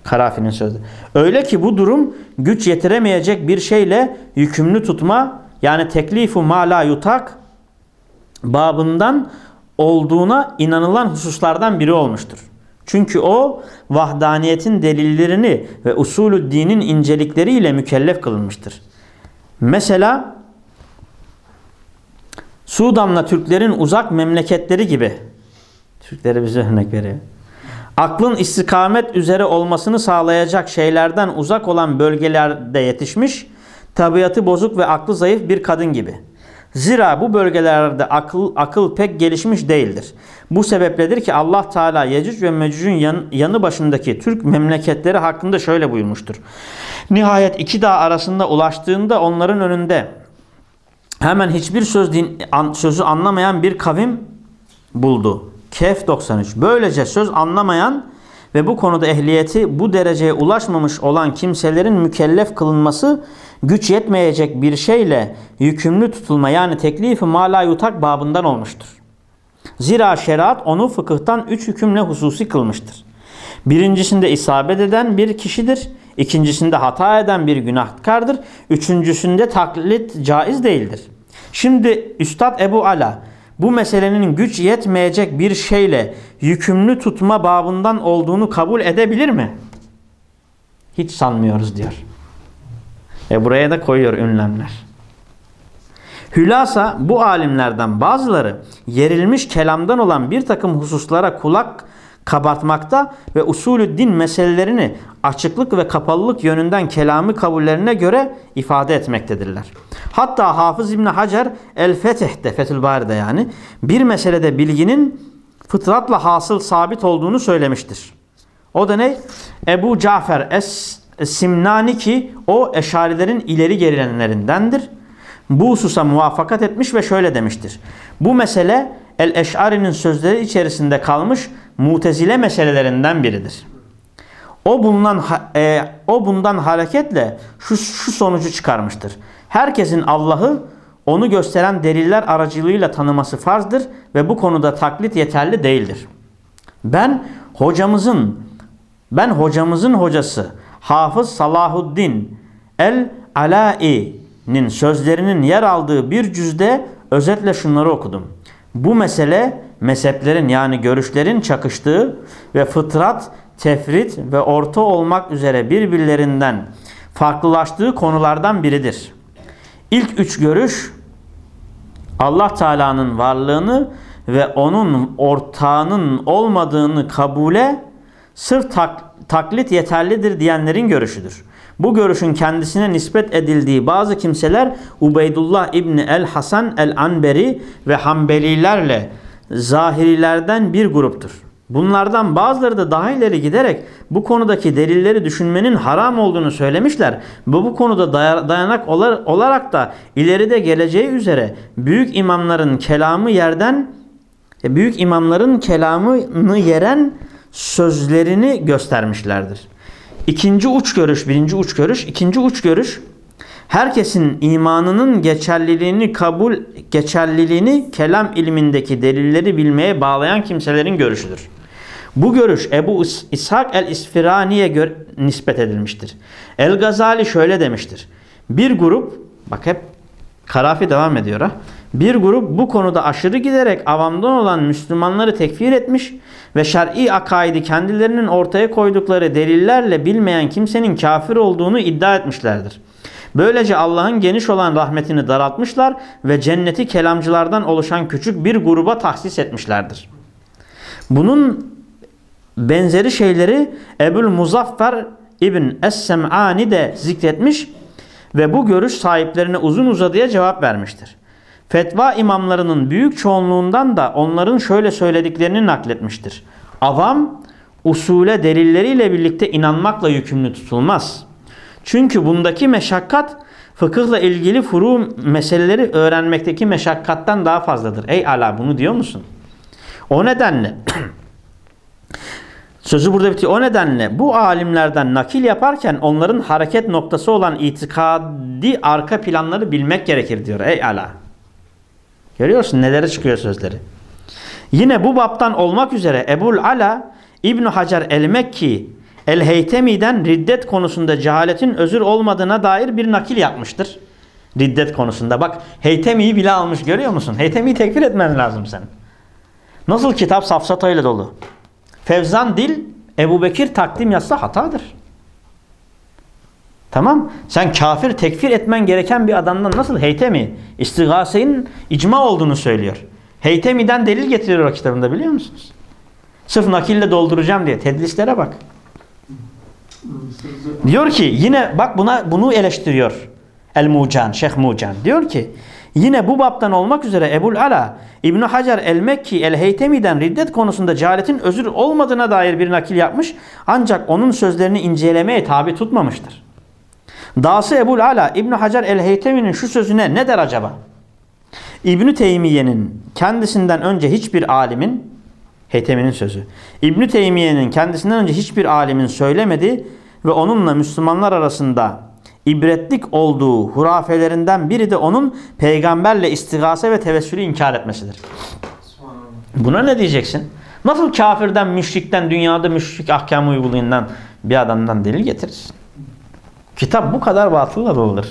Karafi'nin sözü. Öyle ki bu durum güç yetiremeyecek bir şeyle yükümlü tutma yani teklifu ma yutak babından olduğuna inanılan hususlardan biri olmuştur. Çünkü o vahdaniyetin delillerini ve usulü dinin incelikleriyle mükellef kılınmıştır. Mesela Sudan'la Türklerin uzak memleketleri gibi Türkleri bize örnek veriyor. Aklın istikamet üzere olmasını sağlayacak şeylerden uzak olan bölgelerde yetişmiş, tabiatı bozuk ve aklı zayıf bir kadın gibi. Zira bu bölgelerde akıl, akıl pek gelişmiş değildir. Bu sebepledir ki Allah Teala Yecüc ve Mecüc'ün yan, yanı başındaki Türk memleketleri hakkında şöyle buyurmuştur. Nihayet iki dağ arasında ulaştığında onların önünde hemen hiçbir söz din, an, sözü anlamayan bir kavim buldu. Kehf 93. Böylece söz anlamayan ve bu konuda ehliyeti bu dereceye ulaşmamış olan kimselerin mükellef kılınması güç yetmeyecek bir şeyle yükümlü tutulma yani teklifi mala yutak babından olmuştur. Zira şeriat onu fıkıhtan üç hükümle hususi kılmıştır. Birincisinde isabet eden bir kişidir. ikincisinde hata eden bir günahkardır. Üçüncüsünde taklit caiz değildir. Şimdi Üstad Ebu Ala bu meselenin güç yetmeyecek bir şeyle yükümlü tutma babından olduğunu kabul edebilir mi? Hiç sanmıyoruz diyor. E buraya da koyuyor ünlemler. Hülasa bu alimlerden bazıları yerilmiş kelamdan olan bir takım hususlara kulak kabartmakta ve usulü din meselelerini açıklık ve kapalılık yönünden kelamı kabullerine göre ifade etmektedirler. Hatta Hafız İbni Hacer El-Fetih'te, Fethül Bari'de yani bir meselede bilginin fıtratla hasıl sabit olduğunu söylemiştir. O da ne? Ebu Cafer Es-Simnani ki o eşarilerin ileri gerilenlerindendir. Bu hususa muvaffakat etmiş ve şöyle demiştir. Bu mesele El-Eş'ari'nin sözleri içerisinde kalmış mutezile meselelerinden biridir. O bundan e, o bundan hareketle şu şu sonucu çıkarmıştır. Herkesin Allah'ı onu gösteren deliller aracılığıyla tanıması farzdır ve bu konuda taklit yeterli değildir. Ben hocamızın ben hocamızın hocası Hafız Salahuddin El-Alai'nin sözlerinin yer aldığı bir cüzde özetle şunları okudum. Bu mesele mezheplerin yani görüşlerin çakıştığı ve fıtrat, tefrit ve orta olmak üzere birbirlerinden farklılaştığı konulardan biridir. İlk üç görüş Allah Teala'nın varlığını ve onun ortağının olmadığını kabule sırf tak, taklit yeterlidir diyenlerin görüşüdür. Bu görüşün kendisine nispet edildiği bazı kimseler Ubeydullah İbni el-Hasan el-Anberi ve Hanbelilerle zahirilerden bir gruptur. Bunlardan bazıları da daha ileri giderek bu konudaki delilleri düşünmenin haram olduğunu söylemişler. Ve bu konuda dayanak olarak da ileride geleceği üzere büyük imamların kelamı yerden e, büyük imamların kelamını yeren sözlerini göstermişlerdir. İkinci uç görüş, birinci uç görüş, ikinci uç görüş herkesin imanının geçerliliğini kabul geçerliliğini kelam ilmindeki delilleri bilmeye bağlayan kimselerin görüşüdür. Bu görüş Ebu İshak el-İsfirani'ye nispet edilmiştir. El-Gazali şöyle demiştir. Bir grup, bak hep Karafi devam ediyor ha. Bir grup bu konuda aşırı giderek avamdan olan Müslümanları tekfir etmiş ve şer'i akaidi kendilerinin ortaya koydukları delillerle bilmeyen kimsenin kafir olduğunu iddia etmişlerdir. Böylece Allah'ın geniş olan rahmetini daraltmışlar ve cenneti kelamcılardan oluşan küçük bir gruba tahsis etmişlerdir. Bunun benzeri şeyleri Ebul Muzaffer İbn Es-Sem'ani de zikretmiş ve bu görüş sahiplerine uzun uzadıya cevap vermiştir. Fetva imamlarının büyük çoğunluğundan da onların şöyle söylediklerini nakletmiştir. Avam usule delilleriyle birlikte inanmakla yükümlü tutulmaz. Çünkü bundaki meşakkat fıkıhla ilgili furu meseleleri öğrenmekteki meşakkattan daha fazladır. Ey ala bunu diyor musun? O nedenle Sözü burada bitiyor. O nedenle bu alimlerden nakil yaparken onların hareket noktası olan itikadi arka planları bilmek gerekir diyor. Ey ala. Görüyorsun nelere çıkıyor sözleri. Yine bu baptan olmak üzere Ebul Ala İbn Hacer el-Mekki El-Heytemi'den riddet konusunda cehaletin özür olmadığına dair bir nakil yapmıştır. Riddet konusunda. Bak Heytemi'yi bile almış görüyor musun? Heytemi'yi tekfir etmen lazım sen. Nasıl kitap safsatayla dolu. Fevzan dil Ebu Bekir takdim yazsa hatadır. Tamam. Sen kafir tekfir etmen gereken bir adamdan nasıl Heytemi istigasenin icma olduğunu söylüyor. Heytemi'den delil getiriyor o kitabında biliyor musunuz? Sırf nakille dolduracağım diye. Tedlislere bak. Diyor ki yine bak buna bunu eleştiriyor. El Mucan, Şeyh Mucan. Diyor ki yine bu baptan olmak üzere Ebul Ala İbn Hacer el Mekki el Heytemi'den riddet konusunda cehaletin özür olmadığına dair bir nakil yapmış. Ancak onun sözlerini incelemeye tabi tutmamıştır. Dahası Ebul Ala İbn Hacer el Heytemi'nin şu sözüne ne der acaba? İbn Teymiye'nin kendisinden önce hiçbir alimin Heytemi'nin sözü. İbn Teymiye'nin kendisinden önce hiçbir alimin söylemedi ve onunla Müslümanlar arasında ibretlik olduğu hurafelerinden biri de onun peygamberle istigase ve tevessülü inkar etmesidir. Buna ne diyeceksin? Nasıl kafirden, müşrikten, dünyada müşrik ahkamı uygulayan bir adamdan delil getirirsin? Kitap bu kadar batılla doludur.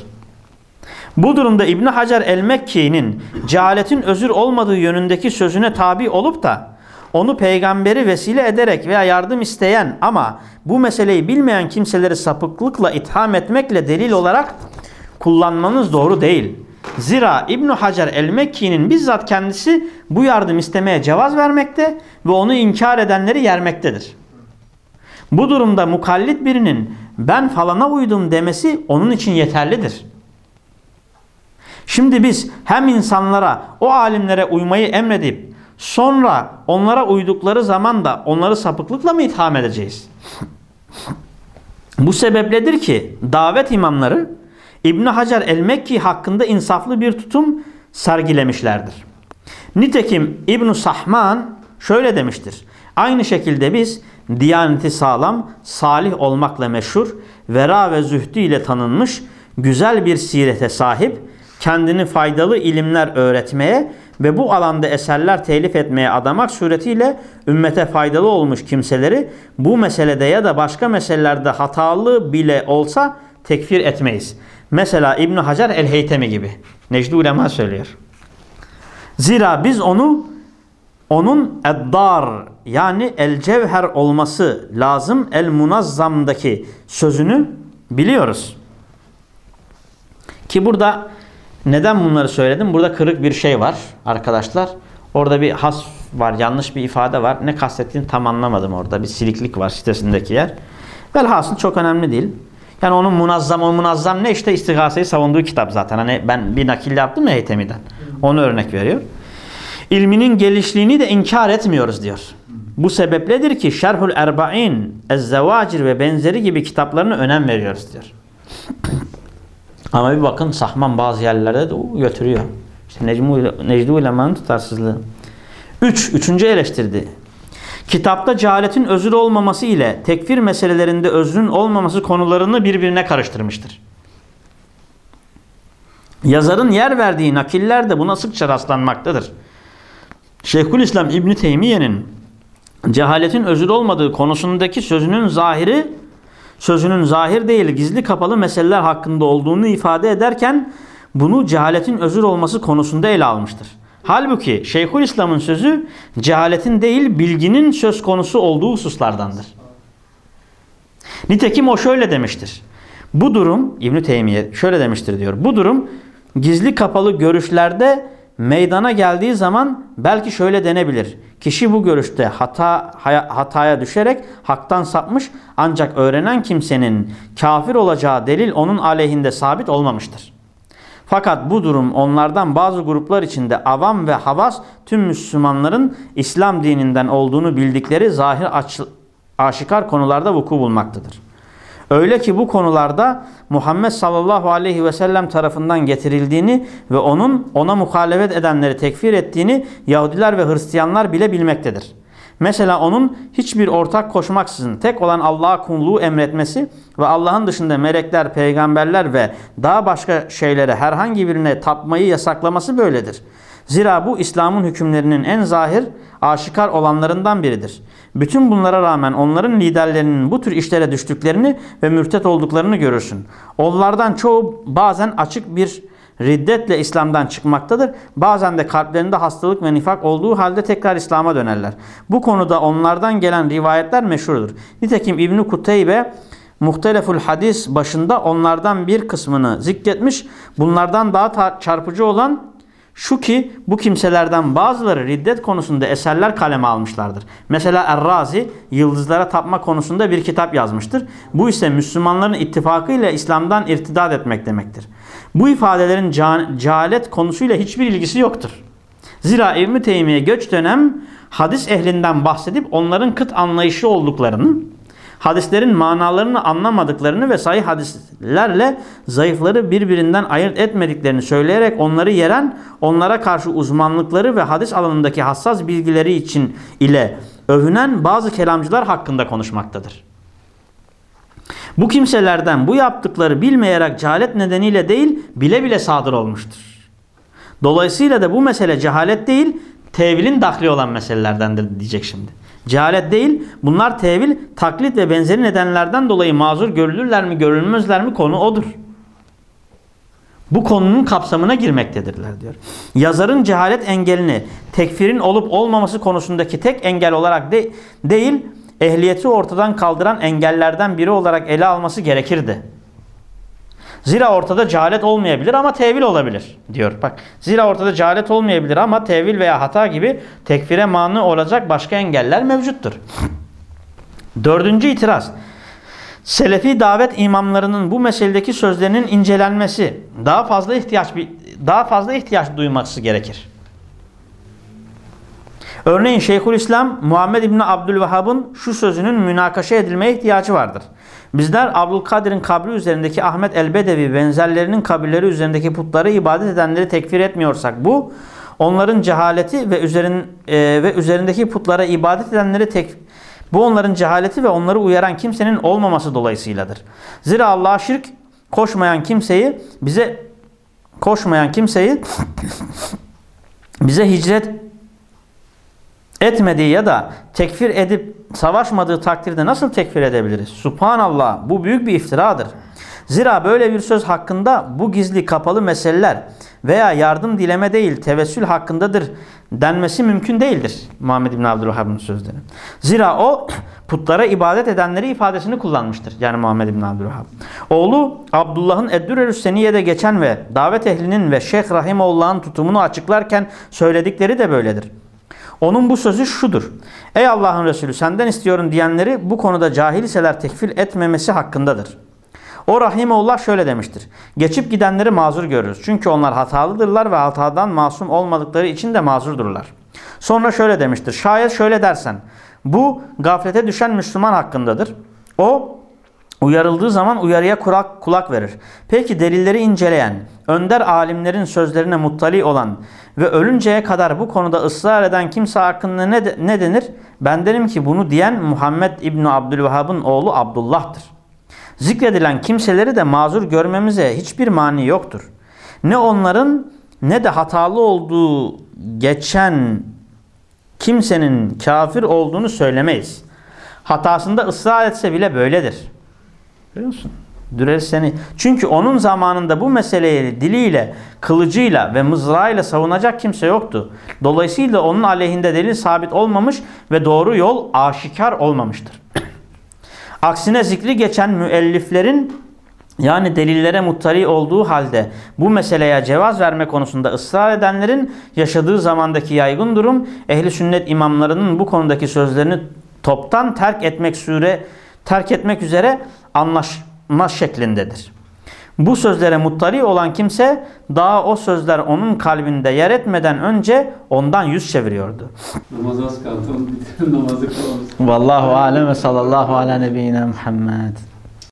Bu durumda İbn Hacer el-Mekki'nin cehaletin özür olmadığı yönündeki sözüne tabi olup da onu peygamberi vesile ederek veya yardım isteyen ama bu meseleyi bilmeyen kimseleri sapıklıkla itham etmekle delil olarak kullanmanız doğru değil. Zira İbn Hacer el-Mekki'nin bizzat kendisi bu yardım istemeye cevaz vermekte ve onu inkar edenleri yermektedir. Bu durumda mukallit birinin ben falana uydum demesi onun için yeterlidir. Şimdi biz hem insanlara o alimlere uymayı emredip sonra onlara uydukları zaman da onları sapıklıkla mı itham edeceğiz? Bu sebepledir ki davet imamları İbn Hacer el-Mekki hakkında insaflı bir tutum sergilemişlerdir. Nitekim İbn Sahman şöyle demiştir. Aynı şekilde biz diyaneti sağlam, salih olmakla meşhur, vera ve zühdü ile tanınmış, güzel bir sirete sahip, kendini faydalı ilimler öğretmeye ve bu alanda eserler telif etmeye adamak suretiyle ümmete faydalı olmuş kimseleri bu meselede ya da başka meselelerde hatalı bile olsa tekfir etmeyiz. Mesela İbn Hacer el-Heytemi gibi. Necdi Ulema söylüyor. Zira biz onu onun eddar yani el cevher olması lazım el munazzamdaki sözünü biliyoruz. Ki burada neden bunları söyledim? Burada kırık bir şey var arkadaşlar. Orada bir has var, yanlış bir ifade var. Ne kastettiğini tam anlamadım orada. Bir siliklik var sitesindeki yer. Velhasıl çok önemli değil. Yani onun munazzam, o munazzam ne işte istigaseyi savunduğu kitap zaten. Hani ben bir nakil yaptım ya Heytemi'den. Onu örnek veriyor. İlminin gelişliğini de inkar etmiyoruz diyor. Bu sebepledir ki Şerhül Erba'in, Ez-Zevacir ve benzeri gibi kitaplarına önem veriyoruz diyor. Ama bir bakın Sahman bazı yerlerde de götürüyor. İşte Necdi Ulema'nın tutarsızlığı. Üç, üçüncü eleştirdi. Kitapta cehaletin özür olmaması ile tekfir meselelerinde özrün olmaması konularını birbirine karıştırmıştır. Yazarın yer verdiği nakiller de buna sıkça rastlanmaktadır. Şeyhülislam İbni Teymiye'nin cehaletin özür olmadığı konusundaki sözünün zahiri sözünün zahir değil gizli kapalı meseleler hakkında olduğunu ifade ederken bunu cehaletin özür olması konusunda ele almıştır. Halbuki Şeyhülislam'ın sözü cehaletin değil bilginin söz konusu olduğu hususlardandır. Nitekim o şöyle demiştir. Bu durum İbn Teymiye şöyle demiştir diyor. Bu durum gizli kapalı görüşlerde meydana geldiği zaman belki şöyle denebilir. Kişi bu görüşte hata hataya düşerek haktan sapmış ancak öğrenen kimsenin kafir olacağı delil onun aleyhinde sabit olmamıştır. Fakat bu durum onlardan bazı gruplar içinde avam ve havas tüm Müslümanların İslam dininden olduğunu bildikleri zahir aşikar konularda vuku bulmaktadır. Öyle ki bu konularda Muhammed sallallahu aleyhi ve sellem tarafından getirildiğini ve onun ona muhalefet edenleri tekfir ettiğini Yahudiler ve Hristiyanlar bile bilmektedir. Mesela onun hiçbir ortak koşmaksızın tek olan Allah'a kulluğu emretmesi ve Allah'ın dışında melekler, peygamberler ve daha başka şeylere herhangi birine tapmayı yasaklaması böyledir. Zira bu İslam'ın hükümlerinin en zahir, aşikar olanlarından biridir. Bütün bunlara rağmen onların liderlerinin bu tür işlere düştüklerini ve mürtet olduklarını görürsün. Onlardan çoğu bazen açık bir riddetle İslam'dan çıkmaktadır. Bazen de kalplerinde hastalık ve nifak olduğu halde tekrar İslam'a dönerler. Bu konuda onlardan gelen rivayetler meşhurdur. Nitekim İbn-i Kuteybe Muhteleful Hadis başında onlardan bir kısmını zikretmiş. Bunlardan daha çarpıcı olan şu ki bu kimselerden bazıları riddet konusunda eserler kaleme almışlardır. Mesela Er-Razi yıldızlara tapma konusunda bir kitap yazmıştır. Bu ise Müslümanların ittifakıyla İslam'dan irtidat etmek demektir. Bu ifadelerin cehalet konusuyla hiçbir ilgisi yoktur. Zira İbn-i Teymiye göç dönem hadis ehlinden bahsedip onların kıt anlayışı olduklarını hadislerin manalarını anlamadıklarını ve sahih hadislerle zayıfları birbirinden ayırt etmediklerini söyleyerek onları yeren, onlara karşı uzmanlıkları ve hadis alanındaki hassas bilgileri için ile övünen bazı kelamcılar hakkında konuşmaktadır. Bu kimselerden bu yaptıkları bilmeyerek cehalet nedeniyle değil, bile bile sadır olmuştur. Dolayısıyla da bu mesele cehalet değil, tevilin dahli olan meselelerdendir diyecek şimdi. Cehalet değil. Bunlar tevil, taklit ve benzeri nedenlerden dolayı mazur görülürler mi, görülmezler mi konu odur. Bu konunun kapsamına girmektedirler diyor. Yazarın cehalet engelini tekfirin olup olmaması konusundaki tek engel olarak de, değil, ehliyeti ortadan kaldıran engellerden biri olarak ele alması gerekirdi. Zira ortada cehalet olmayabilir ama tevil olabilir diyor. Bak zira ortada cehalet olmayabilir ama tevil veya hata gibi tekfire mani olacak başka engeller mevcuttur. Dördüncü itiraz. Selefi davet imamlarının bu meseledeki sözlerinin incelenmesi daha fazla ihtiyaç daha fazla ihtiyaç duyması gerekir. Örneğin Şeyhülislam Muhammed İbni Abdülvehhab'ın şu sözünün münakaşa edilmeye ihtiyacı vardır. Bizler Abdülkadir'in kabri üzerindeki Ahmet el-Bedevi benzerlerinin kabirleri üzerindeki putları ibadet edenleri tekfir etmiyorsak bu onların cehaleti ve üzerin e, ve üzerindeki putlara ibadet edenleri tek bu onların cehaleti ve onları uyaran kimsenin olmaması dolayısıyladır. Zira Allah'a şirk koşmayan kimseyi bize koşmayan kimseyi bize hicret etmediği ya da tekfir edip savaşmadığı takdirde nasıl tekfir edebiliriz? Subhanallah bu büyük bir iftiradır. Zira böyle bir söz hakkında bu gizli kapalı meseleler veya yardım dileme değil tevessül hakkındadır denmesi mümkün değildir. Muhammed İbn Abdülvahhab'ın sözleri. Zira o putlara ibadet edenleri ifadesini kullanmıştır. Yani Muhammed İbn Abdülvahhab. Oğlu Abdullah'ın Eddürerüs Seniye'de geçen ve davet ehlinin ve Şeyh Rahimoğlu'nun tutumunu açıklarken söyledikleri de böyledir. Onun bu sözü şudur. Ey Allah'ın Resulü senden istiyorum diyenleri bu konuda cahil iseler tekfir etmemesi hakkındadır. O Rahimullah şöyle demiştir. Geçip gidenleri mazur görürüz. Çünkü onlar hatalıdırlar ve hatadan masum olmadıkları için de mazurdurlar. Sonra şöyle demiştir. Şayet şöyle dersen bu gaflete düşen Müslüman hakkındadır. O uyarıldığı zaman uyarıya kulak, kulak verir. Peki delilleri inceleyen, önder alimlerin sözlerine muttali olan ve ölünceye kadar bu konuda ısrar eden kimse hakkında ne, de, ne denir? Ben derim ki bunu diyen Muhammed İbni Abdülvehhab'ın oğlu Abdullah'tır. Zikredilen kimseleri de mazur görmemize hiçbir mani yoktur. Ne onların ne de hatalı olduğu geçen kimsenin kafir olduğunu söylemeyiz. Hatasında ısrar etse bile böyledir. Görüyor musun? Dürel seni. Çünkü onun zamanında bu meseleyi diliyle, kılıcıyla ve mızrağıyla savunacak kimse yoktu. Dolayısıyla onun aleyhinde delil sabit olmamış ve doğru yol aşikar olmamıştır. Aksine zikri geçen müelliflerin yani delillere muttali olduğu halde bu meseleye cevaz verme konusunda ısrar edenlerin yaşadığı zamandaki yaygın durum ehli sünnet imamlarının bu konudaki sözlerini toptan terk etmek süre terk etmek üzere anlaşma şeklindedir. Bu sözlere muttali olan kimse daha o sözler onun kalbinde yer etmeden önce ondan yüz çeviriyordu. Namaz az kaldı. Namazı kılalım. Vallahu alem ve sallallahu ala nebiyyina Muhammed.